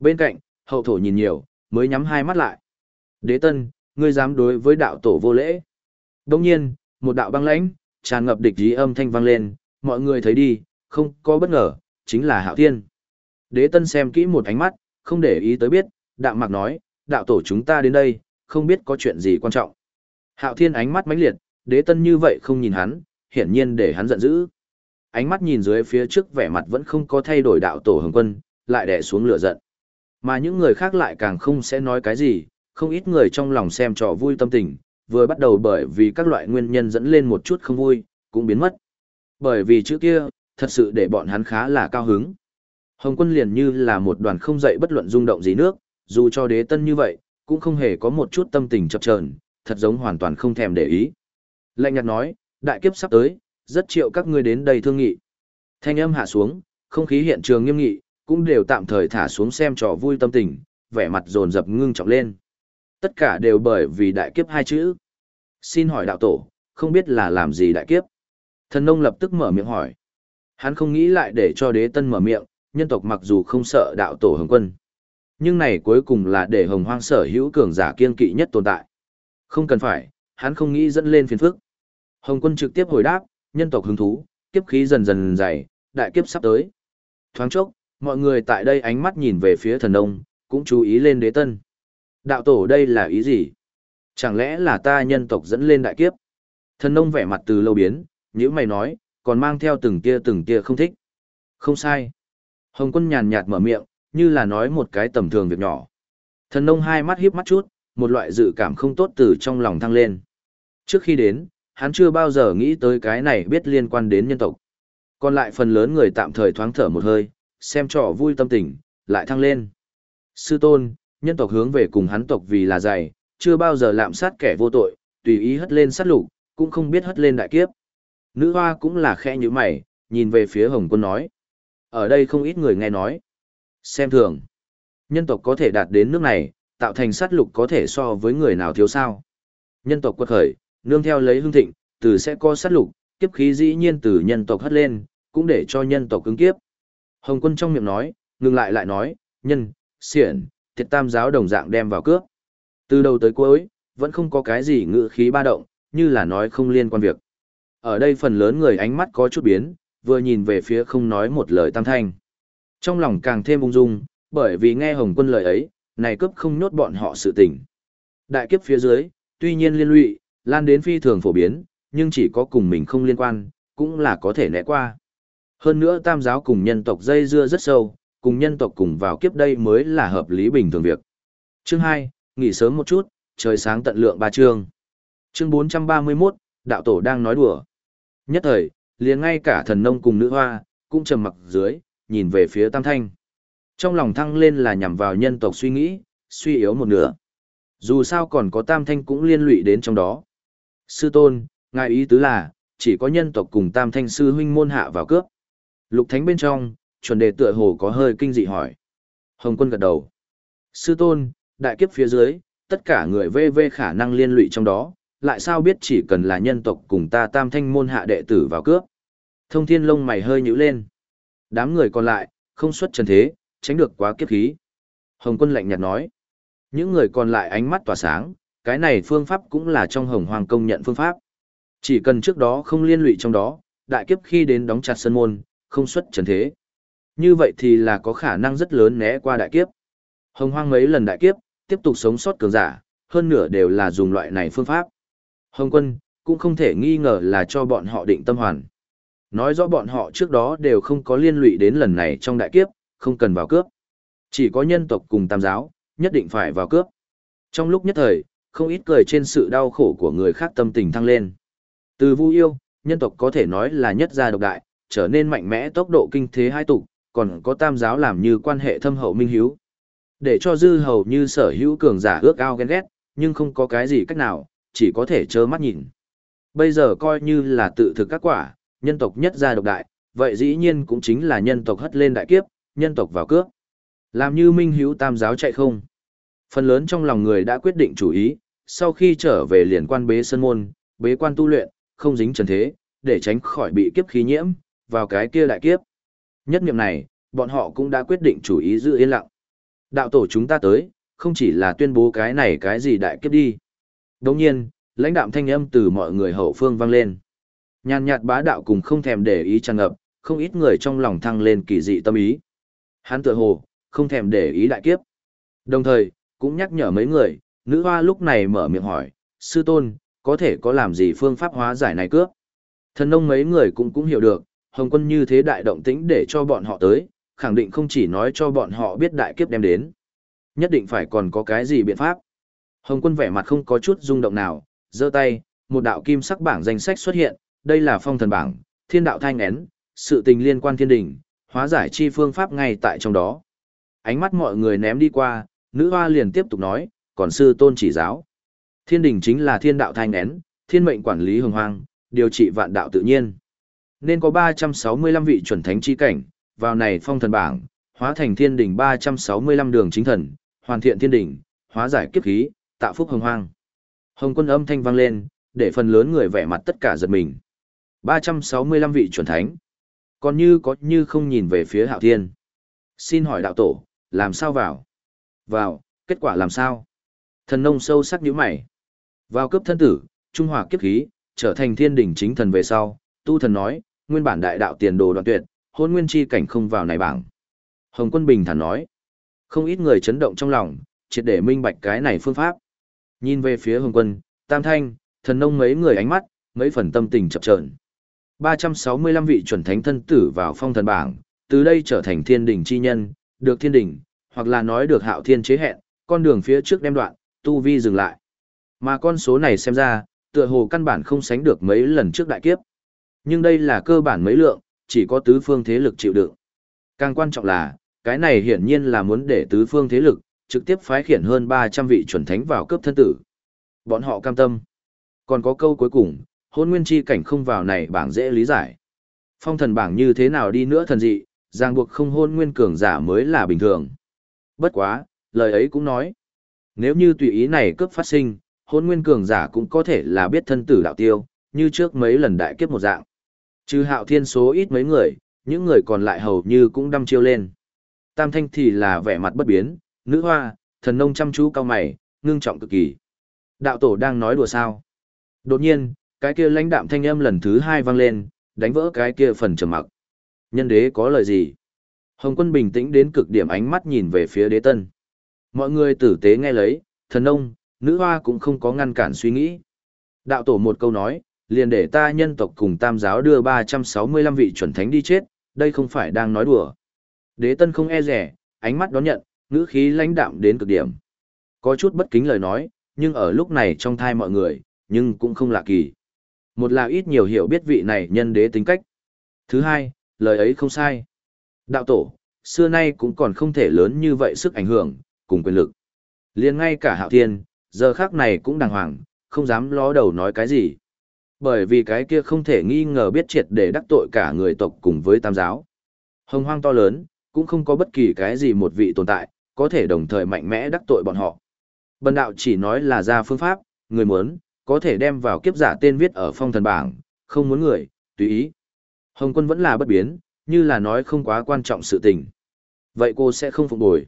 Bên cạnh, hậu thổ nhìn nhiều, mới nhắm hai mắt lại. Đế tân, ngươi dám đối với đạo tổ vô lễ. Đồng nhiên, một đạo băng lãnh, tràn ngập địch ý âm thanh vang lên, mọi người thấy đi, không có bất ngờ, chính là hạo thiên. Đế tân xem kỹ một ánh mắt, không để ý tới biết, đạo mạc nói, đạo tổ chúng ta đến đây, không biết có chuyện gì quan trọng. Hạo thiên ánh mắt mãnh liệt, đế tân như vậy không nhìn hắn, hiển nhiên để hắn giận dữ. Ánh mắt nhìn dưới phía trước vẻ mặt vẫn không có thay đổi đạo tổ hồng quân, lại đè xuống lửa giận. Mà những người khác lại càng không sẽ nói cái gì, không ít người trong lòng xem trò vui tâm tình, vừa bắt đầu bởi vì các loại nguyên nhân dẫn lên một chút không vui, cũng biến mất. Bởi vì chữ kia, thật sự để bọn hắn khá là cao hứng. Hồng quân liền như là một đoàn không dậy bất luận rung động gì nước, dù cho đế tân như vậy, cũng không hề có một chút tâm tình chập chờn, thật giống hoàn toàn không thèm để ý. Lạnh nhạt nói, đại kiếp sắp tới, rất triệu các ngươi đến đây thương nghị. Thanh âm hạ xuống, không khí hiện trường nghiêm nghị, cũng đều tạm thời thả xuống xem trò vui tâm tình, vẻ mặt dồn dập ngưng trọng lên. Tất cả đều bởi vì đại kiếp hai chữ. Xin hỏi đạo tổ, không biết là làm gì đại kiếp? Thần nông lập tức mở miệng hỏi. Hắn không nghĩ lại để cho đế tân mở miệng, nhân tộc mặc dù không sợ đạo tổ hồng quân. Nhưng này cuối cùng là để hồng hoang sở hữu cường giả kiên kỵ nhất tồn tại. Không cần phải, hắn không nghĩ dẫn lên phiền phức. Hồng quân trực tiếp hồi đáp, nhân tộc hứng thú, kiếp khí dần dần dày, đại kiếp sắp tới. Thoáng chốc, mọi người tại đây ánh mắt nhìn về phía thần nông, cũng chú ý lên đế tân. Đạo tổ đây là ý gì? Chẳng lẽ là ta nhân tộc dẫn lên đại kiếp? Thần nông vẻ mặt từ lâu biến, như mày nói, còn mang theo từng tia từng tia không thích. Không sai. Hồng quân nhàn nhạt mở miệng, như là nói một cái tầm thường việc nhỏ. Thần nông hai mắt híp mắt chút, một loại dự cảm không tốt từ trong lòng thăng lên. Trước khi đến, hắn chưa bao giờ nghĩ tới cái này biết liên quan đến nhân tộc. Còn lại phần lớn người tạm thời thoáng thở một hơi, xem trò vui tâm tình, lại thăng lên. Sư tôn, nhân tộc hướng về cùng hắn tộc vì là dày, chưa bao giờ lạm sát kẻ vô tội, tùy ý hất lên sát lục, cũng không biết hất lên đại kiếp. Nữ hoa cũng là khẽ như mày, nhìn về phía Hồng quân nói. Ở đây không ít người nghe nói. Xem thường. Nhân tộc có thể đạt đến nước này, tạo thành sát lục có thể so với người nào thiếu sao. Nhân tộc quật khởi, nương theo lấy hương thịnh, từ sẽ có sát lục, kiếp khí dĩ nhiên từ nhân tộc hất lên, cũng để cho nhân tộc cứng kiếp. Hồng quân trong miệng nói, ngừng lại lại nói, nhân, xiển, thiệt tam giáo đồng dạng đem vào cướp. Từ đầu tới cuối, vẫn không có cái gì ngự khí ba động, như là nói không liên quan việc. Ở đây phần lớn người ánh mắt có chút biến, vừa nhìn về phía không nói một lời tam thanh. Trong lòng càng thêm ung dung, bởi vì nghe Hồng quân lời ấy, này cướp không nhốt bọn họ sự tình. Đại kiếp phía dưới, tuy nhiên liên lụy, lan đến phi thường phổ biến, nhưng chỉ có cùng mình không liên quan, cũng là có thể né qua. Hơn nữa tam giáo cùng nhân tộc dây dưa rất sâu, cùng nhân tộc cùng vào kiếp đây mới là hợp lý bình thường việc. Chương 2, nghỉ sớm một chút, trời sáng tận lượng ba chương. Chương 431, đạo tổ đang nói đùa. Nhất thời, liền ngay cả thần nông cùng nữ hoa, cũng trầm mặc dưới, nhìn về phía tam thanh. Trong lòng thăng lên là nhằm vào nhân tộc suy nghĩ, suy yếu một nửa. Dù sao còn có tam thanh cũng liên lụy đến trong đó. Sư tôn, ngài ý tứ là, chỉ có nhân tộc cùng tam thanh sư huynh môn hạ vào cướp. Lục thánh bên trong, chuẩn đề tựa hồ có hơi kinh dị hỏi. Hồng quân gật đầu. Sư tôn, đại kiếp phía dưới, tất cả người vê vê khả năng liên lụy trong đó, lại sao biết chỉ cần là nhân tộc cùng ta tam thanh môn hạ đệ tử vào cướp. Thông thiên lông mày hơi nhíu lên. Đám người còn lại, không xuất trần thế, tránh được quá kiếp khí. Hồng quân lạnh nhạt nói. Những người còn lại ánh mắt tỏa sáng, cái này phương pháp cũng là trong hồng hoàng công nhận phương pháp. Chỉ cần trước đó không liên lụy trong đó, đại kiếp khi đến đóng chặt sân môn, không xuất trần thế. Như vậy thì là có khả năng rất lớn né qua đại kiếp. Hồng hoang mấy lần đại kiếp, tiếp tục sống sót cường giả, hơn nửa đều là dùng loại này phương pháp. Hồng quân, cũng không thể nghi ngờ là cho bọn họ định tâm hoàn. Nói rõ bọn họ trước đó đều không có liên lụy đến lần này trong đại kiếp, không cần vào cướp. Chỉ có nhân tộc cùng tam giáo, nhất định phải vào cướp. Trong lúc nhất thời, không ít cười trên sự đau khổ của người khác tâm tình thăng lên. Từ vu yêu, nhân tộc có thể nói là nhất gia độc đại, trở nên mạnh mẽ tốc độ kinh thế hai tục, còn có tam giáo làm như quan hệ thâm hậu minh hiếu. Để cho dư hầu như sở hữu cường giả ước ao ghen ghét, nhưng không có cái gì cách nào, chỉ có thể trơ mắt nhìn. Bây giờ coi như là tự thực các quả, nhân tộc nhất gia độc đại, vậy dĩ nhiên cũng chính là nhân tộc hất lên đại kiếp, nhân tộc vào cướp. Làm như minh hiếu tam giáo chạy không. Phần lớn trong lòng người đã quyết định chủ ý, sau khi trở về liền quan bế sân môn, bế quan tu luyện, không dính trần thế, để tránh khỏi bị kiếp khí nhiễm, vào cái kia đại kiếp. Nhất niệm này, bọn họ cũng đã quyết định chủ ý giữ yên lặng. Đạo tổ chúng ta tới, không chỉ là tuyên bố cái này cái gì đại kiếp đi. Đồng nhiên, lãnh đạm thanh âm từ mọi người hậu phương vang lên. Nhàn nhạt bá đạo cùng không thèm để ý tràn ngập, không ít người trong lòng thăng lên kỳ dị tâm ý. Hắn tựa hồ, không thèm để ý đại kiếp. Đồng thời, cũng nhắc nhở mấy người, nữ hoa lúc này mở miệng hỏi, sư tôn, có thể có làm gì phương pháp hóa giải này cướp? Thần nông mấy người cũng cũng hiểu được, Hồng quân như thế đại động tĩnh để cho bọn họ tới, khẳng định không chỉ nói cho bọn họ biết đại kiếp đem đến. Nhất định phải còn có cái gì biện pháp. Hồng quân vẻ mặt không có chút rung động nào, giơ tay, một đạo kim sắc bảng danh sách xuất hiện, đây là phong thần bảng, thiên đạo thanh én, sự tình liên quan thiên đình, hóa giải chi phương pháp ngay tại trong đó. Ánh mắt mọi người ném đi qua, nữ hoa liền tiếp tục nói, còn sư tôn chỉ giáo. Thiên đình chính là thiên đạo thanh én, thiên mệnh quản lý hồng hoang, điều trị vạn đạo tự nhiên. Nên có 365 vị chuẩn thánh chi cảnh, vào này phong thần bảng, hóa thành thiên đỉnh 365 đường chính thần, hoàn thiện thiên đỉnh, hóa giải kiếp khí, tạo phúc hồng hoang. Hồng quân âm thanh vang lên, để phần lớn người vẻ mặt tất cả giật mình. 365 vị chuẩn thánh. Còn như có như không nhìn về phía hạo thiên. Xin hỏi đạo tổ, làm sao vào? Vào, kết quả làm sao? Thần nông sâu sắc nhíu mày. Vào cấp thân tử, trung hòa kiếp khí, trở thành thiên đỉnh chính thần về sau, tu thần nói, nguyên bản đại đạo tiền đồ đoạn tuyệt, hôn nguyên chi cảnh không vào này bảng. Hồng quân bình thản nói, không ít người chấn động trong lòng, triệt để minh bạch cái này phương pháp. Nhìn về phía Hồng Quân, Tam Thanh, thần nông mấy người ánh mắt, mấy phần tâm tình chập chờn. 365 vị chuẩn thánh thân tử vào phong thần bảng, từ đây trở thành thiên đỉnh chi nhân, được thiên đỉnh, hoặc là nói được hạo thiên chế hẹn, con đường phía trước đem đoạn, tu vi dừng lại. Mà con số này xem ra, tựa hồ căn bản không sánh được mấy lần trước đại kiếp. Nhưng đây là cơ bản mấy lượng, chỉ có tứ phương thế lực chịu đựng. Càng quan trọng là, cái này hiển nhiên là muốn để tứ phương thế lực, trực tiếp phái khiển hơn 300 vị chuẩn thánh vào cấp thân tử. Bọn họ cam tâm. Còn có câu cuối cùng, hôn nguyên chi cảnh không vào này bảng dễ lý giải. Phong thần bảng như thế nào đi nữa thần dị, ràng buộc không hôn nguyên cường giả mới là bình thường. Bất quá, lời ấy cũng nói. Nếu như tùy ý này cướp phát sinh, hôn nguyên cường giả cũng có thể là biết thân tử đạo tiêu, như trước mấy lần đại kiếp một dạng. Trừ hạo thiên số ít mấy người, những người còn lại hầu như cũng đâm chiêu lên. Tam thanh thì là vẻ mặt bất biến, nữ hoa, thần nông chăm chú cao mày, ngưng trọng cực kỳ. Đạo tổ đang nói đùa sao. Đột nhiên, cái kia lãnh đạm thanh âm lần thứ hai vang lên, đánh vỡ cái kia phần trầm mặc. Nhân đế có lời gì? Hồng quân bình tĩnh đến cực điểm ánh mắt nhìn về phía đế tân. Mọi người tử tế nghe lấy, thần nông, nữ hoa cũng không có ngăn cản suy nghĩ. Đạo tổ một câu nói, liền để ta nhân tộc cùng tam giáo đưa 365 vị chuẩn thánh đi chết, đây không phải đang nói đùa. Đế tân không e rẻ, ánh mắt đón nhận, ngữ khí lãnh đạm đến cực điểm. Có chút bất kính lời nói, nhưng ở lúc này trong thai mọi người, nhưng cũng không lạ kỳ. Một là ít nhiều hiểu biết vị này nhân đế tính cách. Thứ hai, lời ấy không sai. Đạo tổ, xưa nay cũng còn không thể lớn như vậy sức ảnh hưởng, cùng quyền lực. liền ngay cả hạo thiên, giờ khác này cũng đàng hoàng, không dám ló đầu nói cái gì. Bởi vì cái kia không thể nghi ngờ biết triệt để đắc tội cả người tộc cùng với tam giáo. Hồng hoang to lớn, cũng không có bất kỳ cái gì một vị tồn tại, có thể đồng thời mạnh mẽ đắc tội bọn họ. Bần đạo chỉ nói là ra phương pháp, người muốn, có thể đem vào kiếp giả tên viết ở phong thần bảng, không muốn người, tùy ý. Hồng quân vẫn là bất biến, như là nói không quá quan trọng sự tình. Vậy cô sẽ không phục bồi.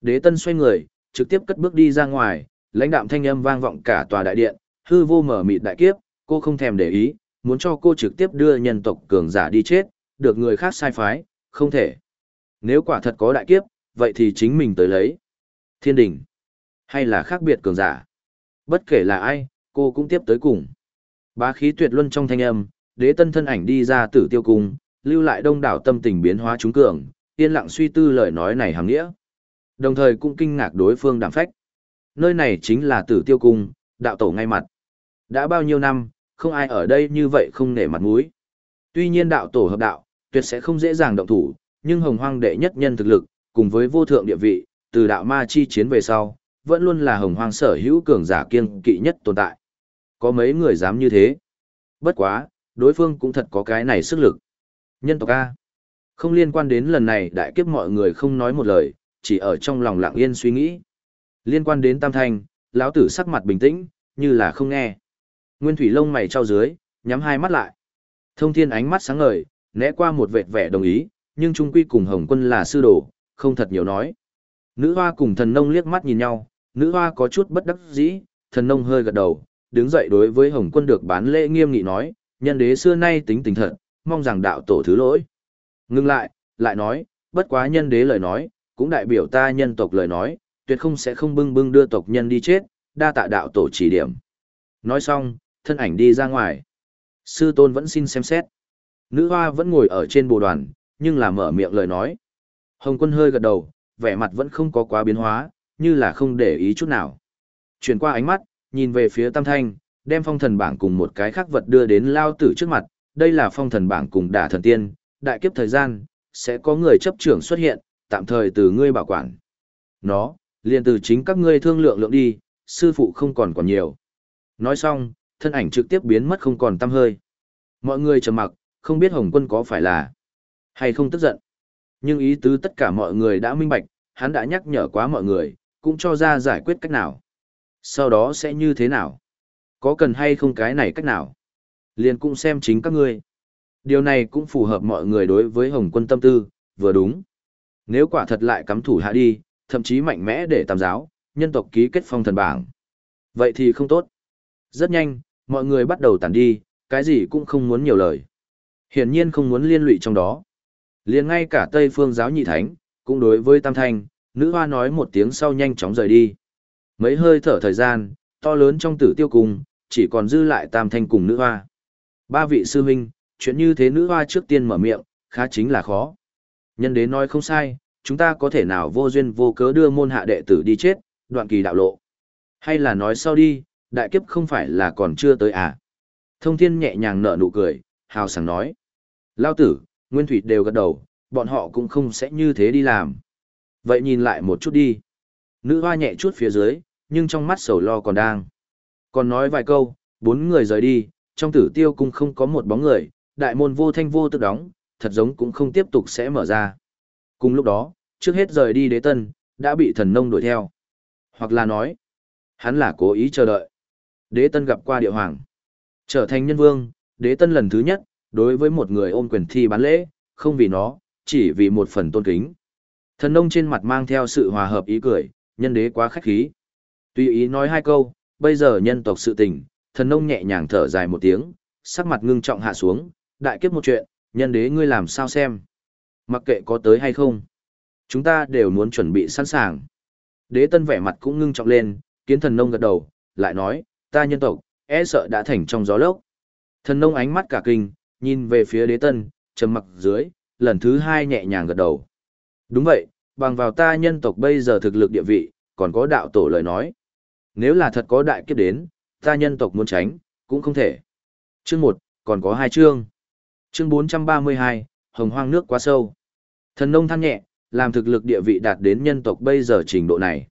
Đế tân xoay người, trực tiếp cất bước đi ra ngoài, lãnh đạm thanh âm vang vọng cả tòa đại điện, hư vô mở mịt đại kiếp, cô không thèm để ý, muốn cho cô trực tiếp đưa nhân tộc cường giả đi chết, được người khác sai phái, không thể. Nếu quả thật có đại kiếp, vậy thì chính mình tới lấy. Thiên đình, hay là khác biệt cường giả. Bất kể là ai, cô cũng tiếp tới cùng. Bá khí tuyệt luân trong thanh âm, đế tân thân ảnh đi ra tử tiêu cung, lưu lại đông đảo tâm tình biến hóa trúng cường, yên lặng suy tư lời nói này hàng nghĩa. Đồng thời cũng kinh ngạc đối phương đảm phách. Nơi này chính là tử tiêu cung, đạo tổ ngay mặt. Đã bao nhiêu năm, không ai ở đây như vậy không nể mặt mũi. Tuy nhiên đạo tổ hợp đạo, tuyệt sẽ không dễ dàng động thủ, nhưng hồng hoang đệ nhất nhân thực lực, cùng với vô thượng địa vị, từ đạo ma chi chiến về sau, vẫn luôn là hồng hoang sở hữu cường giả kiêng kỵ nhất tồn tại. Có mấy người dám như thế. Bất quá, đối phương cũng thật có cái này sức lực. Nhân tộc A. Không liên quan đến lần này đại kiếp mọi người không nói một lời, chỉ ở trong lòng lặng yên suy nghĩ. Liên quan đến tam thanh, lão tử sắc mặt bình tĩnh, như là không nghe. Nguyên thủy lông mày trao dưới, nhắm hai mắt lại. Thông thiên ánh mắt sáng ngời, né qua một vệt vẻ đồng ý, nhưng trung quy cùng hồng quân là sư đồ, không thật nhiều nói. Nữ hoa cùng thần nông liếc mắt nhìn nhau, nữ hoa có chút bất đắc dĩ, thần nông hơi gật đầu, đứng dậy đối với hồng quân được bán lễ nghiêm nghị nói, nhân đế xưa nay tính tình thật, mong rằng đạo tổ thứ lỗi. Ngưng lại, lại nói, bất quá nhân đế lời nói, cũng đại biểu ta nhân tộc lời nói, tuyệt không sẽ không bưng bưng đưa tộc nhân đi chết, đa tạ đạo tổ chỉ điểm. Nói xong, thân ảnh đi ra ngoài. Sư tôn vẫn xin xem xét. Nữ hoa vẫn ngồi ở trên bồ đoàn, nhưng là mở miệng lời nói. Hồng quân hơi gật đầu, vẻ mặt vẫn không có quá biến hóa, như là không để ý chút nào. Chuyển qua ánh mắt, nhìn về phía tam thanh, đem phong thần bảng cùng một cái khác vật đưa đến lao tử trước mặt. Đây là phong thần bảng cùng đả thần tiên, đại kiếp thời gian, sẽ có người chấp trưởng xuất hiện, tạm thời từ ngươi bảo quản. Nó, liền từ chính các ngươi thương lượng lượng đi, sư phụ không còn còn nhiều. Nói xong, thân ảnh trực tiếp biến mất không còn tăm hơi. Mọi người trầm mặc, không biết Hồng Quân có phải là hay không tức giận. Nhưng ý tứ tất cả mọi người đã minh bạch, hắn đã nhắc nhở quá mọi người, cũng cho ra giải quyết cách nào. Sau đó sẽ như thế nào? Có cần hay không cái này cách nào? Liền cũng xem chính các ngươi. Điều này cũng phù hợp mọi người đối với Hồng Quân tâm tư, vừa đúng. Nếu quả thật lại cắm thủ hạ đi, thậm chí mạnh mẽ để tam giáo, nhân tộc ký kết phong thần bảng. Vậy thì không tốt. Rất nhanh, mọi người bắt đầu tản đi, cái gì cũng không muốn nhiều lời. Hiển nhiên không muốn liên lụy trong đó. liền ngay cả Tây Phương giáo nhị thánh, cũng đối với Tam Thanh, nữ hoa nói một tiếng sau nhanh chóng rời đi. Mấy hơi thở thời gian, to lớn trong tử tiêu cung, chỉ còn dư lại tam thanh cùng nữ hoa. Ba vị sư huynh, chuyện như thế nữ hoa trước tiên mở miệng, khá chính là khó. Nhân đế nói không sai, chúng ta có thể nào vô duyên vô cớ đưa môn hạ đệ tử đi chết, đoạn kỳ đạo lộ. Hay là nói sau đi, đại kiếp không phải là còn chưa tới à. Thông thiên nhẹ nhàng nở nụ cười, hào sảng nói. Lao tử, Nguyên Thủy đều gật đầu, bọn họ cũng không sẽ như thế đi làm. Vậy nhìn lại một chút đi. Nữ hoa nhẹ chút phía dưới, nhưng trong mắt sầu lo còn đang. Còn nói vài câu, bốn người rời đi, trong tử tiêu cung không có một bóng người, đại môn vô thanh vô tức đóng, thật giống cũng không tiếp tục sẽ mở ra. Cùng lúc đó, trước hết rời đi đế tân, đã bị thần nông đuổi theo. Hoặc là nói, hắn là cố ý chờ đợi. Đế tân gặp qua địa hoàng. Trở thành nhân vương, đế tân lần thứ nhất, đối với một người ôm quyền thi bán lễ, không vì nó, chỉ vì một phần tôn kính. Thần nông trên mặt mang theo sự hòa hợp ý cười, nhân đế quá khách khí. Tùy ý nói hai câu, bây giờ nhân tộc sự tình, thần nông nhẹ nhàng thở dài một tiếng, sắc mặt ngưng trọng hạ xuống, đại kiếp một chuyện, nhân đế ngươi làm sao xem. Mặc kệ có tới hay không, chúng ta đều muốn chuẩn bị sẵn sàng. Đế tân vẻ mặt cũng ngưng trọng lên, kiến thần nông gật đầu, lại nói, ta nhân tộc, e sợ đã thành trong gió lốc. Thần nông ánh mắt cả kinh, nhìn về phía đế tân, trầm mặc dưới, lần thứ hai nhẹ nhàng gật đầu. Đúng vậy, bằng vào ta nhân tộc bây giờ thực lực địa vị, còn có đạo tổ lời nói. Nếu là thật có đại kiếp đến, ta nhân tộc muốn tránh, cũng không thể. Chương 1, còn có hai chương. Chương 432, Hồng hoang nước quá sâu. Thần nông than nhẹ, làm thực lực địa vị đạt đến nhân tộc bây giờ trình độ này.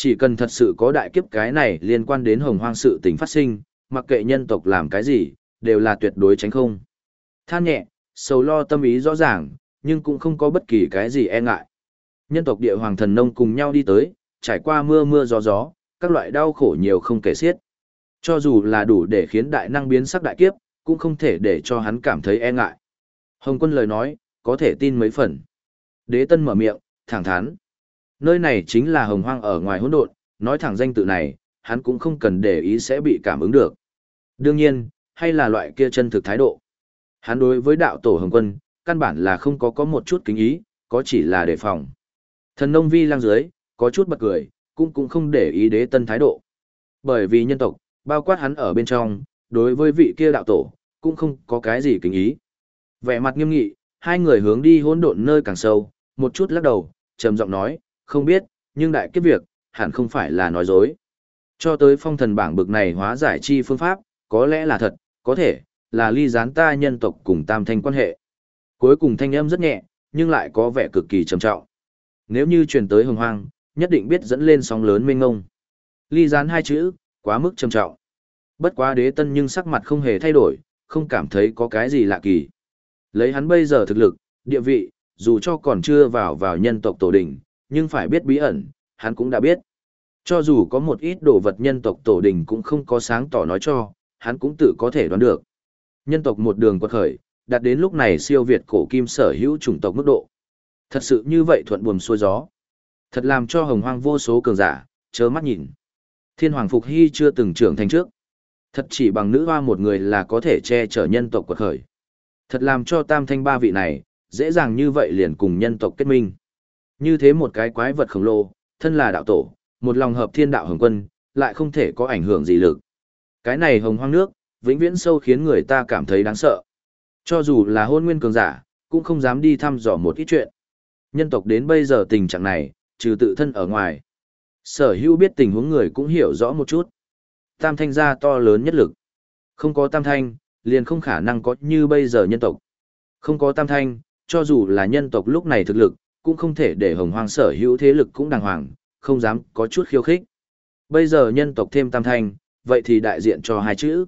Chỉ cần thật sự có đại kiếp cái này liên quan đến hồng hoang sự tình phát sinh, mặc kệ nhân tộc làm cái gì, đều là tuyệt đối tránh không. Than nhẹ, sầu lo tâm ý rõ ràng, nhưng cũng không có bất kỳ cái gì e ngại. Nhân tộc địa hoàng thần nông cùng nhau đi tới, trải qua mưa mưa gió gió, các loại đau khổ nhiều không kể xiết. Cho dù là đủ để khiến đại năng biến sắc đại kiếp, cũng không thể để cho hắn cảm thấy e ngại. Hồng quân lời nói, có thể tin mấy phần. Đế tân mở miệng, thẳng thắn. Nơi này chính là hồng hoang ở ngoài hỗn độn, nói thẳng danh tự này, hắn cũng không cần để ý sẽ bị cảm ứng được. Đương nhiên, hay là loại kia chân thực thái độ. Hắn đối với đạo tổ hồng quân, căn bản là không có có một chút kính ý, có chỉ là đề phòng. Thần nông vi lang dưới, có chút bật cười, cũng cũng không để ý đế tân thái độ. Bởi vì nhân tộc, bao quát hắn ở bên trong, đối với vị kia đạo tổ, cũng không có cái gì kính ý. Vẻ mặt nghiêm nghị, hai người hướng đi hỗn độn nơi càng sâu, một chút lắc đầu, trầm giọng nói, không biết, nhưng đại kiếp việc, hẳn không phải là nói dối. Cho tới phong thần bảng bực này hóa giải chi phương pháp, có lẽ là thật, có thể, là ly gián ta nhân tộc cùng tam thanh quan hệ. Cuối cùng thanh âm rất nhẹ, nhưng lại có vẻ cực kỳ trầm trọng. Nếu như truyền tới hồng hoang, nhất định biết dẫn lên sóng lớn mênh ngông. Ly gián hai chữ, quá mức trầm trọng. Bất quá đế tân nhưng sắc mặt không hề thay đổi, không cảm thấy có cái gì lạ kỳ. Lấy hắn bây giờ thực lực, địa vị, dù cho còn chưa vào vào nhân tộc tổ đình, nhưng phải biết bí ẩn, hắn cũng đã biết. Cho dù có một ít đồ vật nhân tộc tổ đình cũng không có sáng tỏ nói cho, hắn cũng tự có thể đoán được. Nhân tộc một đường quật khởi, đạt đến lúc này siêu việt cổ kim sở hữu chủng tộc mức độ. Thật sự như vậy thuận buồm xuôi gió. Thật làm cho hồng hoang vô số cường giả, chớ mắt nhìn. Thiên hoàng Phục Hy chưa từng trưởng thành trước. Thật chỉ bằng nữ hoa một người là có thể che chở nhân tộc quật khởi. Thật làm cho tam thanh ba vị này, dễ dàng như vậy liền cùng nhân tộc kết minh. Như thế một cái quái vật khổng lồ, thân là đạo tổ, một lòng hợp thiên đạo hồng quân, lại không thể có ảnh hưởng gì lực. Cái này hồng hoang nước, vĩnh viễn sâu khiến người ta cảm thấy đáng sợ. Cho dù là hôn nguyên cường giả, cũng không dám đi thăm dò một ít chuyện. Nhân tộc đến bây giờ tình trạng này, trừ tự thân ở ngoài. Sở hữu biết tình huống người cũng hiểu rõ một chút. Tam thanh gia to lớn nhất lực. Không có tam thanh, liền không khả năng có như bây giờ nhân tộc. Không có tam thanh, cho dù là nhân tộc lúc này thực lực, cũng không thể để hồng hoang sở hữu thế lực cũng đàng hoàng, không dám có chút khiêu khích. Bây giờ nhân tộc thêm tam thanh, vậy thì đại diện cho hai chữ.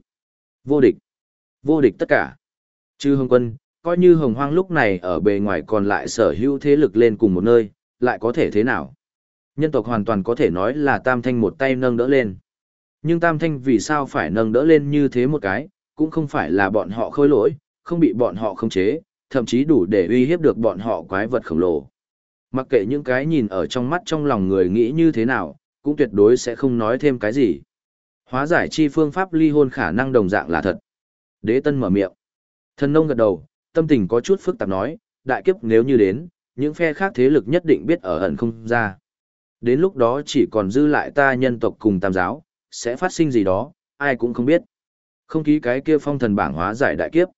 Vô địch. Vô địch tất cả. Chư hồng quân, coi như hồng hoang lúc này ở bề ngoài còn lại sở hữu thế lực lên cùng một nơi, lại có thể thế nào? Nhân tộc hoàn toàn có thể nói là tam thanh một tay nâng đỡ lên. Nhưng tam thanh vì sao phải nâng đỡ lên như thế một cái, cũng không phải là bọn họ khôi lỗi, không bị bọn họ khống chế, thậm chí đủ để uy hiếp được bọn họ quái vật khổng lồ. Mặc kệ những cái nhìn ở trong mắt trong lòng người nghĩ như thế nào, cũng tuyệt đối sẽ không nói thêm cái gì. Hóa giải chi phương pháp ly hôn khả năng đồng dạng là thật. Đế tân mở miệng. Thần nông gật đầu, tâm tình có chút phức tạp nói, đại kiếp nếu như đến, những phe khác thế lực nhất định biết ở ẩn không ra. Đến lúc đó chỉ còn dư lại ta nhân tộc cùng tam giáo, sẽ phát sinh gì đó, ai cũng không biết. Không ký cái kia phong thần bảng hóa giải đại kiếp.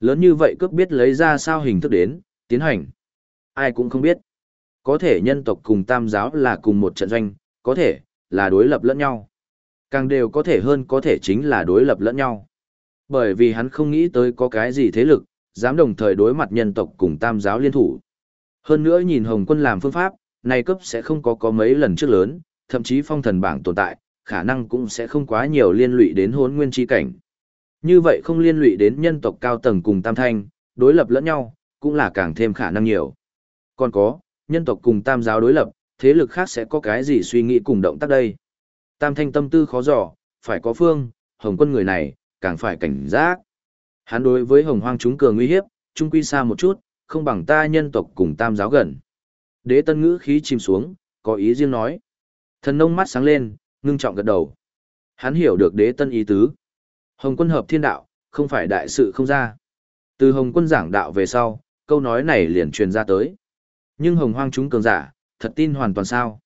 Lớn như vậy cướp biết lấy ra sao hình thức đến, tiến hành. Ai cũng không biết. Có thể nhân tộc cùng tam giáo là cùng một trận doanh, có thể là đối lập lẫn nhau. Càng đều có thể hơn có thể chính là đối lập lẫn nhau. Bởi vì hắn không nghĩ tới có cái gì thế lực, dám đồng thời đối mặt nhân tộc cùng tam giáo liên thủ. Hơn nữa nhìn Hồng quân làm phương pháp, này cấp sẽ không có có mấy lần trước lớn, thậm chí phong thần bảng tồn tại, khả năng cũng sẽ không quá nhiều liên lụy đến hốn nguyên chi cảnh. Như vậy không liên lụy đến nhân tộc cao tầng cùng tam thanh, đối lập lẫn nhau, cũng là càng thêm khả năng nhiều. Còn có, nhân tộc cùng tam giáo đối lập, thế lực khác sẽ có cái gì suy nghĩ cùng động tác đây. Tam thanh tâm tư khó dò, phải có phương, hồng quân người này, càng phải cảnh giác. Hắn đối với hồng hoang chúng cường uy hiếp, trung quy xa một chút, không bằng ta nhân tộc cùng tam giáo gần. Đế tân ngữ khí chìm xuống, có ý riêng nói. Thần nông mắt sáng lên, ngưng trọng gật đầu. Hắn hiểu được đế tân ý tứ. Hồng quân hợp thiên đạo, không phải đại sự không ra. Từ hồng quân giảng đạo về sau, câu nói này liền truyền ra tới. Nhưng hồng hoang chúng cường giả, thật tin hoàn toàn sao.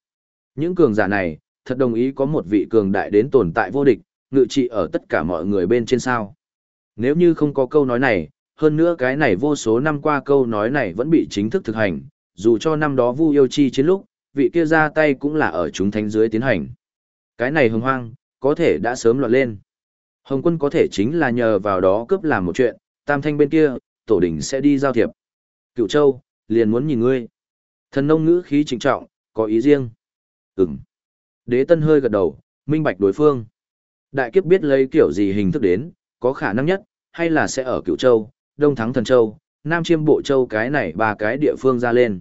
Những cường giả này, thật đồng ý có một vị cường đại đến tồn tại vô địch, ngự trị ở tất cả mọi người bên trên sao. Nếu như không có câu nói này, hơn nữa cái này vô số năm qua câu nói này vẫn bị chính thức thực hành, dù cho năm đó Vu Yêu Chi chiến lúc, vị kia ra tay cũng là ở chúng thánh dưới tiến hành. Cái này hồng hoang, có thể đã sớm loạn lên. Hồng quân có thể chính là nhờ vào đó cướp làm một chuyện, tam thanh bên kia, tổ đỉnh sẽ đi giao thiệp. Cựu châu, liền muốn nhìn ngươi. Thần nông ngữ khí trịnh trọng, có ý riêng. Ừm. Đế tân hơi gật đầu, minh bạch đối phương. Đại kiếp biết lấy kiểu gì hình thức đến, có khả năng nhất, hay là sẽ ở cựu châu, đông thắng thần châu, nam chiêm bộ châu cái này ba cái địa phương ra lên.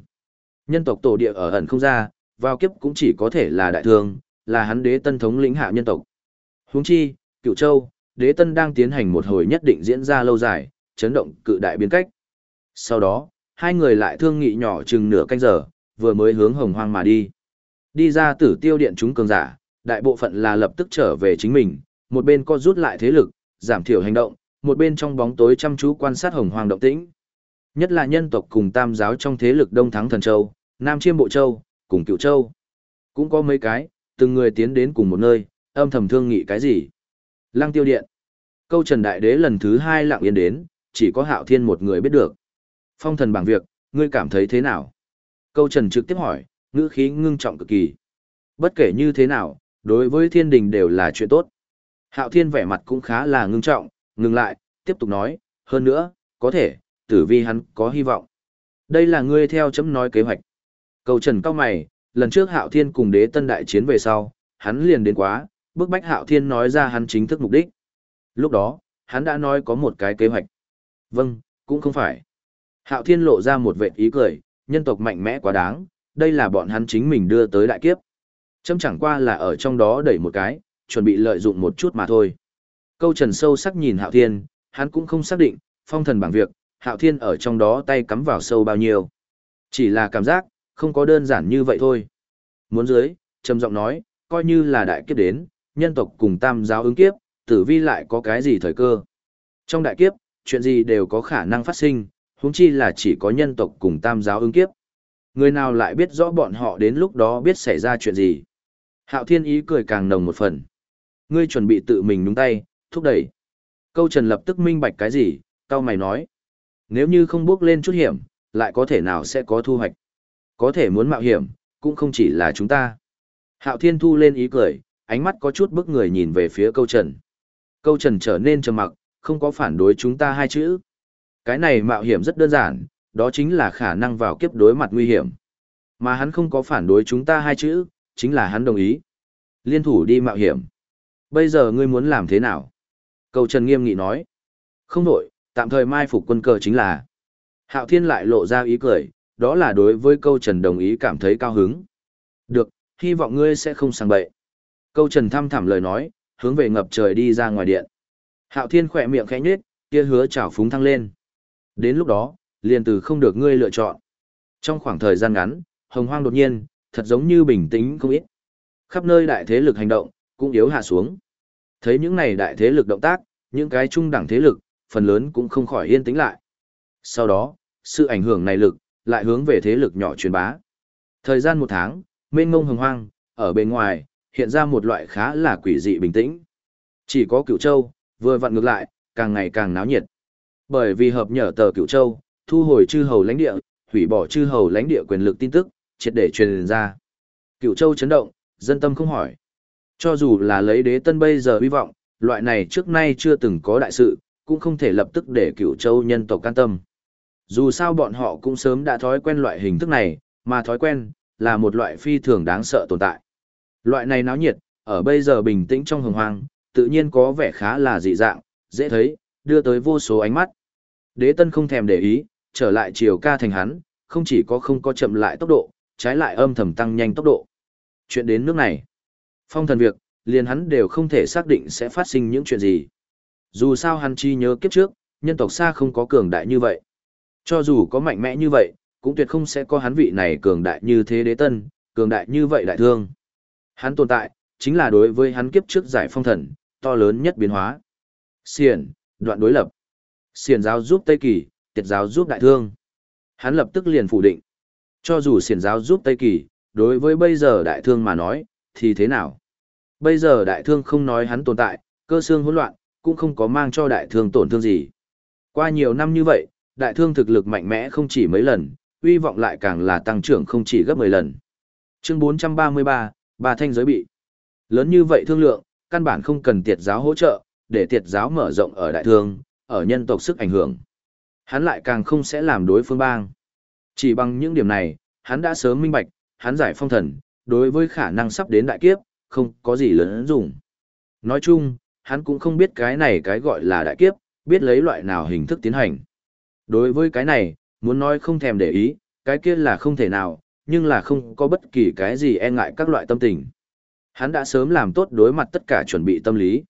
Nhân tộc tổ địa ở ẩn không ra, vào kiếp cũng chỉ có thể là đại thương, là hắn đế tân thống lĩnh hạ nhân tộc. Huống chi, cựu châu, đế tân đang tiến hành một hồi nhất định diễn ra lâu dài, chấn động cự đại biến cách. Sau đó, hai người lại thương nghị nhỏ chừng nửa canh giờ, vừa mới hướng hồng hoang mà đi. Đi ra tử tiêu điện chúng cường giả, đại bộ phận là lập tức trở về chính mình, một bên co rút lại thế lực, giảm thiểu hành động, một bên trong bóng tối chăm chú quan sát hồng hoang động tĩnh. Nhất là nhân tộc cùng tam giáo trong thế lực Đông Thắng Thần Châu, Nam Chiêm Bộ Châu, cùng Cựu Châu. Cũng có mấy cái, từng người tiến đến cùng một nơi, âm thầm thương nghị cái gì. Lăng tiêu điện. Câu Trần Đại Đế lần thứ hai lặng yên đến, chỉ có Hạo Thiên một người biết được. Phong thần bảng việc, ngươi cảm thấy thế nào? Câu Trần trực tiếp hỏi, ngữ khí ngưng trọng cực kỳ. Bất kể như thế nào, đối với thiên đình đều là chuyện tốt. Hạo Thiên vẻ mặt cũng khá là ngưng trọng, ngừng lại, tiếp tục nói, hơn nữa, có thể, tử vi hắn có hy vọng. Đây là ngươi theo chấm nói kế hoạch. Cầu trần cao mày, lần trước Hạo Thiên cùng đế tân đại chiến về sau, hắn liền đến quá, bức bách Hạo Thiên nói ra hắn chính thức mục đích. Lúc đó, hắn đã nói có một cái kế hoạch. Vâng, cũng không phải. Hạo Thiên lộ ra một vẻ ý cười, nhân tộc mạnh mẽ quá đáng, đây là bọn hắn chính mình đưa tới đại kiếp. Chấm chẳng qua là ở trong đó đẩy một cái, chuẩn bị lợi dụng một chút mà thôi. Câu trần sâu sắc nhìn Hạo Thiên, hắn cũng không xác định, phong thần bảng việc, Hạo Thiên ở trong đó tay cắm vào sâu bao nhiêu. Chỉ là cảm giác, không có đơn giản như vậy thôi. Muốn dưới, trầm giọng nói, coi như là đại kiếp đến, nhân tộc cùng tam giáo ứng kiếp, tử vi lại có cái gì thời cơ. Trong đại kiếp, chuyện gì đều có khả năng phát sinh, huống chi là chỉ có nhân tộc cùng tam giáo ứng kiếp. Người nào lại biết rõ bọn họ đến lúc đó biết xảy ra chuyện gì. Hạo Thiên ý cười càng nồng một phần. Ngươi chuẩn bị tự mình đúng tay, thúc đẩy. Câu Trần lập tức minh bạch cái gì, cao mày nói. Nếu như không bước lên chút hiểm, lại có thể nào sẽ có thu hoạch. Có thể muốn mạo hiểm, cũng không chỉ là chúng ta. Hạo Thiên thu lên ý cười, ánh mắt có chút bức người nhìn về phía câu Trần. Câu Trần trở nên trầm mặc, không có phản đối chúng ta hai chữ. Cái này mạo hiểm rất đơn giản, đó chính là khả năng vào kiếp đối mặt nguy hiểm. Mà hắn không có phản đối chúng ta hai chữ, chính là hắn đồng ý. Liên thủ đi mạo hiểm. Bây giờ ngươi muốn làm thế nào? Cầu Trần nghiêm nghị nói. Không đổi, tạm thời mai phục quân cờ chính là. Hạo Thiên lại lộ ra ý cười, đó là đối với câu Trần đồng ý cảm thấy cao hứng. Được, hy vọng ngươi sẽ không sang bậy. Câu Trần thăm thẳm lời nói, hướng về ngập trời đi ra ngoài điện. Hạo Thiên khỏe miệng khẽ nhếch, kia hứa chảo phúng thăng lên. Đến lúc đó, liền từ không được ngươi lựa chọn. Trong khoảng thời gian ngắn, hồng hoang đột nhiên, thật giống như bình tĩnh không ít. Khắp nơi đại thế lực hành động, cũng yếu hạ xuống. Thấy những này đại thế lực động tác, những cái trung đẳng thế lực, phần lớn cũng không khỏi yên tĩnh lại. Sau đó, sự ảnh hưởng này lực, lại hướng về thế lực nhỏ truyền bá. Thời gian một tháng, mênh mông hồng hoang, ở bên ngoài, hiện ra một loại khá là quỷ dị bình tĩnh. Chỉ có cửu châu, vừa vặn ngược lại, càng ngày càng náo nhiệt. Bởi vì hợp nhở tờ Cửu châu, thu hồi chư hầu lãnh địa, hủy bỏ chư hầu lãnh địa quyền lực tin tức, triệt để truyền ra. Cửu châu chấn động, dân tâm không hỏi. Cho dù là lấy đế tân bây giờ hy vọng, loại này trước nay chưa từng có đại sự, cũng không thể lập tức để Cửu châu nhân tộc can tâm. Dù sao bọn họ cũng sớm đã thói quen loại hình thức này, mà thói quen, là một loại phi thường đáng sợ tồn tại. Loại này náo nhiệt, ở bây giờ bình tĩnh trong hồng hoang, tự nhiên có vẻ khá là dị dạng, dễ thấy, đưa tới vô số ánh mắt. Đế tân không thèm để ý, trở lại chiều ca thành hắn, không chỉ có không có chậm lại tốc độ, trái lại âm thầm tăng nhanh tốc độ. Chuyện đến nước này, phong thần việc, liền hắn đều không thể xác định sẽ phát sinh những chuyện gì. Dù sao hắn chi nhớ kiếp trước, nhân tộc xa không có cường đại như vậy. Cho dù có mạnh mẽ như vậy, cũng tuyệt không sẽ có hắn vị này cường đại như thế đế tân, cường đại như vậy đại thương. Hắn tồn tại, chính là đối với hắn kiếp trước giải phong thần, to lớn nhất biến hóa. Xiển, đoạn đối lập. Xiển giáo giúp Tây Kỳ, tiệt giáo giúp đại thương. Hắn lập tức liền phủ định. Cho dù xiển giáo giúp Tây Kỳ, đối với bây giờ đại thương mà nói, thì thế nào? Bây giờ đại thương không nói hắn tồn tại, cơ xương hỗn loạn, cũng không có mang cho đại thương tổn thương gì. Qua nhiều năm như vậy, đại thương thực lực mạnh mẽ không chỉ mấy lần, uy vọng lại càng là tăng trưởng không chỉ gấp 10 lần. Chương 433, bà thanh giới bị. Lớn như vậy thương lượng, căn bản không cần tiệt giáo hỗ trợ, để tiệt giáo mở rộng ở đại thương, ở nhân tộc sức ảnh hưởng. Hắn lại càng không sẽ làm đối phương bang. Chỉ bằng những điểm này, hắn đã sớm minh bạch, hắn giải phong thần, đối với khả năng sắp đến đại kiếp, không có gì lớn dùng. Nói chung, hắn cũng không biết cái này cái gọi là đại kiếp, biết lấy loại nào hình thức tiến hành. Đối với cái này, muốn nói không thèm để ý, cái kia là không thể nào, nhưng là không có bất kỳ cái gì e ngại các loại tâm tình. Hắn đã sớm làm tốt đối mặt tất cả chuẩn bị tâm lý.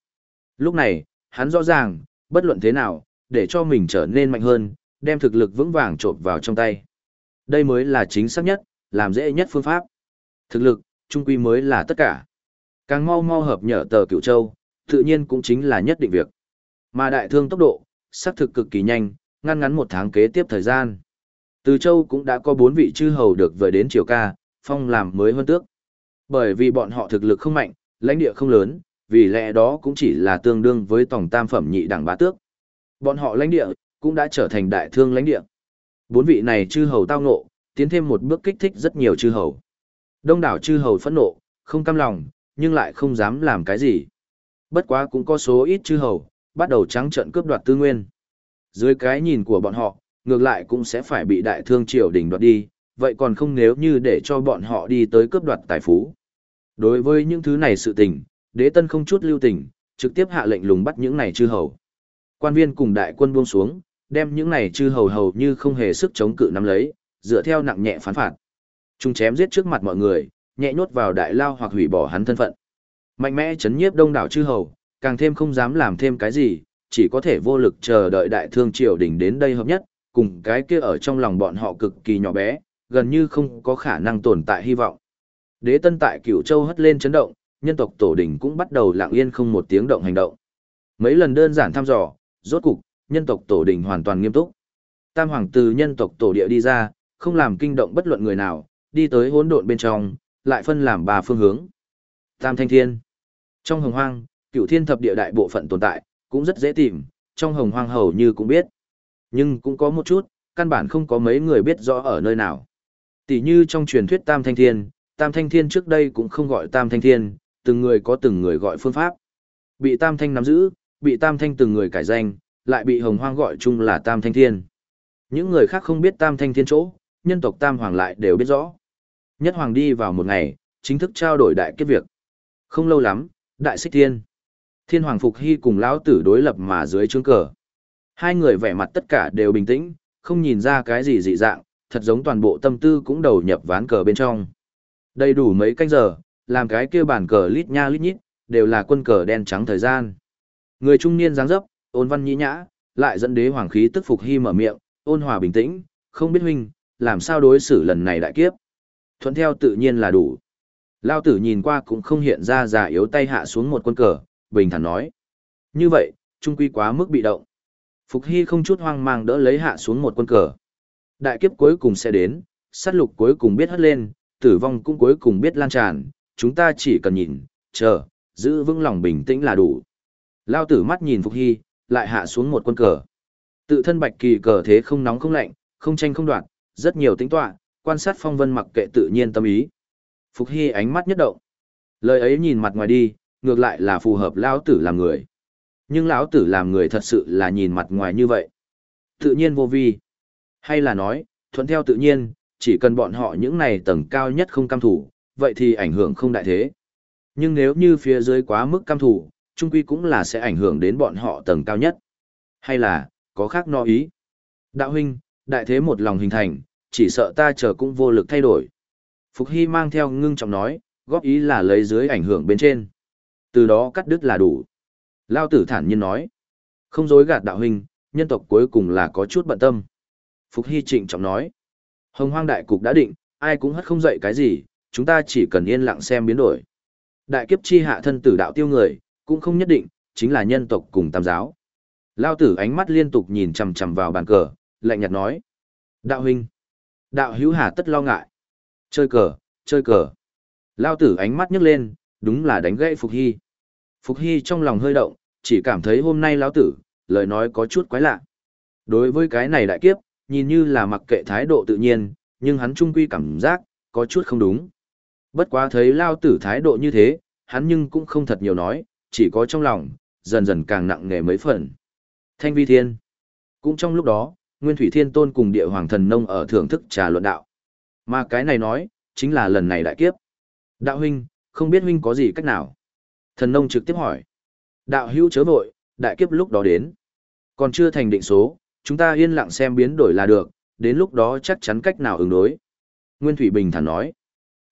Lúc này, hắn rõ ràng, bất luận thế nào, để cho mình trở nên mạnh hơn, đem thực lực vững vàng trộn vào trong tay. Đây mới là chính xác nhất, làm dễ nhất phương pháp. Thực lực, trung quy mới là tất cả. Càng mau mau hợp nhở tờ cựu châu, tự nhiên cũng chính là nhất định việc. Mà đại thương tốc độ, xác thực cực kỳ nhanh, ngăn ngắn một tháng kế tiếp thời gian. Từ châu cũng đã có bốn vị chư hầu được vời đến triều ca, phong làm mới hơn tước. Bởi vì bọn họ thực lực không mạnh, lãnh địa không lớn, vì lẽ đó cũng chỉ là tương đương với tổng tam phẩm nhị đẳng bá tước. Bọn họ lãnh địa, cũng đã trở thành đại thương lãnh địa. Bốn vị này chư hầu tao ngộ, tiến thêm một bước kích thích rất nhiều chư hầu. Đông đảo chư hầu phẫn nộ, không cam lòng, nhưng lại không dám làm cái gì. Bất quá cũng có số ít chư hầu, bắt đầu trắng trận cướp đoạt tư nguyên. Dưới cái nhìn của bọn họ, ngược lại cũng sẽ phải bị đại thương triều đình đoạt đi, vậy còn không nếu như để cho bọn họ đi tới cướp đoạt tài phú. Đối với những thứ này sự tình, đế tân không chút lưu tình, trực tiếp hạ lệnh lùng bắt những này chư hầu. Quan viên cùng đại quân buông xuống, đem những này chư hầu hầu như không hề sức chống cự nắm lấy, dựa theo nặng nhẹ phán phạt. Chúng chém giết trước mặt mọi người, nhẹ nhốt vào đại lao hoặc hủy bỏ hắn thân phận. Mạnh mẽ chấn nhiếp đông đảo chư hầu, càng thêm không dám làm thêm cái gì, chỉ có thể vô lực chờ đợi đại thương triều đình đến đây hợp nhất, cùng cái kia ở trong lòng bọn họ cực kỳ nhỏ bé, gần như không có khả năng tồn tại hy vọng. Đế tân tại cửu châu hất lên chấn động, nhân tộc tổ đình cũng bắt đầu lặng yên không một tiếng động hành động. Mấy lần đơn giản thăm dò, rốt cục, nhân tộc tổ đình hoàn toàn nghiêm túc. Tam hoàng từ nhân tộc tổ địa đi ra, không làm kinh động bất luận người nào, đi tới hỗn độn bên trong, lại phân làm ba phương hướng. Tam thanh thiên. Trong hồng hoang, cửu thiên thập địa đại bộ phận tồn tại, cũng rất dễ tìm, trong hồng hoang hầu như cũng biết. Nhưng cũng có một chút, căn bản không có mấy người biết rõ ở nơi nào. Tỷ như trong truyền thuyết Tam Thanh Thiên, Tam Thanh Thiên trước đây cũng không gọi Tam Thanh Thiên, từng người có từng người gọi phương pháp. Bị Tam Thanh nắm giữ, bị Tam Thanh từng người cải danh, lại bị Hồng Hoang gọi chung là Tam Thanh Thiên. Những người khác không biết Tam Thanh Thiên chỗ, nhân tộc Tam Hoàng lại đều biết rõ. Nhất Hoàng đi vào một ngày, chính thức trao đổi đại kết việc. Không lâu lắm, Đại Xích Thiên. Thiên Hoàng Phục Hy cùng lão tử đối lập mà dưới trướng cờ. Hai người vẻ mặt tất cả đều bình tĩnh, không nhìn ra cái gì dị dạng, thật giống toàn bộ tâm tư cũng đầu nhập ván cờ bên trong. Đầy đủ mấy canh giờ, làm cái kia bản cờ lít nha lít nhít, đều là quân cờ đen trắng thời gian. Người trung niên dáng dấp, ôn văn nhĩ nhã, lại dẫn đế hoàng khí tức phục hy mở miệng, ôn hòa bình tĩnh, không biết huynh, làm sao đối xử lần này đại kiếp. Thuận theo tự nhiên là đủ. Lao tử nhìn qua cũng không hiện ra giả yếu tay hạ xuống một quân cờ, bình thản nói. Như vậy, trung quy quá mức bị động. Phục Hy không chút hoang mang đỡ lấy hạ xuống một quân cờ. Đại kiếp cuối cùng sẽ đến, sát lục cuối cùng biết hất lên, tử vong cũng cuối cùng biết lan tràn, chúng ta chỉ cần nhìn, chờ, giữ vững lòng bình tĩnh là đủ. Lao tử mắt nhìn Phục Hy, lại hạ xuống một quân cờ. Tự thân bạch kỳ cờ thế không nóng không lạnh, không tranh không đoạt, rất nhiều tính tọa, quan sát phong vân mặc kệ tự nhiên tâm ý. Phục Hy ánh mắt nhất động. Lời ấy nhìn mặt ngoài đi, ngược lại là phù hợp lão tử làm người. Nhưng lão tử làm người thật sự là nhìn mặt ngoài như vậy. Tự nhiên vô vi. Hay là nói, thuận theo tự nhiên, chỉ cần bọn họ những này tầng cao nhất không cam thủ, vậy thì ảnh hưởng không đại thế. Nhưng nếu như phía dưới quá mức cam thủ, trung quy cũng là sẽ ảnh hưởng đến bọn họ tầng cao nhất. Hay là, có khác no ý. Đạo huynh, đại thế một lòng hình thành, chỉ sợ ta chờ cũng vô lực thay đổi. Phục Hy mang theo ngưng trọng nói, góp ý là lấy dưới ảnh hưởng bên trên. Từ đó cắt đứt là đủ. Lao tử thản nhiên nói. Không dối gạt đạo huynh, nhân tộc cuối cùng là có chút bận tâm. Phục Hy trịnh trọng nói. Hồng hoang đại cục đã định, ai cũng hất không dậy cái gì, chúng ta chỉ cần yên lặng xem biến đổi. Đại kiếp chi hạ thân tử đạo tiêu người, cũng không nhất định, chính là nhân tộc cùng tam giáo. Lao tử ánh mắt liên tục nhìn chằm chằm vào bàn cờ, lạnh nhạt nói. Đạo huynh. Đạo hữu hà tất lo ngại. Chơi cờ, chơi cờ. Lao tử ánh mắt nhấc lên, đúng là đánh gãy Phục Hy. Phục Hy trong lòng hơi động, chỉ cảm thấy hôm nay Lao tử, lời nói có chút quái lạ. Đối với cái này đại kiếp, nhìn như là mặc kệ thái độ tự nhiên, nhưng hắn trung quy cảm giác, có chút không đúng. Bất quá thấy Lao tử thái độ như thế, hắn nhưng cũng không thật nhiều nói, chỉ có trong lòng, dần dần càng nặng nề mấy phần. Thanh vi thiên. Cũng trong lúc đó, Nguyên Thủy Thiên Tôn cùng địa hoàng thần nông ở thưởng thức trà luận đạo. Mà cái này nói, chính là lần này đại kiếp. Đạo huynh, không biết huynh có gì cách nào? Thần nông trực tiếp hỏi. Đạo hữu chớ vội, đại kiếp lúc đó đến. Còn chưa thành định số, chúng ta yên lặng xem biến đổi là được, đến lúc đó chắc chắn cách nào ứng đối. Nguyên Thủy Bình thản nói.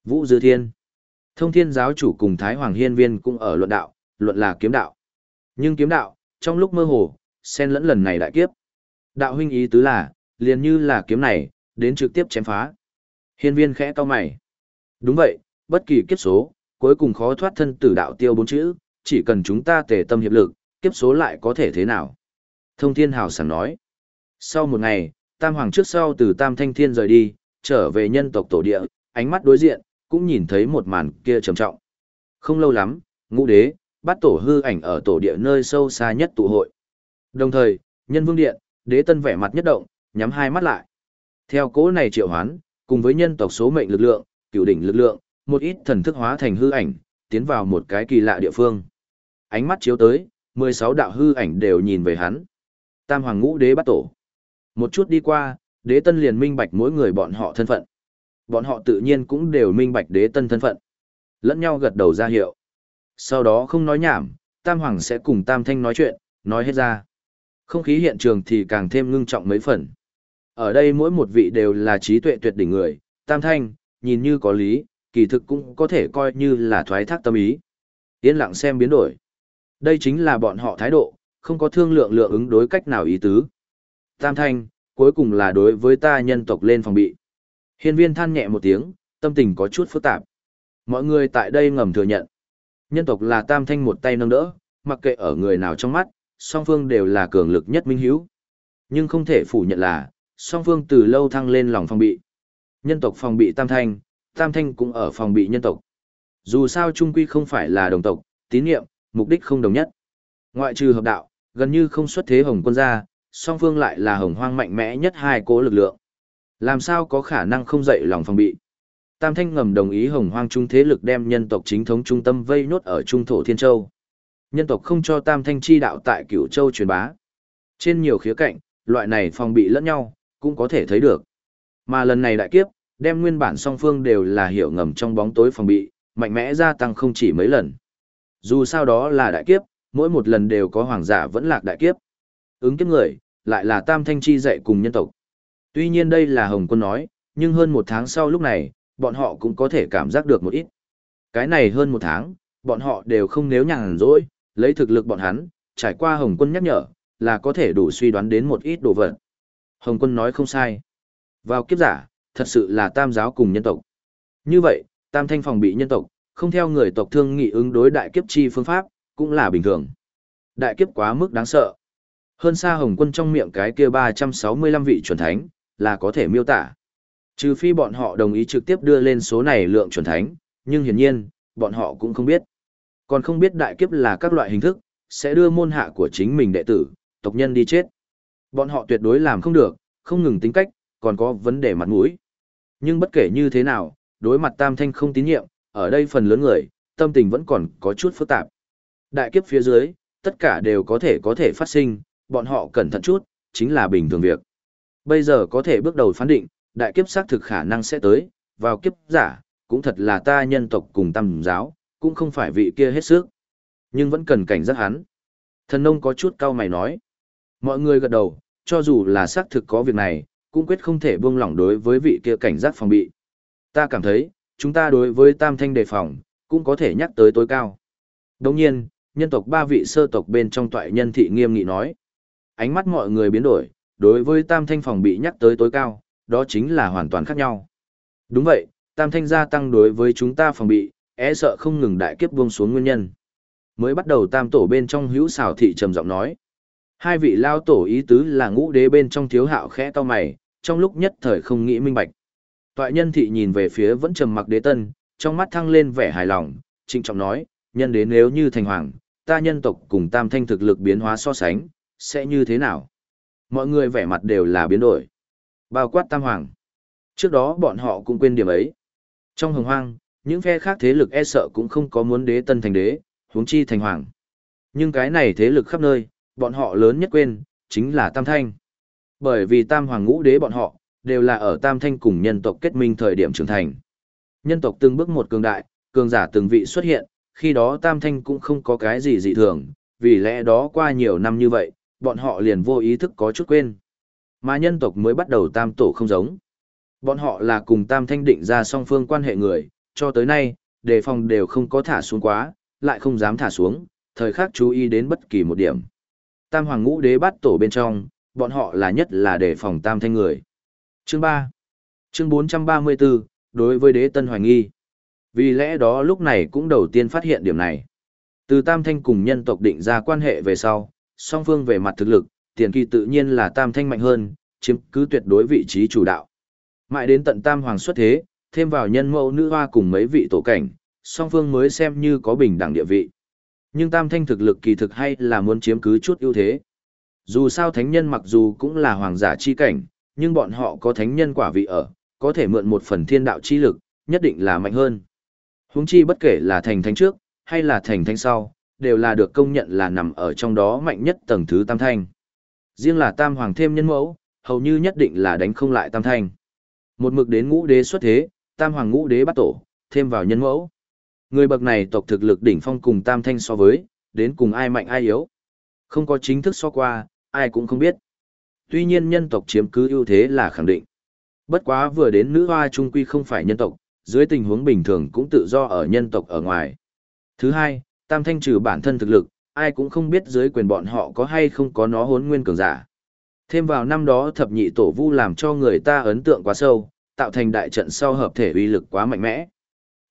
Vũ Dư Thiên. Thông thiên giáo chủ cùng Thái Hoàng Hiên Viên cũng ở luận đạo, luận là kiếm đạo. Nhưng kiếm đạo, trong lúc mơ hồ, xen lẫn lần này đại kiếp. Đạo huynh ý tứ là, liền như là kiếm này, đến trực tiếp chém phá. Hiên viên khẽ cau mày. Đúng vậy, bất kỳ kiếp số, cuối cùng khó thoát thân tử đạo tiêu bốn chữ, chỉ cần chúng ta tề tâm hiệp lực, kiếp số lại có thể thế nào. Thông thiên hào sảng nói. Sau một ngày, tam hoàng trước sau từ tam thanh thiên rời đi, trở về nhân tộc tổ địa, ánh mắt đối diện, cũng nhìn thấy một màn kia trầm trọng. Không lâu lắm, ngũ đế, bắt tổ hư ảnh ở tổ địa nơi sâu xa nhất tụ hội. Đồng thời, nhân vương điện, đế tân vẻ mặt nhất động, nhắm hai mắt lại. Theo cố này triệu hoán, cùng với nhân tộc số mệnh lực lượng, cửu đỉnh lực lượng, một ít thần thức hóa thành hư ảnh, tiến vào một cái kỳ lạ địa phương. Ánh mắt chiếu tới, 16 đạo hư ảnh đều nhìn về hắn. Tam hoàng ngũ đế bắt tổ. Một chút đi qua, đế tân liền minh bạch mỗi người bọn họ thân phận. Bọn họ tự nhiên cũng đều minh bạch đế tân thân phận. Lẫn nhau gật đầu ra hiệu. Sau đó không nói nhảm, Tam Hoàng sẽ cùng Tam Thanh nói chuyện, nói hết ra. Không khí hiện trường thì càng thêm ngưng trọng mấy phần. Ở đây mỗi một vị đều là trí tuệ tuyệt đỉnh người, Tam Thanh, nhìn như có lý, kỳ thực cũng có thể coi như là thoái thác tâm ý. Yên lặng xem biến đổi. Đây chính là bọn họ thái độ, không có thương lượng lượng ứng đối cách nào ý tứ. Tam Thanh, cuối cùng là đối với ta nhân tộc lên phòng bị. Hiên viên than nhẹ một tiếng, tâm tình có chút phức tạp. Mọi người tại đây ngầm thừa nhận. Nhân tộc là tam thanh một tay nâng đỡ, mặc kệ ở người nào trong mắt, song phương đều là cường lực nhất minh hiếu. Nhưng không thể phủ nhận là, song phương từ lâu thăng lên lòng phòng bị. Nhân tộc phòng bị tam thanh, tam thanh cũng ở phòng bị nhân tộc. Dù sao trung quy không phải là đồng tộc, tín niệm, mục đích không đồng nhất. Ngoại trừ hợp đạo, gần như không xuất thế hồng quân ra, song phương lại là hồng hoang mạnh mẽ nhất hai cố lực lượng. Làm sao có khả năng không dậy lòng phòng bị? Tam Thanh ngầm đồng ý hồng hoang trung thế lực đem nhân tộc chính thống trung tâm vây nốt ở trung thổ Thiên Châu. Nhân tộc không cho Tam Thanh chi đạo tại cửu châu truyền bá. Trên nhiều khía cạnh, loại này phòng bị lẫn nhau, cũng có thể thấy được. Mà lần này đại kiếp, đem nguyên bản song phương đều là hiểu ngầm trong bóng tối phòng bị, mạnh mẽ gia tăng không chỉ mấy lần. Dù sao đó là đại kiếp, mỗi một lần đều có hoàng giả vẫn lạc đại kiếp. Ứng kiếp người, lại là Tam Thanh chi dạy cùng nhân tộc. Tuy nhiên đây là Hồng Quân nói, nhưng hơn một tháng sau lúc này, bọn họ cũng có thể cảm giác được một ít. Cái này hơn một tháng, bọn họ đều không nếu nhàn rỗi, lấy thực lực bọn hắn, trải qua Hồng Quân nhắc nhở, là có thể đủ suy đoán đến một ít đồ vật. Hồng Quân nói không sai. Vào kiếp giả, thật sự là tam giáo cùng nhân tộc. Như vậy, tam thanh phòng bị nhân tộc, không theo người tộc thương nghị ứng đối đại kiếp chi phương pháp, cũng là bình thường. Đại kiếp quá mức đáng sợ. Hơn xa Hồng Quân trong miệng cái kia 365 vị chuẩn thánh, là có thể miêu tả. Trừ phi bọn họ đồng ý trực tiếp đưa lên số này lượng chuẩn thánh, nhưng hiển nhiên, bọn họ cũng không biết. Còn không biết đại kiếp là các loại hình thức, sẽ đưa môn hạ của chính mình đệ tử, tộc nhân đi chết. Bọn họ tuyệt đối làm không được, không ngừng tính cách, còn có vấn đề mặt mũi. Nhưng bất kể như thế nào, đối mặt tam thanh không tín nhiệm, ở đây phần lớn người, tâm tình vẫn còn có chút phức tạp. Đại kiếp phía dưới, tất cả đều có thể có thể phát sinh, bọn họ cẩn thận chút, chính là bình thường việc. Bây giờ có thể bước đầu phán định, đại kiếp xác thực khả năng sẽ tới, vào kiếp giả, cũng thật là ta nhân tộc cùng tam giáo, cũng không phải vị kia hết sức. Nhưng vẫn cần cảnh giác hắn. Thần nông có chút cao mày nói. Mọi người gật đầu, cho dù là xác thực có việc này, cũng quyết không thể buông lỏng đối với vị kia cảnh giác phòng bị. Ta cảm thấy, chúng ta đối với tam thanh đề phòng, cũng có thể nhắc tới tối cao. Đồng nhiên, nhân tộc ba vị sơ tộc bên trong toại nhân thị nghiêm nghị nói. Ánh mắt mọi người biến đổi, đối với tam thanh phòng bị nhắc tới tối cao, đó chính là hoàn toàn khác nhau. Đúng vậy, tam thanh gia tăng đối với chúng ta phòng bị, e sợ không ngừng đại kiếp buông xuống nguyên nhân. Mới bắt đầu tam tổ bên trong hữu xảo thị trầm giọng nói. Hai vị lao tổ ý tứ là ngũ đế bên trong thiếu hạo khẽ to mày, trong lúc nhất thời không nghĩ minh bạch. Toại nhân thị nhìn về phía vẫn trầm mặc đế tân, trong mắt thăng lên vẻ hài lòng, trịnh trọng nói, nhân đế nếu như thành hoàng, ta nhân tộc cùng tam thanh thực lực biến hóa so sánh, sẽ như thế nào? Mọi người vẻ mặt đều là biến đổi. Bao quát tam hoàng. Trước đó bọn họ cũng quên điểm ấy. Trong hồng hoang, những phe khác thế lực e sợ cũng không có muốn đế tân thành đế, huống chi thành hoàng. Nhưng cái này thế lực khắp nơi, bọn họ lớn nhất quên, chính là tam thanh. Bởi vì tam hoàng ngũ đế bọn họ, đều là ở tam thanh cùng nhân tộc kết minh thời điểm trưởng thành. Nhân tộc từng bước một cường đại, cường giả từng vị xuất hiện, khi đó tam thanh cũng không có cái gì dị thường, vì lẽ đó qua nhiều năm như vậy, bọn họ liền vô ý thức có chút quên. Mà nhân tộc mới bắt đầu tam tổ không giống. Bọn họ là cùng tam thanh định ra song phương quan hệ người, cho tới nay, đề phòng đều không có thả xuống quá, lại không dám thả xuống, thời khắc chú ý đến bất kỳ một điểm. Tam hoàng ngũ đế bắt tổ bên trong, bọn họ là nhất là đề phòng tam thanh người. Chương 3 Chương 434, đối với đế tân hoài nghi. Vì lẽ đó lúc này cũng đầu tiên phát hiện điểm này. Từ tam thanh cùng nhân tộc định ra quan hệ về sau, song phương về mặt thực lực, tiền kỳ tự nhiên là tam thanh mạnh hơn, chiếm cứ tuyệt đối vị trí chủ đạo. Mãi đến tận tam hoàng xuất thế, thêm vào nhân mẫu nữ hoa cùng mấy vị tổ cảnh, song phương mới xem như có bình đẳng địa vị. Nhưng tam thanh thực lực kỳ thực hay là muốn chiếm cứ chút ưu thế. Dù sao thánh nhân mặc dù cũng là hoàng giả chi cảnh, nhưng bọn họ có thánh nhân quả vị ở, có thể mượn một phần thiên đạo chi lực, nhất định là mạnh hơn. Huống chi bất kể là thành thánh trước, hay là thành thánh sau, đều là được công nhận là nằm ở trong đó mạnh nhất tầng thứ tam thanh. Riêng là tam hoàng thêm nhân mẫu, hầu như nhất định là đánh không lại tam thanh. Một mực đến ngũ đế xuất thế, tam hoàng ngũ đế bắt tổ, thêm vào nhân mẫu. Người bậc này tộc thực lực đỉnh phong cùng tam thanh so với, đến cùng ai mạnh ai yếu. Không có chính thức so qua, ai cũng không biết. Tuy nhiên nhân tộc chiếm cứ ưu thế là khẳng định. Bất quá vừa đến nữ hoa trung quy không phải nhân tộc, dưới tình huống bình thường cũng tự do ở nhân tộc ở ngoài. Thứ hai, tam thanh trừ bản thân thực lực, ai cũng không biết dưới quyền bọn họ có hay không có nó hốn nguyên cường giả. Thêm vào năm đó thập nhị tổ vu làm cho người ta ấn tượng quá sâu, tạo thành đại trận sau hợp thể uy lực quá mạnh mẽ.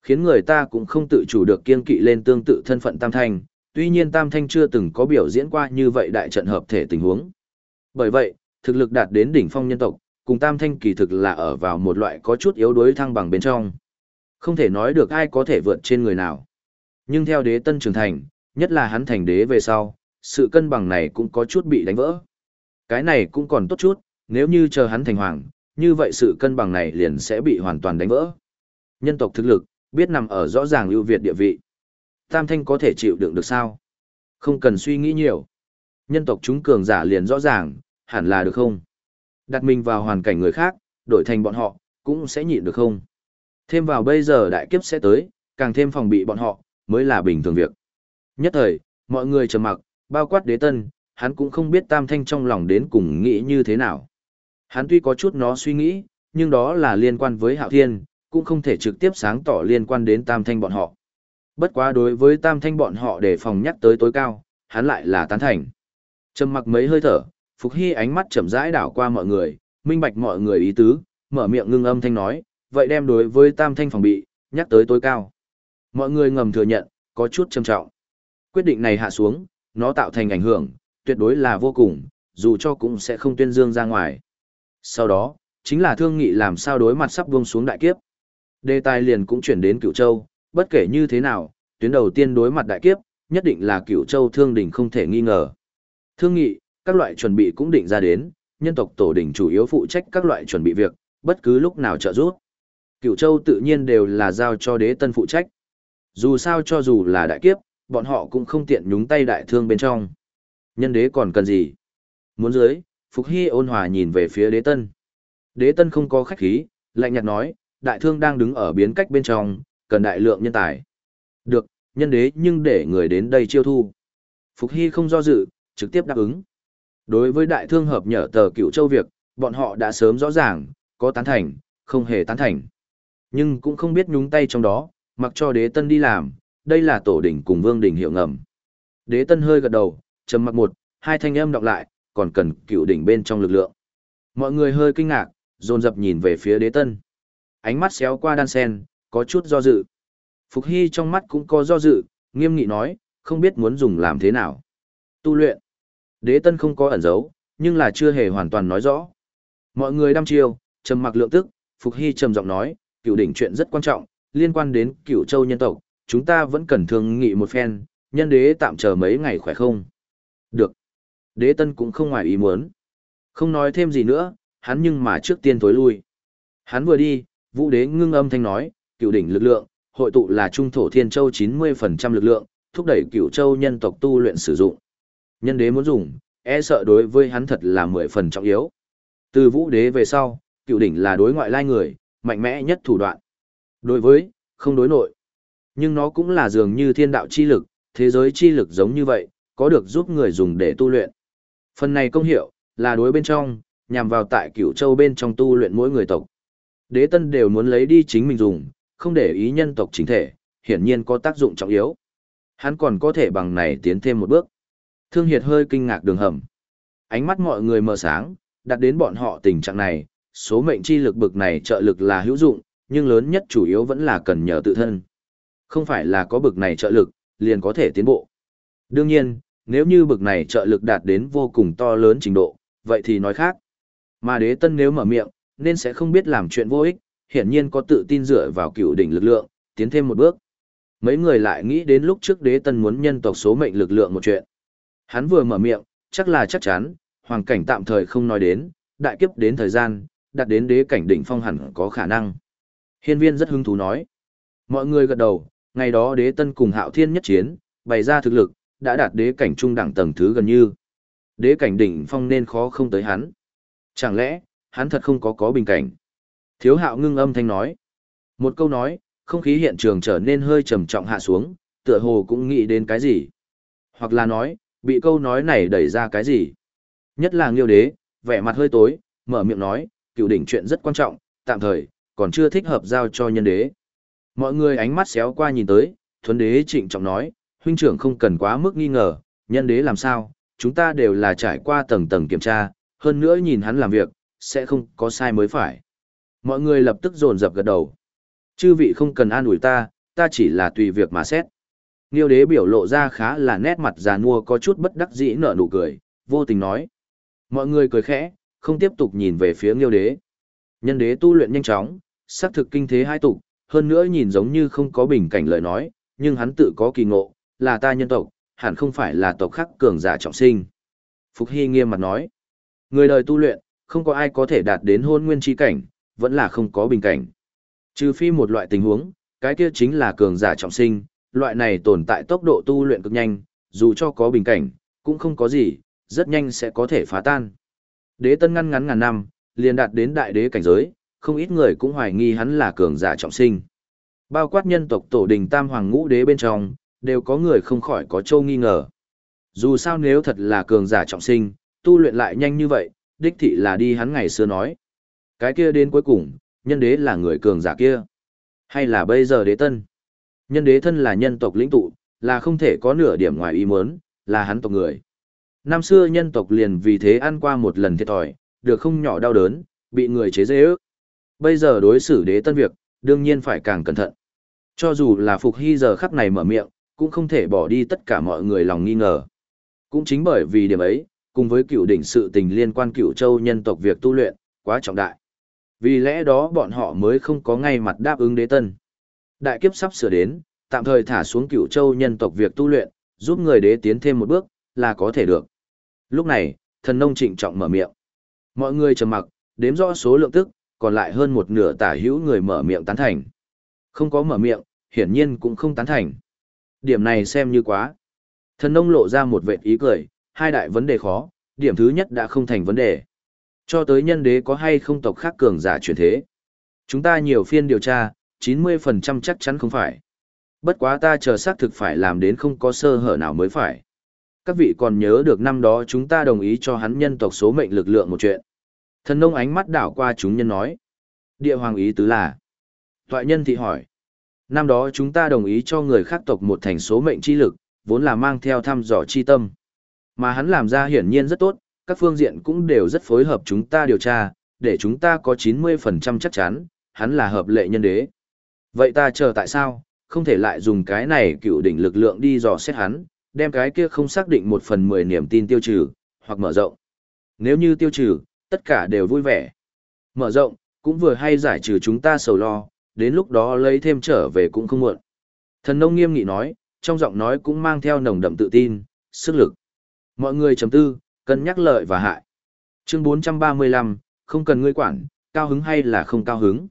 Khiến người ta cũng không tự chủ được kiên kỵ lên tương tự thân phận tam thanh, tuy nhiên tam thanh chưa từng có biểu diễn qua như vậy đại trận hợp thể tình huống. Bởi vậy, thực lực đạt đến đỉnh phong nhân tộc, cùng tam thanh kỳ thực là ở vào một loại có chút yếu đuối thăng bằng bên trong. Không thể nói được ai có thể vượt trên người nào. Nhưng theo đế tân trưởng thành, nhất là hắn thành đế về sau, sự cân bằng này cũng có chút bị đánh vỡ. Cái này cũng còn tốt chút, nếu như chờ hắn thành hoàng, như vậy sự cân bằng này liền sẽ bị hoàn toàn đánh vỡ. Nhân tộc thực lực, biết nằm ở rõ ràng ưu việt địa vị. Tam thanh có thể chịu đựng được sao? Không cần suy nghĩ nhiều. Nhân tộc chúng cường giả liền rõ ràng, hẳn là được không? Đặt mình vào hoàn cảnh người khác, đổi thành bọn họ, cũng sẽ nhịn được không? Thêm vào bây giờ đại kiếp sẽ tới, càng thêm phòng bị bọn họ, mới là bình thường việc. Nhất thời, mọi người trầm mặc, bao quát đế tân, hắn cũng không biết tam thanh trong lòng đến cùng nghĩ như thế nào. Hắn tuy có chút nó suy nghĩ, nhưng đó là liên quan với hạo thiên, cũng không thể trực tiếp sáng tỏ liên quan đến tam thanh bọn họ. Bất quá đối với tam thanh bọn họ để phòng nhắc tới tối cao, hắn lại là tán thành. Trầm mặc mấy hơi thở, Phục Hy ánh mắt chậm rãi đảo qua mọi người, minh bạch mọi người ý tứ, mở miệng ngưng âm thanh nói, vậy đem đối với tam thanh phòng bị, nhắc tới tối cao. Mọi người ngầm thừa nhận, có chút trầm trọng. Quyết định này hạ xuống, nó tạo thành ảnh hưởng, tuyệt đối là vô cùng, dù cho cũng sẽ không tuyên dương ra ngoài. Sau đó, chính là thương nghị làm sao đối mặt sắp buông xuống đại kiếp. Đề tài liền cũng chuyển đến Cửu Châu, bất kể như thế nào, tuyến đầu tiên đối mặt đại kiếp, nhất định là cửu châu thương đỉnh không thể nghi ngờ. Thương nghị, các loại chuẩn bị cũng định ra đến, nhân tộc tổ đỉnh chủ yếu phụ trách các loại chuẩn bị việc, bất cứ lúc nào trợ giúp. Cửu châu tự nhiên đều là giao cho đế tân phụ trách. Dù sao cho dù là đại kiếp, bọn họ cũng không tiện nhúng tay đại thương bên trong. Nhân đế còn cần gì? Muốn dưới, Phục Hy ôn hòa nhìn về phía đế tân. Đế tân không có khách khí, lạnh nhạt nói, đại thương đang đứng ở biến cách bên trong, cần đại lượng nhân tài. Được, nhân đế nhưng để người đến đây chiêu thu. Phục Hy không do dự, trực tiếp đáp ứng. Đối với đại thương hợp nhở tờ cựu châu việc, bọn họ đã sớm rõ ràng, có tán thành, không hề tán thành. Nhưng cũng không biết nhúng tay trong đó, mặc cho đế tân đi làm, đây là tổ đỉnh cùng vương đỉnh hiệu ngầm. Đế tân hơi gật đầu, trầm mặc một, hai thanh âm đọc lại, còn cần cựu đỉnh bên trong lực lượng. Mọi người hơi kinh ngạc, dồn dập nhìn về phía đế tân. Ánh mắt xéo qua đan sen, có chút do dự. Phục Hy trong mắt cũng có do dự, nghiêm nghị nói, không biết muốn dùng làm thế nào. Tu luyện. Đế tân không có ẩn giấu, nhưng là chưa hề hoàn toàn nói rõ. Mọi người đăm chiêu, trầm mặc lượng tức, Phục Hy trầm giọng nói, cựu đỉnh chuyện rất quan trọng, liên quan đến cựu châu nhân tộc, chúng ta vẫn cần thương nghị một phen, nhân đế tạm chờ mấy ngày khỏe không? Được. Đế tân cũng không ngoài ý muốn. Không nói thêm gì nữa, hắn nhưng mà trước tiên tối lui. Hắn vừa đi, vũ đế ngưng âm thanh nói, cựu đỉnh lực lượng, hội tụ là trung thổ thiên châu 90% lực lượng, thúc đẩy cựu châu nhân tộc tu luyện sử dụng. Nhân đế muốn dùng, e sợ đối với hắn thật là mười phần trọng yếu. Từ vũ đế về sau, cựu đỉnh là đối ngoại lai người, mạnh mẽ nhất thủ đoạn. Đối với, không đối nội. Nhưng nó cũng là dường như thiên đạo chi lực, thế giới chi lực giống như vậy, có được giúp người dùng để tu luyện. Phần này công hiệu, là đối bên trong, nhằm vào tại cửu châu bên trong tu luyện mỗi người tộc. Đế tân đều muốn lấy đi chính mình dùng, không để ý nhân tộc chính thể, hiển nhiên có tác dụng trọng yếu. Hắn còn có thể bằng này tiến thêm một bước. Thương Hiệt hơi kinh ngạc đường hầm. Ánh mắt mọi người mờ sáng, đặt đến bọn họ tình trạng này, số mệnh chi lực bực này trợ lực là hữu dụng, nhưng lớn nhất chủ yếu vẫn là cần nhờ tự thân. Không phải là có bực này trợ lực, liền có thể tiến bộ. Đương nhiên, nếu như bực này trợ lực đạt đến vô cùng to lớn trình độ, vậy thì nói khác. Mà đế tân nếu mở miệng, nên sẽ không biết làm chuyện vô ích, hiển nhiên có tự tin dựa vào cựu đỉnh lực lượng, tiến thêm một bước. Mấy người lại nghĩ đến lúc trước đế tân muốn nhân tộc số mệnh lực lượng một chuyện. Hắn vừa mở miệng, chắc là chắc chắn, hoàng cảnh tạm thời không nói đến, đại kiếp đến thời gian, đạt đến đế cảnh đỉnh phong hẳn có khả năng. Hiên viên rất hứng thú nói. Mọi người gật đầu, ngày đó đế tân cùng hạo thiên nhất chiến, bày ra thực lực, đã đạt đế cảnh trung đẳng tầng thứ gần như. Đế cảnh đỉnh phong nên khó không tới hắn. Chẳng lẽ, hắn thật không có có bình cảnh. Thiếu hạo ngưng âm thanh nói. Một câu nói, không khí hiện trường trở nên hơi trầm trọng hạ xuống, tựa hồ cũng nghĩ đến cái gì. Hoặc là nói, bị câu nói này đẩy ra cái gì. Nhất là nghiêu đế, vẻ mặt hơi tối, mở miệng nói, cựu đỉnh chuyện rất quan trọng, tạm thời, còn chưa thích hợp giao cho nhân đế. Mọi người ánh mắt xéo qua nhìn tới, thuấn đế trịnh trọng nói, huynh trưởng không cần quá mức nghi ngờ, nhân đế làm sao, chúng ta đều là trải qua tầng tầng kiểm tra, hơn nữa nhìn hắn làm việc, sẽ không có sai mới phải. Mọi người lập tức dồn dập gật đầu. Chư vị không cần an ủi ta, ta chỉ là tùy việc mà xét. Nghiêu đế biểu lộ ra khá là nét mặt già nua có chút bất đắc dĩ nở nụ cười, vô tình nói. Mọi người cười khẽ, không tiếp tục nhìn về phía nghiêu đế. Nhân đế tu luyện nhanh chóng, xác thực kinh thế hai tục, hơn nữa nhìn giống như không có bình cảnh lời nói, nhưng hắn tự có kỳ ngộ, là ta nhân tộc, hẳn không phải là tộc khác cường giả trọng sinh. Phục Hy nghiêm mặt nói, người đời tu luyện, không có ai có thể đạt đến hôn nguyên chi cảnh, vẫn là không có bình cảnh. Trừ phi một loại tình huống, cái kia chính là cường giả trọng sinh, loại này tồn tại tốc độ tu luyện cực nhanh, dù cho có bình cảnh, cũng không có gì, rất nhanh sẽ có thể phá tan. Đế tân ngăn ngắn ngàn năm, liền đạt đến đại đế cảnh giới, không ít người cũng hoài nghi hắn là cường giả trọng sinh. Bao quát nhân tộc tổ đình tam hoàng ngũ đế bên trong, đều có người không khỏi có châu nghi ngờ. Dù sao nếu thật là cường giả trọng sinh, tu luyện lại nhanh như vậy, đích thị là đi hắn ngày xưa nói. Cái kia đến cuối cùng, nhân đế là người cường giả kia. Hay là bây giờ đế tân? Nhân đế thân là nhân tộc lĩnh tụ, là không thể có nửa điểm ngoài ý muốn, là hắn tộc người. Năm xưa nhân tộc liền vì thế ăn qua một lần thiệt thòi, được không nhỏ đau đớn, bị người chế dễ ước. Bây giờ đối xử đế tân việc, đương nhiên phải càng cẩn thận. Cho dù là Phục Hy giờ khắc này mở miệng, cũng không thể bỏ đi tất cả mọi người lòng nghi ngờ. Cũng chính bởi vì điểm ấy, cùng với cựu đỉnh sự tình liên quan cựu châu nhân tộc việc tu luyện, quá trọng đại. Vì lẽ đó bọn họ mới không có ngay mặt đáp ứng đế tân. Đại kiếp sắp sửa đến, tạm thời thả xuống cựu châu nhân tộc việc tu luyện, giúp người đế tiến thêm một bước, là có thể được. Lúc này, thần nông trịnh trọng mở miệng. Mọi người trầm mặc, đếm rõ số lượng tức, còn lại hơn một nửa tả hữu người mở miệng tán thành. Không có mở miệng, hiển nhiên cũng không tán thành. Điểm này xem như quá. Thần nông lộ ra một vệt ý cười, hai đại vấn đề khó, điểm thứ nhất đã không thành vấn đề. Cho tới nhân đế có hay không tộc khác cường giả chuyển thế. Chúng ta nhiều phiên điều tra, 90% chắc chắn không phải. Bất quá ta chờ xác thực phải làm đến không có sơ hở nào mới phải. Các vị còn nhớ được năm đó chúng ta đồng ý cho hắn nhân tộc số mệnh lực lượng một chuyện. Thần nông ánh mắt đảo qua chúng nhân nói. Địa hoàng ý tứ là. Toại nhân thị hỏi. Năm đó chúng ta đồng ý cho người khác tộc một thành số mệnh chi lực, vốn là mang theo thăm dò chi tâm. Mà hắn làm ra hiển nhiên rất tốt, các phương diện cũng đều rất phối hợp chúng ta điều tra, để chúng ta có 90% chắc chắn, hắn là hợp lệ nhân đế. Vậy ta chờ tại sao, không thể lại dùng cái này cựu đỉnh lực lượng đi dò xét hắn, đem cái kia không xác định một phần mười niềm tin tiêu trừ, hoặc mở rộng. Nếu như tiêu trừ, tất cả đều vui vẻ. Mở rộng, cũng vừa hay giải trừ chúng ta sầu lo, đến lúc đó lấy thêm trở về cũng không muộn. Thần nông nghiêm nghị nói, trong giọng nói cũng mang theo nồng đậm tự tin, sức lực. Mọi người chấm tư, cân nhắc lợi và hại. Chương 435, không cần ngươi quản, cao hứng hay là không cao hứng.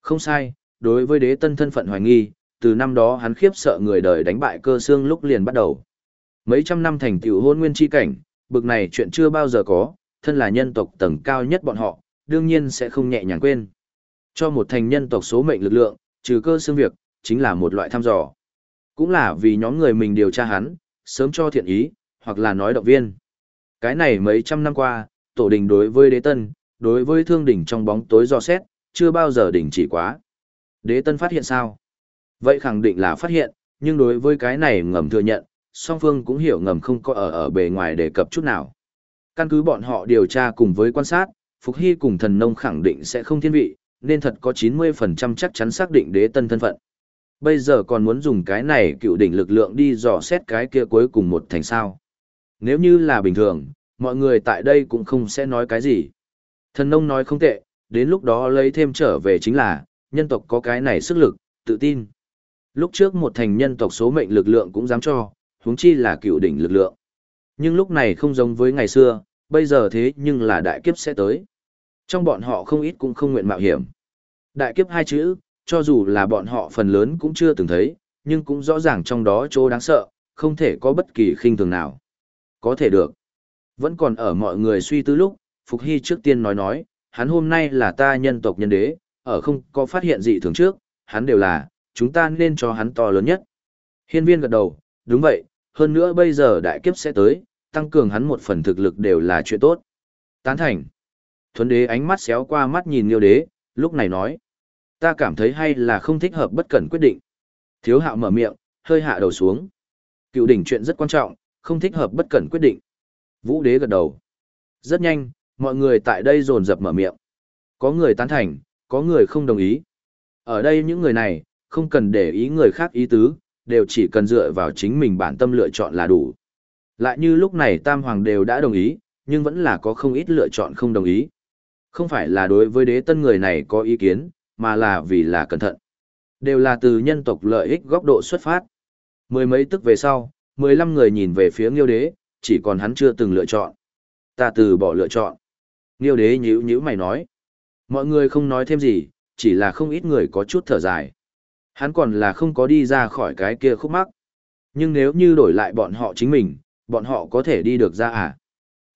Không sai, đối với đế tân thân phận hoài nghi, từ năm đó hắn khiếp sợ người đời đánh bại cơ xương lúc liền bắt đầu. Mấy trăm năm thành tựu hôn nguyên chi cảnh, bực này chuyện chưa bao giờ có, thân là nhân tộc tầng cao nhất bọn họ, đương nhiên sẽ không nhẹ nhàng quên. Cho một thành nhân tộc số mệnh lực lượng, trừ cơ xương việc, chính là một loại thăm dò. Cũng là vì nhóm người mình điều tra hắn, sớm cho thiện ý, hoặc là nói động viên. Cái này mấy trăm năm qua, tổ đình đối với đế tân, đối với thương đỉnh trong bóng tối do xét, chưa bao giờ đỉnh chỉ quá. Đế tân phát hiện sao? Vậy khẳng định là phát hiện, nhưng đối với cái này ngầm thừa nhận, song phương cũng hiểu ngầm không có ở ở bề ngoài đề cập chút nào. Căn cứ bọn họ điều tra cùng với quan sát, Phục Hy cùng thần nông khẳng định sẽ không thiên vị, nên thật có 90% chắc chắn xác định đế tân thân phận. Bây giờ còn muốn dùng cái này cựu đỉnh lực lượng đi dò xét cái kia cuối cùng một thành sao. Nếu như là bình thường, mọi người tại đây cũng không sẽ nói cái gì. Thần nông nói không tệ, đến lúc đó lấy thêm trở về chính là, nhân tộc có cái này sức lực, tự tin. Lúc trước một thành nhân tộc số mệnh lực lượng cũng dám cho, huống chi là cựu đỉnh lực lượng. Nhưng lúc này không giống với ngày xưa, bây giờ thế nhưng là đại kiếp sẽ tới. Trong bọn họ không ít cũng không nguyện mạo hiểm. Đại kiếp hai chữ, cho dù là bọn họ phần lớn cũng chưa từng thấy, nhưng cũng rõ ràng trong đó chỗ đáng sợ, không thể có bất kỳ khinh thường nào. Có thể được. Vẫn còn ở mọi người suy tư lúc, Phục Hy trước tiên nói nói, hắn hôm nay là ta nhân tộc nhân đế, ở không có phát hiện gì thường trước, hắn đều là, chúng ta nên cho hắn to lớn nhất. Hiên viên gật đầu, đúng vậy, hơn nữa bây giờ đại kiếp sẽ tới, tăng cường hắn một phần thực lực đều là chuyện tốt. Tán thành. Thuấn đế ánh mắt xéo qua mắt nhìn Liêu đế, lúc này nói. Ta cảm thấy hay là không thích hợp bất cẩn quyết định. Thiếu hạo mở miệng, hơi hạ đầu xuống. Cựu đỉnh chuyện rất quan trọng, không thích hợp bất cẩn quyết định. Vũ đế gật đầu. Rất nhanh, mọi người tại đây dồn dập mở miệng. Có người tán thành, có người không đồng ý. Ở đây những người này, không cần để ý người khác ý tứ, đều chỉ cần dựa vào chính mình bản tâm lựa chọn là đủ. Lại như lúc này Tam Hoàng đều đã đồng ý, nhưng vẫn là có không ít lựa chọn không đồng ý. Không phải là đối với đế tân người này có ý kiến, mà là vì là cẩn thận. Đều là từ nhân tộc lợi ích góc độ xuất phát. Mười mấy tức về sau, mười lăm người nhìn về phía Nghiêu đế, chỉ còn hắn chưa từng lựa chọn. Ta từ bỏ lựa chọn. Nghiêu đế nhíu nhíu mày nói. Mọi người không nói thêm gì, chỉ là không ít người có chút thở dài. Hắn còn là không có đi ra khỏi cái kia khúc mắc. Nhưng nếu như đổi lại bọn họ chính mình, bọn họ có thể đi được ra à?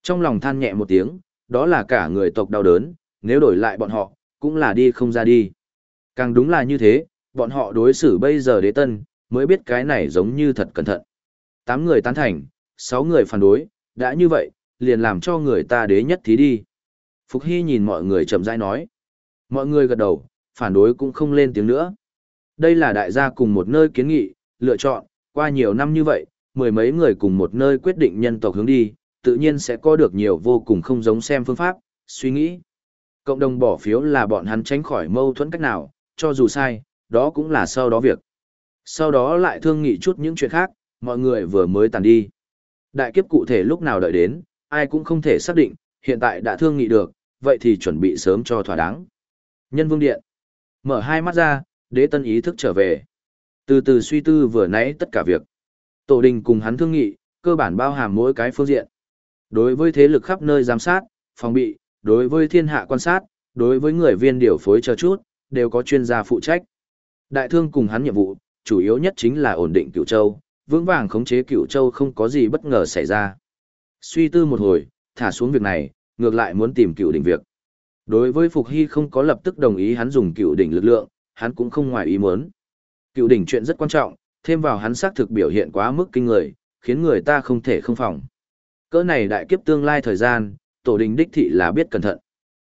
Trong lòng than nhẹ một tiếng, đó là cả người tộc đau đớn, nếu đổi lại bọn họ, cũng là đi không ra đi. Càng đúng là như thế, bọn họ đối xử bây giờ đế tân, mới biết cái này giống như thật cẩn thận. Tám người tán thành, sáu người phản đối, đã như vậy, liền làm cho người ta đế nhất thí đi. Phục Hy nhìn mọi người chậm rãi nói. Mọi người gật đầu, phản đối cũng không lên tiếng nữa. Đây là đại gia cùng một nơi kiến nghị, lựa chọn, qua nhiều năm như vậy, mười mấy người cùng một nơi quyết định nhân tộc hướng đi, tự nhiên sẽ có được nhiều vô cùng không giống xem phương pháp, suy nghĩ. Cộng đồng bỏ phiếu là bọn hắn tránh khỏi mâu thuẫn cách nào, cho dù sai, đó cũng là sau đó việc. Sau đó lại thương nghị chút những chuyện khác, mọi người vừa mới tàn đi. Đại kiếp cụ thể lúc nào đợi đến, ai cũng không thể xác định, hiện tại đã thương nghị được, vậy thì chuẩn bị sớm cho thỏa đáng. Nhân vương điện. Mở hai mắt ra, đế tân ý thức trở về. Từ từ suy tư vừa nãy tất cả việc. Tổ đình cùng hắn thương nghị, cơ bản bao hàm mỗi cái phương diện. Đối với thế lực khắp nơi giám sát, phòng bị, đối với thiên hạ quan sát, đối với người viên điều phối chờ chút, đều có chuyên gia phụ trách. Đại thương cùng hắn nhiệm vụ, chủ yếu nhất chính là ổn định cựu châu, vững vàng khống chế cựu châu không có gì bất ngờ xảy ra. Suy tư một hồi, thả xuống việc này, ngược lại muốn tìm cựu đỉnh việc. Đối với Phục Hy không có lập tức đồng ý hắn dùng cựu đỉnh lực lượng, hắn cũng không ngoài ý muốn. Cựu đỉnh chuyện rất quan trọng, thêm vào hắn xác thực biểu hiện quá mức kinh người, khiến người ta không thể không phòng. Cỡ này đại kiếp tương lai thời gian, tổ đình đích thị là biết cẩn thận.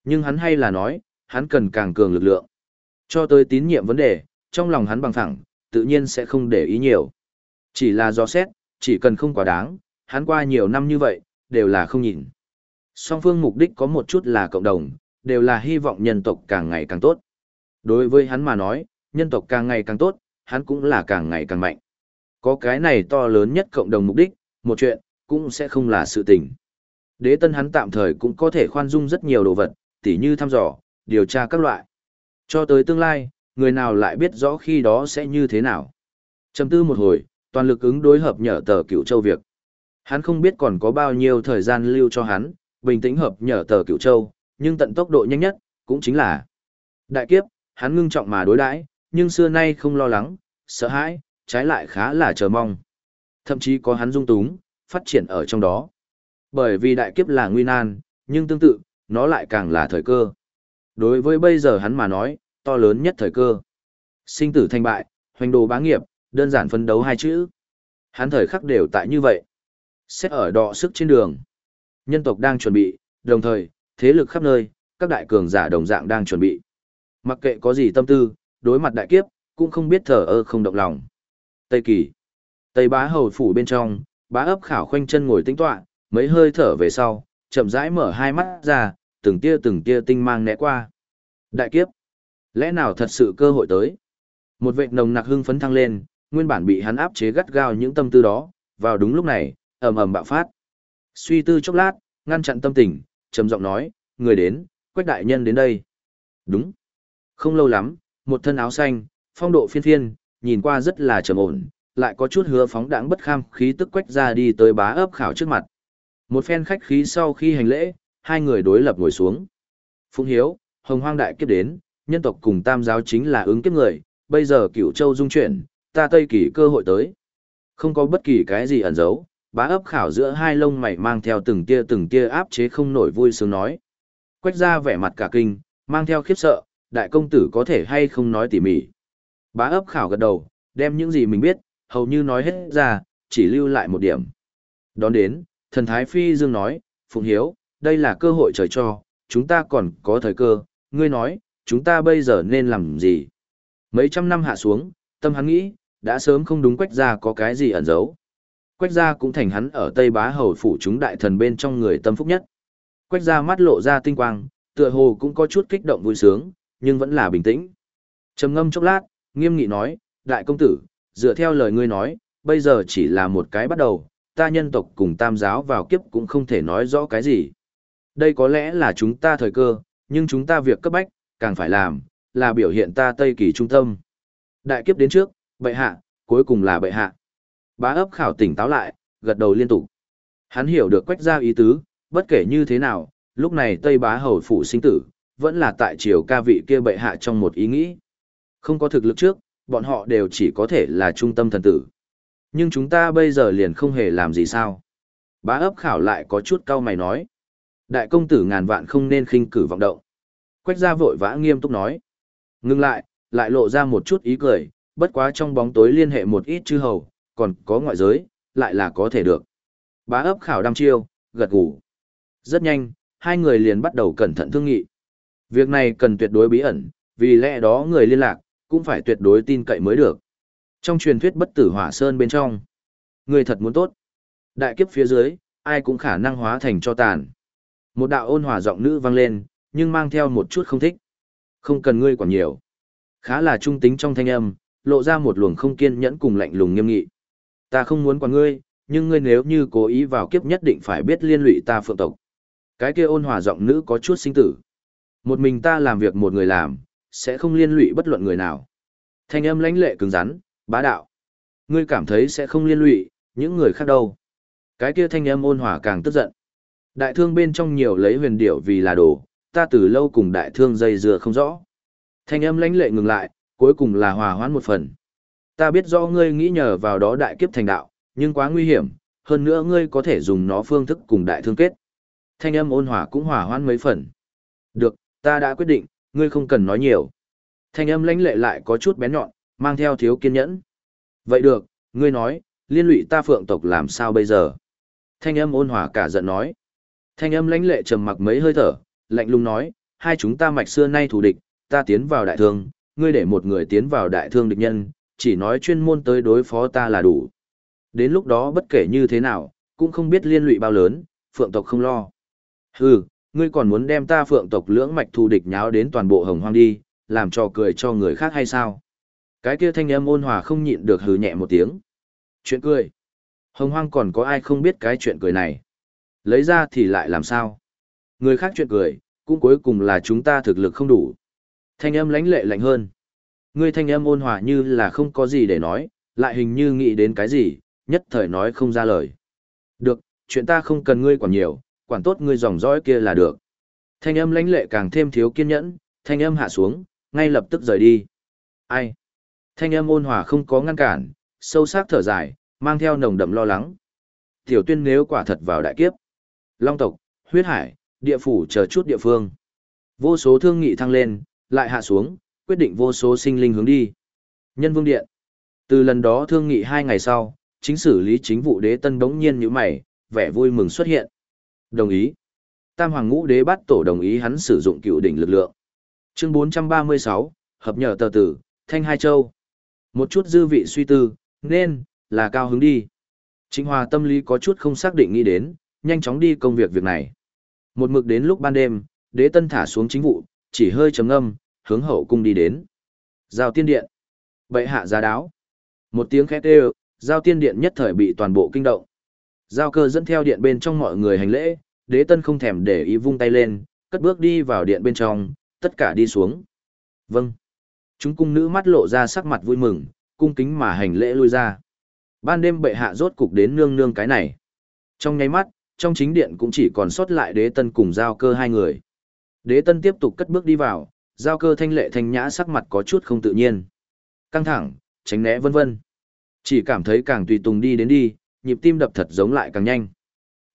Nhưng hắn hay là nói, hắn cần càng cường lực lượng. Cho tới tín nhiệm vấn đề, trong lòng hắn bằng thẳng, tự nhiên sẽ không để ý nhiều. Chỉ là do xét, chỉ cần không quá đáng, hắn qua nhiều năm như vậy, đều là không nhìn. Song phương mục đích có một chút là cộng đồng, đều là hy vọng nhân tộc càng ngày càng tốt. Đối với hắn mà nói, nhân tộc càng ngày càng tốt, hắn cũng là càng ngày càng mạnh. Có cái này to lớn nhất cộng đồng mục đích, một chuyện, cũng sẽ không là sự tình. Đế tân hắn tạm thời cũng có thể khoan dung rất nhiều đồ vật, tỉ như thăm dò, điều tra các loại. Cho tới tương lai, người nào lại biết rõ khi đó sẽ như thế nào. Chầm tư một hồi, toàn lực ứng đối hợp nhở tờ cựu châu việc. Hắn không biết còn có bao nhiêu thời gian lưu cho hắn, bình tĩnh hợp nhở tờ cựu châu, nhưng tận tốc độ nhanh nhất, cũng chính là đại kiếp, hắn ngưng trọng mà đối đãi, nhưng xưa nay không lo lắng, sợ hãi, trái lại khá là chờ mong. Thậm chí có hắn dung túng, phát triển ở trong đó. Bởi vì đại kiếp là nguy nan, nhưng tương tự, nó lại càng là thời cơ. Đối với bây giờ hắn mà nói, to lớn nhất thời cơ. Sinh tử thành bại, hoành đồ bá nghiệp, đơn giản phân đấu hai chữ. Hắn thời khắc đều tại như vậy. Xét ở đọ sức trên đường. Nhân tộc đang chuẩn bị, đồng thời, thế lực khắp nơi, các đại cường giả đồng dạng đang chuẩn bị. Mặc kệ có gì tâm tư, đối mặt đại kiếp, cũng không biết thở ơ không động lòng. Tây Kỳ. Tây bá hầu phủ bên trong, bá ấp khảo khoanh chân ngồi tĩnh tọa, mấy hơi thở về sau, chậm rãi mở hai mắt ra, từng tia từng tia tinh mang né qua. Đại kiếp. Lẽ nào thật sự cơ hội tới? Một vệt nồng nặc hưng phấn thăng lên, nguyên bản bị hắn áp chế gắt gao những tâm tư đó, vào đúng lúc này, ầm ầm bạo phát. Suy tư chốc lát, ngăn chặn tâm tình, trầm giọng nói, người đến, quách đại nhân đến đây. Đúng. Không lâu lắm, một thân áo xanh, phong độ phiên phiên, nhìn qua rất là trầm ổn, lại có chút hứa phóng đãng bất kham khí tức quách ra đi tới bá ấp khảo trước mặt. Một phen khách khí sau khi hành lễ, hai người đối lập ngồi xuống. Phụng hiếu, hồng hoang đại kiếp đến, nhân tộc cùng tam giáo chính là ứng kiếp người, bây giờ cửu châu dung chuyển, ta tây kỳ cơ hội tới. Không có bất kỳ cái gì ẩn giấu, bá ấp khảo giữa hai lông mày mang theo từng tia từng tia áp chế không nổi vui sướng nói. Quách ra vẻ mặt cả kinh, mang theo khiếp sợ, đại công tử có thể hay không nói tỉ mỉ. Bá ấp khảo gật đầu, đem những gì mình biết, hầu như nói hết ra, chỉ lưu lại một điểm. Đón đến, thần thái phi dương nói, Phụng Hiếu, đây là cơ hội trời cho, chúng ta còn có thời cơ, ngươi nói, chúng ta bây giờ nên làm gì? Mấy trăm năm hạ xuống, tâm hắn nghĩ, đã sớm không đúng quách gia có cái gì ẩn giấu. Quách gia cũng thành hắn ở Tây Bá Hầu phủ chúng đại thần bên trong người tâm phúc nhất. Quách gia mắt lộ ra tinh quang, tựa hồ cũng có chút kích động vui sướng, nhưng vẫn là bình tĩnh. Trầm ngâm chốc lát, nghiêm nghị nói, đại công tử, dựa theo lời ngươi nói, bây giờ chỉ là một cái bắt đầu, ta nhân tộc cùng tam giáo vào kiếp cũng không thể nói rõ cái gì. Đây có lẽ là chúng ta thời cơ, nhưng chúng ta việc cấp bách, càng phải làm, là biểu hiện ta Tây Kỳ trung tâm. Đại kiếp đến trước, bệ hạ, cuối cùng là bệ hạ. Bá ấp khảo tỉnh táo lại, gật đầu liên tục. Hắn hiểu được quách ra ý tứ, bất kể như thế nào, lúc này Tây bá hầu phủ sinh tử, vẫn là tại triều ca vị kia bệ hạ trong một ý nghĩ. Không có thực lực trước, bọn họ đều chỉ có thể là trung tâm thần tử. Nhưng chúng ta bây giờ liền không hề làm gì sao. Bá ấp khảo lại có chút cau mày nói. Đại công tử ngàn vạn không nên khinh cử vọng động. Quách gia vội vã nghiêm túc nói. Ngưng lại, lại lộ ra một chút ý cười, bất quá trong bóng tối liên hệ một ít chư hầu, còn có ngoại giới, lại là có thể được. Bá ấp khảo đăm chiêu, gật gù. Rất nhanh, hai người liền bắt đầu cẩn thận thương nghị. Việc này cần tuyệt đối bí ẩn, vì lẽ đó người liên lạc, cũng phải tuyệt đối tin cậy mới được. Trong truyền thuyết bất tử hỏa sơn bên trong, người thật muốn tốt. Đại kiếp phía dưới, ai cũng khả năng hóa thành cho tàn. Một đạo ôn hòa giọng nữ vang lên, nhưng mang theo một chút không thích. Không cần ngươi quản nhiều. Khá là trung tính trong thanh âm, lộ ra một luồng không kiên nhẫn cùng lạnh lùng nghiêm nghị. Ta không muốn quản ngươi, nhưng ngươi nếu như cố ý vào kiếp nhất định phải biết liên lụy ta phượng tộc. Cái kia ôn hòa giọng nữ có chút sinh tử. Một mình ta làm việc một người làm, sẽ không liên lụy bất luận người nào. Thanh âm lãnh lệ cứng rắn, bá đạo. Ngươi cảm thấy sẽ không liên lụy, những người khác đâu. Cái kia thanh âm ôn hòa càng tức giận. Đại thương bên trong nhiều lấy huyền điệu vì là đồ, ta từ lâu cùng đại thương dây dưa không rõ. Thanh âm lãnh lệ ngừng lại, cuối cùng là hòa hoãn một phần. Ta biết rõ ngươi nghĩ nhờ vào đó đại kiếp thành đạo, nhưng quá nguy hiểm, hơn nữa ngươi có thể dùng nó phương thức cùng đại thương kết. Thanh âm ôn hòa cũng hòa hoãn mấy phần. Được, ta đã quyết định, ngươi không cần nói nhiều. Thanh âm lãnh lệ lại có chút bén nhọn, mang theo thiếu kiên nhẫn. Vậy được, ngươi nói, liên lụy ta phượng tộc làm sao bây giờ? Thanh âm ôn hòa cả giận nói. Thanh âm lãnh lệ trầm mặc mấy hơi thở, lạnh lùng nói, hai chúng ta mạch xưa nay thù địch, ta tiến vào đại thương, ngươi để một người tiến vào đại thương địch nhân, chỉ nói chuyên môn tới đối phó ta là đủ. Đến lúc đó bất kể như thế nào, cũng không biết liên lụy bao lớn, phượng tộc không lo. Hừ, ngươi còn muốn đem ta phượng tộc lưỡng mạch thù địch nháo đến toàn bộ hồng hoang đi, làm trò cười cho người khác hay sao? Cái kia thanh âm ôn hòa không nhịn được hừ nhẹ một tiếng. Chuyện cười. Hồng hoang còn có ai không biết cái chuyện cười này? Lấy ra thì lại làm sao? Người khác chuyện cười, cũng cuối cùng là chúng ta thực lực không đủ. Thanh âm lãnh lệ lạnh hơn. Ngươi thanh âm ôn hòa như là không có gì để nói, lại hình như nghĩ đến cái gì, nhất thời nói không ra lời. Được, chuyện ta không cần ngươi quản nhiều, quản tốt ngươi dòng dõi kia là được. Thanh âm lãnh lệ càng thêm thiếu kiên nhẫn, thanh âm hạ xuống, ngay lập tức rời đi. Ai? Thanh âm ôn hòa không có ngăn cản, sâu sắc thở dài, mang theo nồng đậm lo lắng. Tiểu tuyên nếu quả thật vào đại kiếp. Long tộc, huyết hải, địa phủ chờ chút địa phương. Vô số thương nghị thăng lên, lại hạ xuống, quyết định vô số sinh linh hướng đi. Nhân vương điện. Từ lần đó thương nghị hai ngày sau, chính xử lý chính vụ đế tân đống nhiên như mày, vẻ vui mừng xuất hiện. Đồng ý. Tam hoàng ngũ đế bắt tổ đồng ý hắn sử dụng cựu đỉnh lực lượng. Chương 436, hợp nhờ tờ tử, thanh hai châu. Một chút dư vị suy tư, nên, là cao hứng đi. Trịnh Hòa tâm lý có chút không xác định nghĩ đến, nhanh chóng đi công việc việc này. Một mực đến lúc ban đêm, đế tân thả xuống chính vụ, chỉ hơi chấm âm, hướng hậu cung đi đến. Giao tiên điện. Bệ hạ giá đáo. Một tiếng khét đều, giao tiên điện nhất thời bị toàn bộ kinh động. Giao cơ dẫn theo điện bên trong mọi người hành lễ, đế tân không thèm để ý vung tay lên, cất bước đi vào điện bên trong, tất cả đi xuống. Vâng. Chúng cung nữ mắt lộ ra sắc mặt vui mừng, cung kính mà hành lễ lui ra. Ban đêm bệ hạ rốt cục đến nương nương cái này. Trong nháy mắt, trong chính điện cũng chỉ còn sót lại đế tân cùng giao cơ hai người. Đế tân tiếp tục cất bước đi vào, giao cơ thanh lệ thanh nhã sắc mặt có chút không tự nhiên. Căng thẳng, tránh né vân vân. Chỉ cảm thấy càng tùy tùng đi đến đi, nhịp tim đập thật giống lại càng nhanh.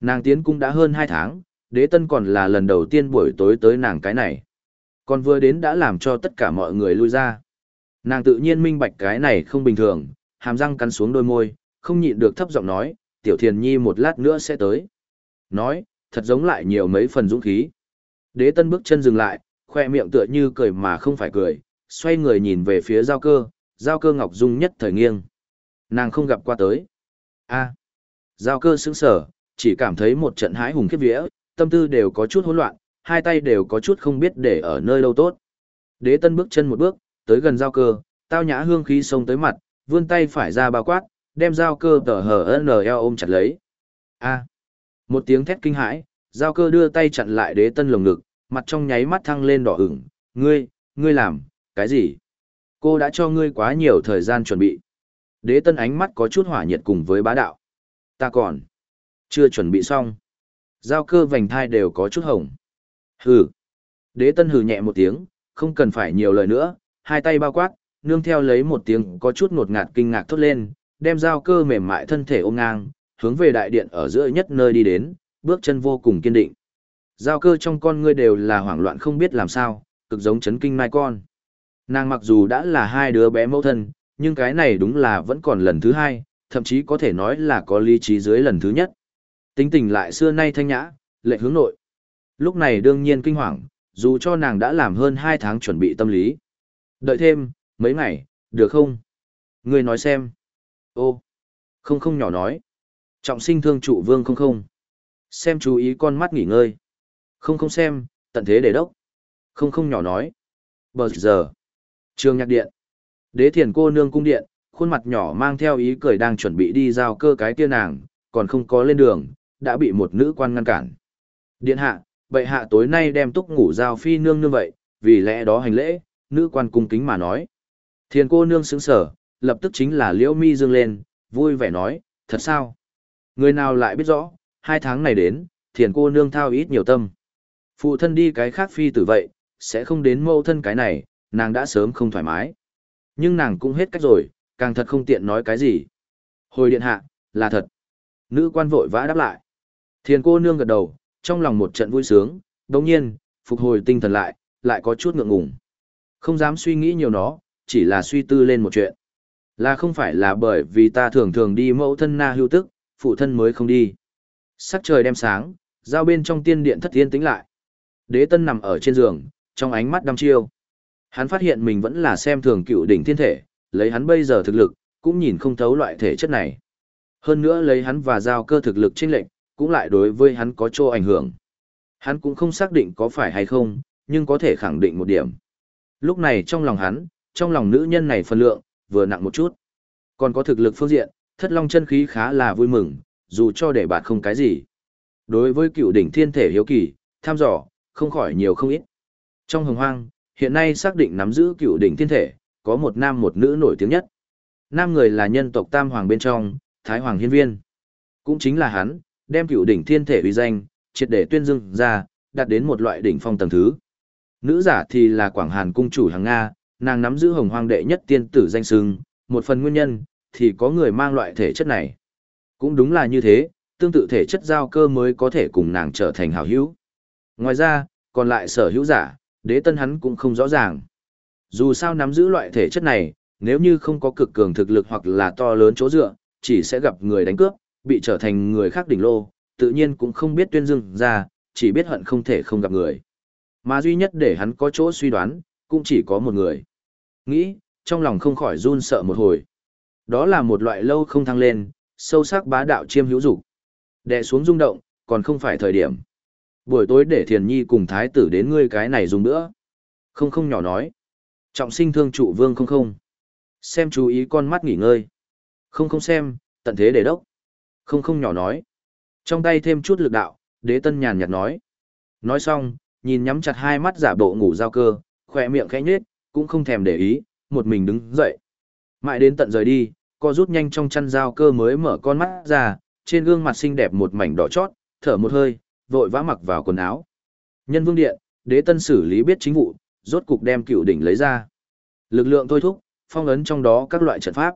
Nàng tiến cung đã hơn hai tháng, đế tân còn là lần đầu tiên buổi tối tới nàng cái này. Còn vừa đến đã làm cho tất cả mọi người lui ra. Nàng tự nhiên minh bạch cái này không bình thường, hàm răng cắn xuống đôi môi, không nhịn được thấp giọng nói, tiểu thiền nhi một lát nữa sẽ tới. Nói, thật giống lại nhiều mấy phần dũng khí. Đế tân bước chân dừng lại, khoe miệng tựa như cười mà không phải cười, xoay người nhìn về phía giao cơ, giao cơ ngọc dung nhất thời nghiêng. Nàng không gặp qua tới. a giao cơ sững sở, chỉ cảm thấy một trận hái hùng khiếp vía, tâm tư đều có chút hỗn loạn, hai tay đều có chút không biết để ở nơi đâu tốt. Đế tân bước chân một bước, tới gần giao cơ, tao nhã hương khí xông tới mặt, vươn tay phải ra bao quát, đem giao cơ tờ hờ NL ôm chặt lấy. A. Một tiếng thét kinh hãi, giao cơ đưa tay chặn lại đế tân lồng ngực, mặt trong nháy mắt thăng lên đỏ ửng, ngươi, ngươi làm, cái gì? Cô đã cho ngươi quá nhiều thời gian chuẩn bị. Đế tân ánh mắt có chút hỏa nhiệt cùng với bá đạo. Ta còn, chưa chuẩn bị xong. Giao cơ vành thai đều có chút hồng. Hừ. Đế tân hừ nhẹ một tiếng, không cần phải nhiều lời nữa, hai tay bao quát, nương theo lấy một tiếng có chút ngột ngạt kinh ngạc thốt lên, đem giao cơ mềm mại thân thể ôm ngang, hướng về đại điện ở giữa nhất nơi đi đến, bước chân vô cùng kiên định. Giao cơ trong con ngươi đều là hoảng loạn không biết làm sao, cực giống chấn kinh mai con. Nàng mặc dù đã là hai đứa bé mẫu thân, nhưng cái này đúng là vẫn còn lần thứ hai, thậm chí có thể nói là có lý trí dưới lần thứ nhất. Tính tình lại xưa nay thanh nhã, lệ hướng nội. Lúc này đương nhiên kinh hoàng, dù cho nàng đã làm hơn hai tháng chuẩn bị tâm lý. Đợi thêm, mấy ngày, được không? Ngươi nói xem. Ô, không không nhỏ nói. Trọng sinh thương trụ vương không không. Xem chú ý con mắt nghỉ ngơi. Không không xem, tận thế để đốc. Không không nhỏ nói. Bờ giờ. Trường nhạc điện. Đế thiền cô nương cung điện, khuôn mặt nhỏ mang theo ý cười đang chuẩn bị đi giao cơ cái kia nàng, còn không có lên đường, đã bị một nữ quan ngăn cản. Điện hạ, bệ hạ tối nay đem túc ngủ giao phi nương nương vậy, vì lẽ đó hành lễ, nữ quan cung kính mà nói. Thiền cô nương sững sở, lập tức chính là liễu mi dương lên, vui vẻ nói, thật sao? Người nào lại biết rõ, hai tháng này đến, thiền cô nương thao ít nhiều tâm. Phụ thân đi cái khác phi tử vậy, sẽ không đến mâu thân cái này, nàng đã sớm không thoải mái. Nhưng nàng cũng hết cách rồi, càng thật không tiện nói cái gì. Hồi điện hạ, là thật. Nữ quan vội vã đáp lại. Thiền cô nương gật đầu, trong lòng một trận vui sướng, đồng nhiên, phục hồi tinh thần lại, lại có chút ngượng ngùng. Không dám suy nghĩ nhiều nó, chỉ là suy tư lên một chuyện. Là không phải là bởi vì ta thường thường đi mẫu thân na hưu tức, phụ thân mới không đi. Sắc trời đem sáng, giao bên trong tiên điện thất tiên tĩnh lại. Đế tân nằm ở trên giường, trong ánh mắt đăm chiêu. Hắn phát hiện mình vẫn là xem thường cựu đỉnh thiên thể, lấy hắn bây giờ thực lực, cũng nhìn không thấu loại thể chất này. Hơn nữa lấy hắn và giao cơ thực lực chênh lệnh, cũng lại đối với hắn có chỗ ảnh hưởng. Hắn cũng không xác định có phải hay không, nhưng có thể khẳng định một điểm. Lúc này trong lòng hắn, trong lòng nữ nhân này phần lượng, vừa nặng một chút. Còn có thực lực phương diện, thất long chân khí khá là vui mừng, dù cho để bạn không cái gì. Đối với cựu đỉnh thiên thể hiếu kỳ, tham dò, không khỏi nhiều không ít. Trong hồng hoang, hiện nay xác định nắm giữ cựu đỉnh thiên thể, có một nam một nữ nổi tiếng nhất. Nam người là nhân tộc Tam Hoàng bên trong, Thái Hoàng Hiên Viên. Cũng chính là hắn, đem cựu đỉnh thiên thể uy danh, triệt để tuyên dương ra, đạt đến một loại đỉnh phong tầng thứ. Nữ giả thì là Quảng Hàn cung chủ hàng Nga, nàng nắm giữ hồng hoang đệ nhất tiên tử danh sưng, một phần nguyên nhân, thì có người mang loại thể chất này. Cũng đúng là như thế, tương tự thể chất giao cơ mới có thể cùng nàng trở thành hảo hữu. Ngoài ra, còn lại sở hữu giả, đế tân hắn cũng không rõ ràng. Dù sao nắm giữ loại thể chất này, nếu như không có cực cường thực lực hoặc là to lớn chỗ dựa, chỉ sẽ gặp người đánh cướp, bị trở thành người khác đỉnh lô, tự nhiên cũng không biết tuyên dương ra, chỉ biết hận không thể không gặp người. Mà duy nhất để hắn có chỗ suy đoán, cũng chỉ có một người. Nghĩ, trong lòng không khỏi run sợ một hồi. Đó là một loại lâu không thăng lên, sâu sắc bá đạo chiêm hữu dục Đè xuống rung động, còn không phải thời điểm. Buổi tối để thiền nhi cùng thái tử đến ngươi cái này dùng nữa. Không không nhỏ nói. Trọng sinh thương trụ vương không không. Xem chú ý con mắt nghỉ ngơi. Không không xem, tận thế để đốc. Không không nhỏ nói. Trong tay thêm chút lực đạo, đế tân nhàn nhạt nói. Nói xong, nhìn nhắm chặt hai mắt giả bộ ngủ giao cơ, khỏe miệng khẽ nhếch, cũng không thèm để ý, một mình đứng dậy. Mãi đến tận rời đi, co rút nhanh trong chăn giao cơ mới mở con mắt ra, trên gương mặt xinh đẹp một mảnh đỏ chót, thở một hơi, vội vã mặc vào quần áo. Nhân vương điện, đế tân xử lý biết chính vụ, rốt cục đem cựu đỉnh lấy ra. Lực lượng thôi thúc, phong ấn trong đó các loại trận pháp.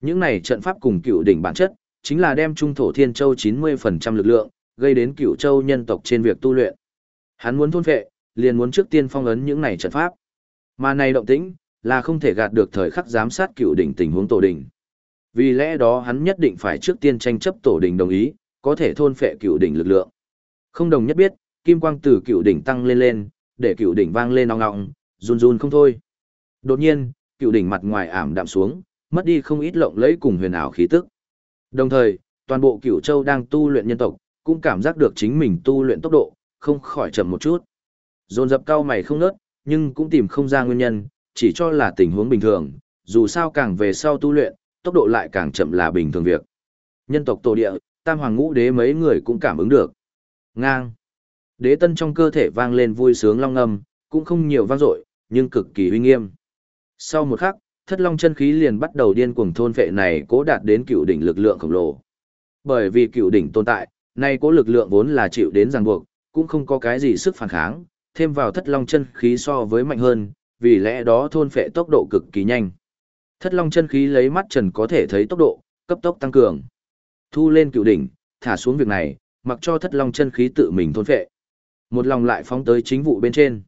Những này trận pháp cùng cựu đỉnh bản chất, chính là đem trung thổ thiên châu 90% lực lượng, gây đến cựu châu nhân tộc trên việc tu luyện. Hắn muốn thôn phệ, liền muốn trước tiên phong ấn những này trận pháp. Mà này động tĩnh, là không thể gạt được thời khắc giám sát cựu đỉnh tình huống tổ đỉnh. Vì lẽ đó hắn nhất định phải trước tiên tranh chấp tổ đỉnh đồng ý, có thể thôn phệ cựu đỉnh lực lượng. Không đồng nhất biết, kim quang từ cựu đỉnh tăng lên lên, để cựu đỉnh vang lên nong ngọng, run run không thôi. Đột nhiên, cựu đỉnh mặt ngoài ảm đạm xuống, mất đi không ít lộng lẫy cùng huyền ảo khí tức. Đồng thời, toàn bộ cựu châu đang tu luyện nhân tộc, cũng cảm giác được chính mình tu luyện tốc độ, không khỏi chậm một chút. Dồn dập cao mày không nớt, nhưng cũng tìm không ra nguyên nhân, chỉ cho là tình huống bình thường, dù sao càng về sau tu luyện, tốc độ lại càng chậm là bình thường việc. Nhân tộc tổ địa, tam hoàng ngũ đế mấy người cũng cảm ứng được. Ngang. Đế tân trong cơ thể vang lên vui sướng long âm, cũng không nhiều vang dội, nhưng cực kỳ uy nghiêm. Sau một khắc, thất long chân khí liền bắt đầu điên cuồng thôn vệ này cố đạt đến cựu đỉnh lực lượng khổng lồ. Bởi vì cựu đỉnh tồn tại, nay cố lực lượng vốn là chịu đến ràng buộc, cũng không có cái gì sức phản kháng, thêm vào thất long chân khí so với mạnh hơn, vì lẽ đó thôn phệ tốc độ cực kỳ nhanh. Thất long chân khí lấy mắt trần có thể thấy tốc độ, cấp tốc tăng cường. Thu lên cựu đỉnh, thả xuống việc này, mặc cho thất long chân khí tự mình thôn phệ. Một lòng lại phóng tới chính vụ bên trên.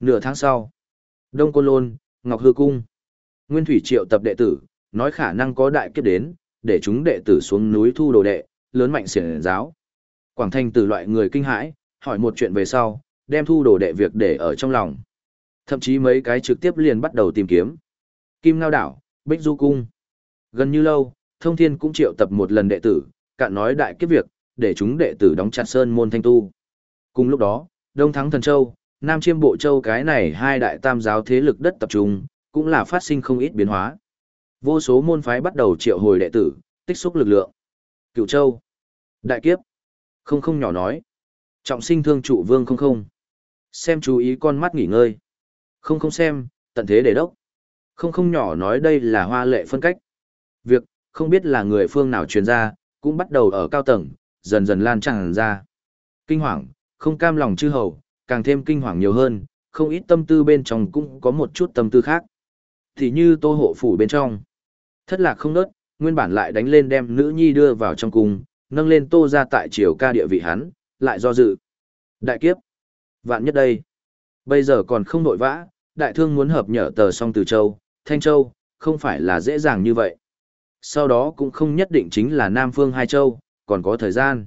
Nửa tháng sau, Đông Côn Lôn, Ngọc Hư Cung. Nguyên Thủy triệu tập đệ tử, nói khả năng có đại kiếp đến, để chúng đệ tử xuống núi thu đồ đệ, lớn mạnh xiển giáo. Quảng Thanh từ loại người kinh hãi, hỏi một chuyện về sau, đem thu đồ đệ việc để ở trong lòng. Thậm chí mấy cái trực tiếp liền bắt đầu tìm kiếm. Kim Ngao Đảo, Bích Du Cung. Gần như lâu, Thông Thiên cũng triệu tập một lần đệ tử, cạn nói đại kiếp việc, để chúng đệ tử đóng chặt sơn môn thanh tu. Cùng lúc đó, Đông Thắng Thần Châu, Nam Chiêm Bộ Châu cái này hai đại tam giáo thế lực đất tập trung, cũng là phát sinh không ít biến hóa. Vô số môn phái bắt đầu triệu hồi đệ tử, tích xúc lực lượng. Cựu Châu, Đại Kiếp, không không nhỏ nói. Trọng sinh thương trụ vương không không. Xem chú ý con mắt nghỉ ngơi. Không không xem, tận thế để đốc. Không không nhỏ nói đây là hoa lệ phân cách. Việc, không biết là người phương nào truyền ra, cũng bắt đầu ở cao tầng, dần dần lan tràn ra. Kinh hoàng, không cam lòng chư hầu, càng thêm kinh hoàng nhiều hơn, không ít tâm tư bên trong cũng có một chút tâm tư khác. Thì như tô hộ phủ bên trong. Thất lạc không nớt, nguyên bản lại đánh lên đem nữ nhi đưa vào trong cung, nâng lên tô ra tại triều ca địa vị hắn, lại do dự. Đại kiếp. Vạn nhất đây. Bây giờ còn không nội vã, đại thương muốn hợp nhở tờ song từ châu, thanh châu, không phải là dễ dàng như vậy. Sau đó cũng không nhất định chính là Nam Phương Hai Châu, còn có thời gian.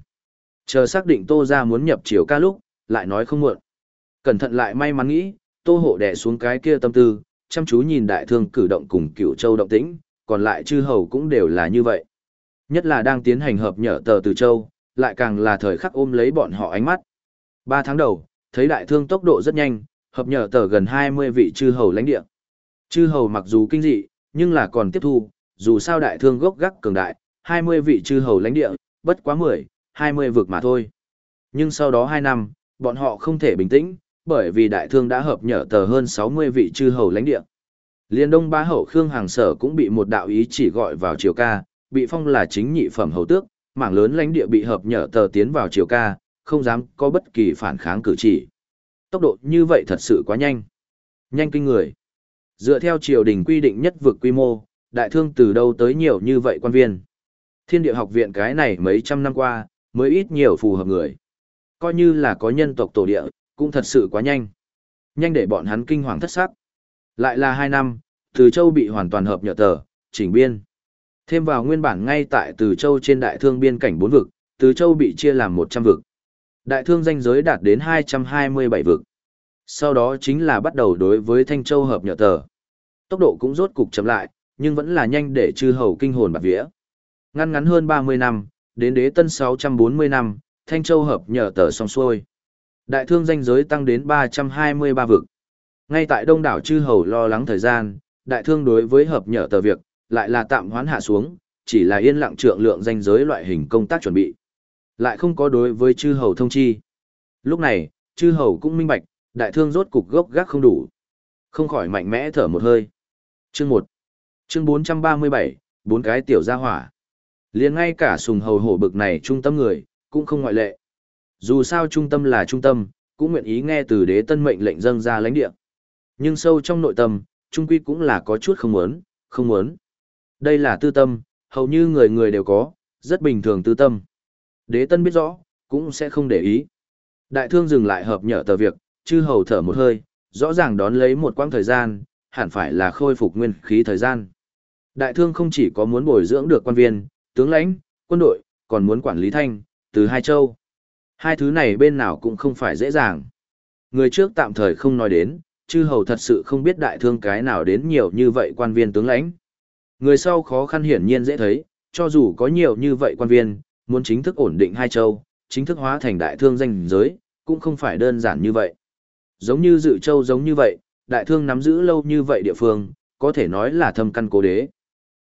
Chờ xác định Tô ra muốn nhập triều ca lúc, lại nói không muộn. Cẩn thận lại may mắn nghĩ, Tô hộ đè xuống cái kia tâm tư, chăm chú nhìn đại thương cử động cùng cựu châu động tĩnh, còn lại chư hầu cũng đều là như vậy. Nhất là đang tiến hành hợp nhở tờ từ châu, lại càng là thời khắc ôm lấy bọn họ ánh mắt. Ba tháng đầu, thấy đại thương tốc độ rất nhanh, hợp nhở tờ gần 20 vị chư hầu lãnh địa. Chư hầu mặc dù kinh dị, nhưng là còn tiếp thu, dù sao đại thương gốc gác cường đại, 20 vị chư hầu lãnh địa, bất quá 10, 20 vực mà thôi. Nhưng sau đó 2 năm, bọn họ không thể bình tĩnh, bởi vì đại thương đã hợp nhở tờ hơn 60 vị chư hầu lãnh địa. Liên đông ba hậu Khương Hàng Sở cũng bị một đạo ý chỉ gọi vào triều ca, bị phong là chính nhị phẩm hầu tước, mảng lớn lãnh địa bị hợp nhở tờ tiến vào triều ca, không dám có bất kỳ phản kháng cử chỉ. Tốc độ như vậy thật sự quá nhanh. Nhanh kinh người. Dựa theo triều đình quy định nhất vực quy mô, đại thương từ đâu tới nhiều như vậy quan viên. Thiên địa học viện cái này mấy trăm năm qua, mới ít nhiều phù hợp người. Coi như là có nhân tộc tổ địa, cũng thật sự quá nhanh. Nhanh để bọn hắn kinh hoàng thất sắc. Lại là hai năm, Từ Châu bị hoàn toàn hợp nhờ tờ, chỉnh biên. Thêm vào nguyên bản ngay tại Từ Châu trên đại thương biên cảnh bốn vực, Từ Châu bị chia làm 100 vực. Đại thương danh giới đạt đến 227 vực. Sau đó chính là bắt đầu đối với Thanh Châu hợp nhờ tờ. Tốc độ cũng rốt cục chậm lại, nhưng vẫn là nhanh để chư hầu kinh hồn bạc vía. Ngăn ngắn hơn 30 năm, đến đế tân 640 năm, Thanh Châu hợp nhờ tờ song xuôi. Đại thương danh giới tăng đến 323 vực. Ngay tại đông đảo chư hầu lo lắng thời gian, đại thương đối với hợp nhờ tờ việc, lại là tạm hoán hạ xuống, chỉ là yên lặng trượng lượng danh giới loại hình công tác chuẩn bị. Lại không có đối với chư hầu thông chi. Lúc này, chư hầu cũng minh bạch, đại thương rốt cục gốc gác không đủ. Không khỏi mạnh mẽ thở một hơi. Chương 1 Chương 437, bốn cái tiểu gia hỏa liền ngay cả sùng hầu hổ bực này trung tâm người, cũng không ngoại lệ. Dù sao trung tâm là trung tâm, cũng nguyện ý nghe từ đế tân mệnh lệnh dâng ra lãnh địa. Nhưng sâu trong nội tâm, trung quy cũng là có chút không muốn, không muốn. Đây là tư tâm, hầu như người người đều có, rất bình thường tư tâm. Đế tân biết rõ, cũng sẽ không để ý. Đại thương dừng lại hợp nhở tờ việc, chư hầu thở một hơi, rõ ràng đón lấy một quãng thời gian, hẳn phải là khôi phục nguyên khí thời gian. Đại thương không chỉ có muốn bồi dưỡng được quan viên, tướng lãnh, quân đội, còn muốn quản lý thanh, từ hai châu. Hai thứ này bên nào cũng không phải dễ dàng. Người trước tạm thời không nói đến, chư hầu thật sự không biết đại thương cái nào đến nhiều như vậy quan viên tướng lãnh. Người sau khó khăn hiển nhiên dễ thấy, cho dù có nhiều như vậy quan viên, muốn chính thức ổn định hai châu, chính thức hóa thành đại thương danh giới, cũng không phải đơn giản như vậy. Giống như dự châu giống như vậy, đại thương nắm giữ lâu như vậy địa phương, có thể nói là thâm căn cố đế.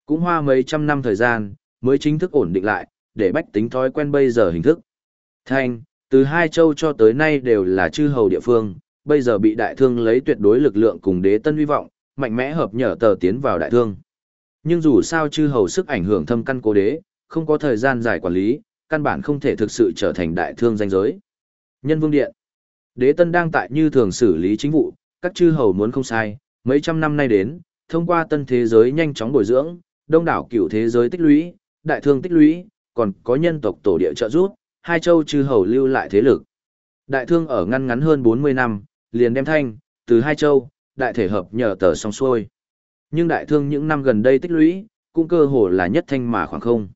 Cũng hoa mấy trăm năm thời gian, mới chính thức ổn định lại, để bách tính thói quen bây giờ hình thức. Thanh, từ hai châu cho tới nay đều là chư hầu địa phương, bây giờ bị đại thương lấy tuyệt đối lực lượng cùng đế tân hy vọng, mạnh mẽ hợp nhở tờ tiến vào đại thương. Nhưng dù sao chư hầu sức ảnh hưởng thâm căn cố đế, không có thời gian dài quản lý, căn bản không thể thực sự trở thành đại thương danh giới. Nhân vương điện. Đế tân đang tại như thường xử lý chính vụ, các chư hầu muốn không sai, mấy trăm năm nay đến, thông qua tân thế giới nhanh chóng bồi dưỡng, đông đảo cửu thế giới tích lũy, đại thương tích lũy, còn có nhân tộc tổ địa trợ giúp, hai châu chư hầu lưu lại thế lực. Đại thương ở ngăn ngắn hơn 40 năm, liền đem thanh, từ hai châu, đại thể hợp nhờ tờ song xuôi. Nhưng đại thương những năm gần đây tích lũy, cũng cơ hồ là nhất thanh mà khoảng không.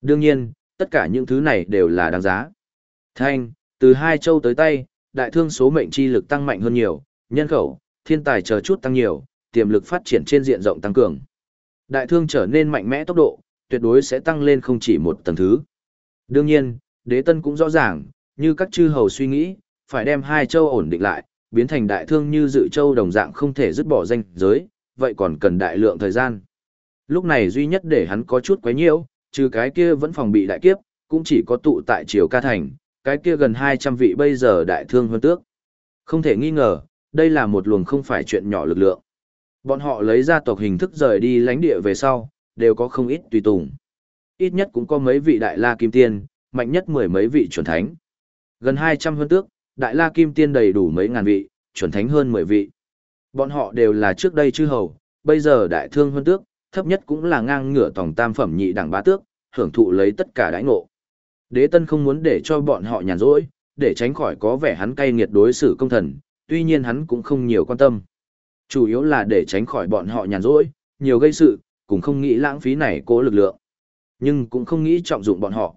Đương nhiên, tất cả những thứ này đều là đáng giá. Thanh, từ hai châu tới tay, đại thương số mệnh chi lực tăng mạnh hơn nhiều, nhân khẩu, thiên tài chờ chút tăng nhiều, tiềm lực phát triển trên diện rộng tăng cường. Đại thương trở nên mạnh mẽ tốc độ, tuyệt đối sẽ tăng lên không chỉ một tầng thứ. Đương nhiên, đế tân cũng rõ ràng, như các chư hầu suy nghĩ, phải đem hai châu ổn định lại, biến thành đại thương như dự châu đồng dạng không thể dứt bỏ danh giới, vậy còn cần đại lượng thời gian. Lúc này duy nhất để hắn có chút quấy nhiễu, trừ cái kia vẫn phòng bị đại kiếp, cũng chỉ có tụ tại triều ca thành, cái kia gần 200 vị bây giờ đại thương hơn tước. Không thể nghi ngờ, đây là một luồng không phải chuyện nhỏ lực lượng. Bọn họ lấy ra tộc hình thức rời đi lãnh địa về sau, đều có không ít tùy tùng. Ít nhất cũng có mấy vị đại la kim tiên, mạnh nhất mười mấy vị chuẩn thánh. Gần 200 hơn tước, đại la kim tiên đầy đủ mấy ngàn vị, chuẩn thánh hơn 10 vị. Bọn họ đều là trước đây chư hầu, bây giờ đại thương hơn tước, thấp nhất cũng là ngang ngửa tổng tam phẩm nhị đẳng bá tước, hưởng thụ lấy tất cả đãi ngộ. Đế tân không muốn để cho bọn họ nhàn rỗi, để tránh khỏi có vẻ hắn cay nghiệt đối xử công thần, tuy nhiên hắn cũng không nhiều quan tâm. Chủ yếu là để tránh khỏi bọn họ nhàn rỗi, nhiều gây sự, cũng không nghĩ lãng phí này cố lực lượng. Nhưng cũng không nghĩ trọng dụng bọn họ.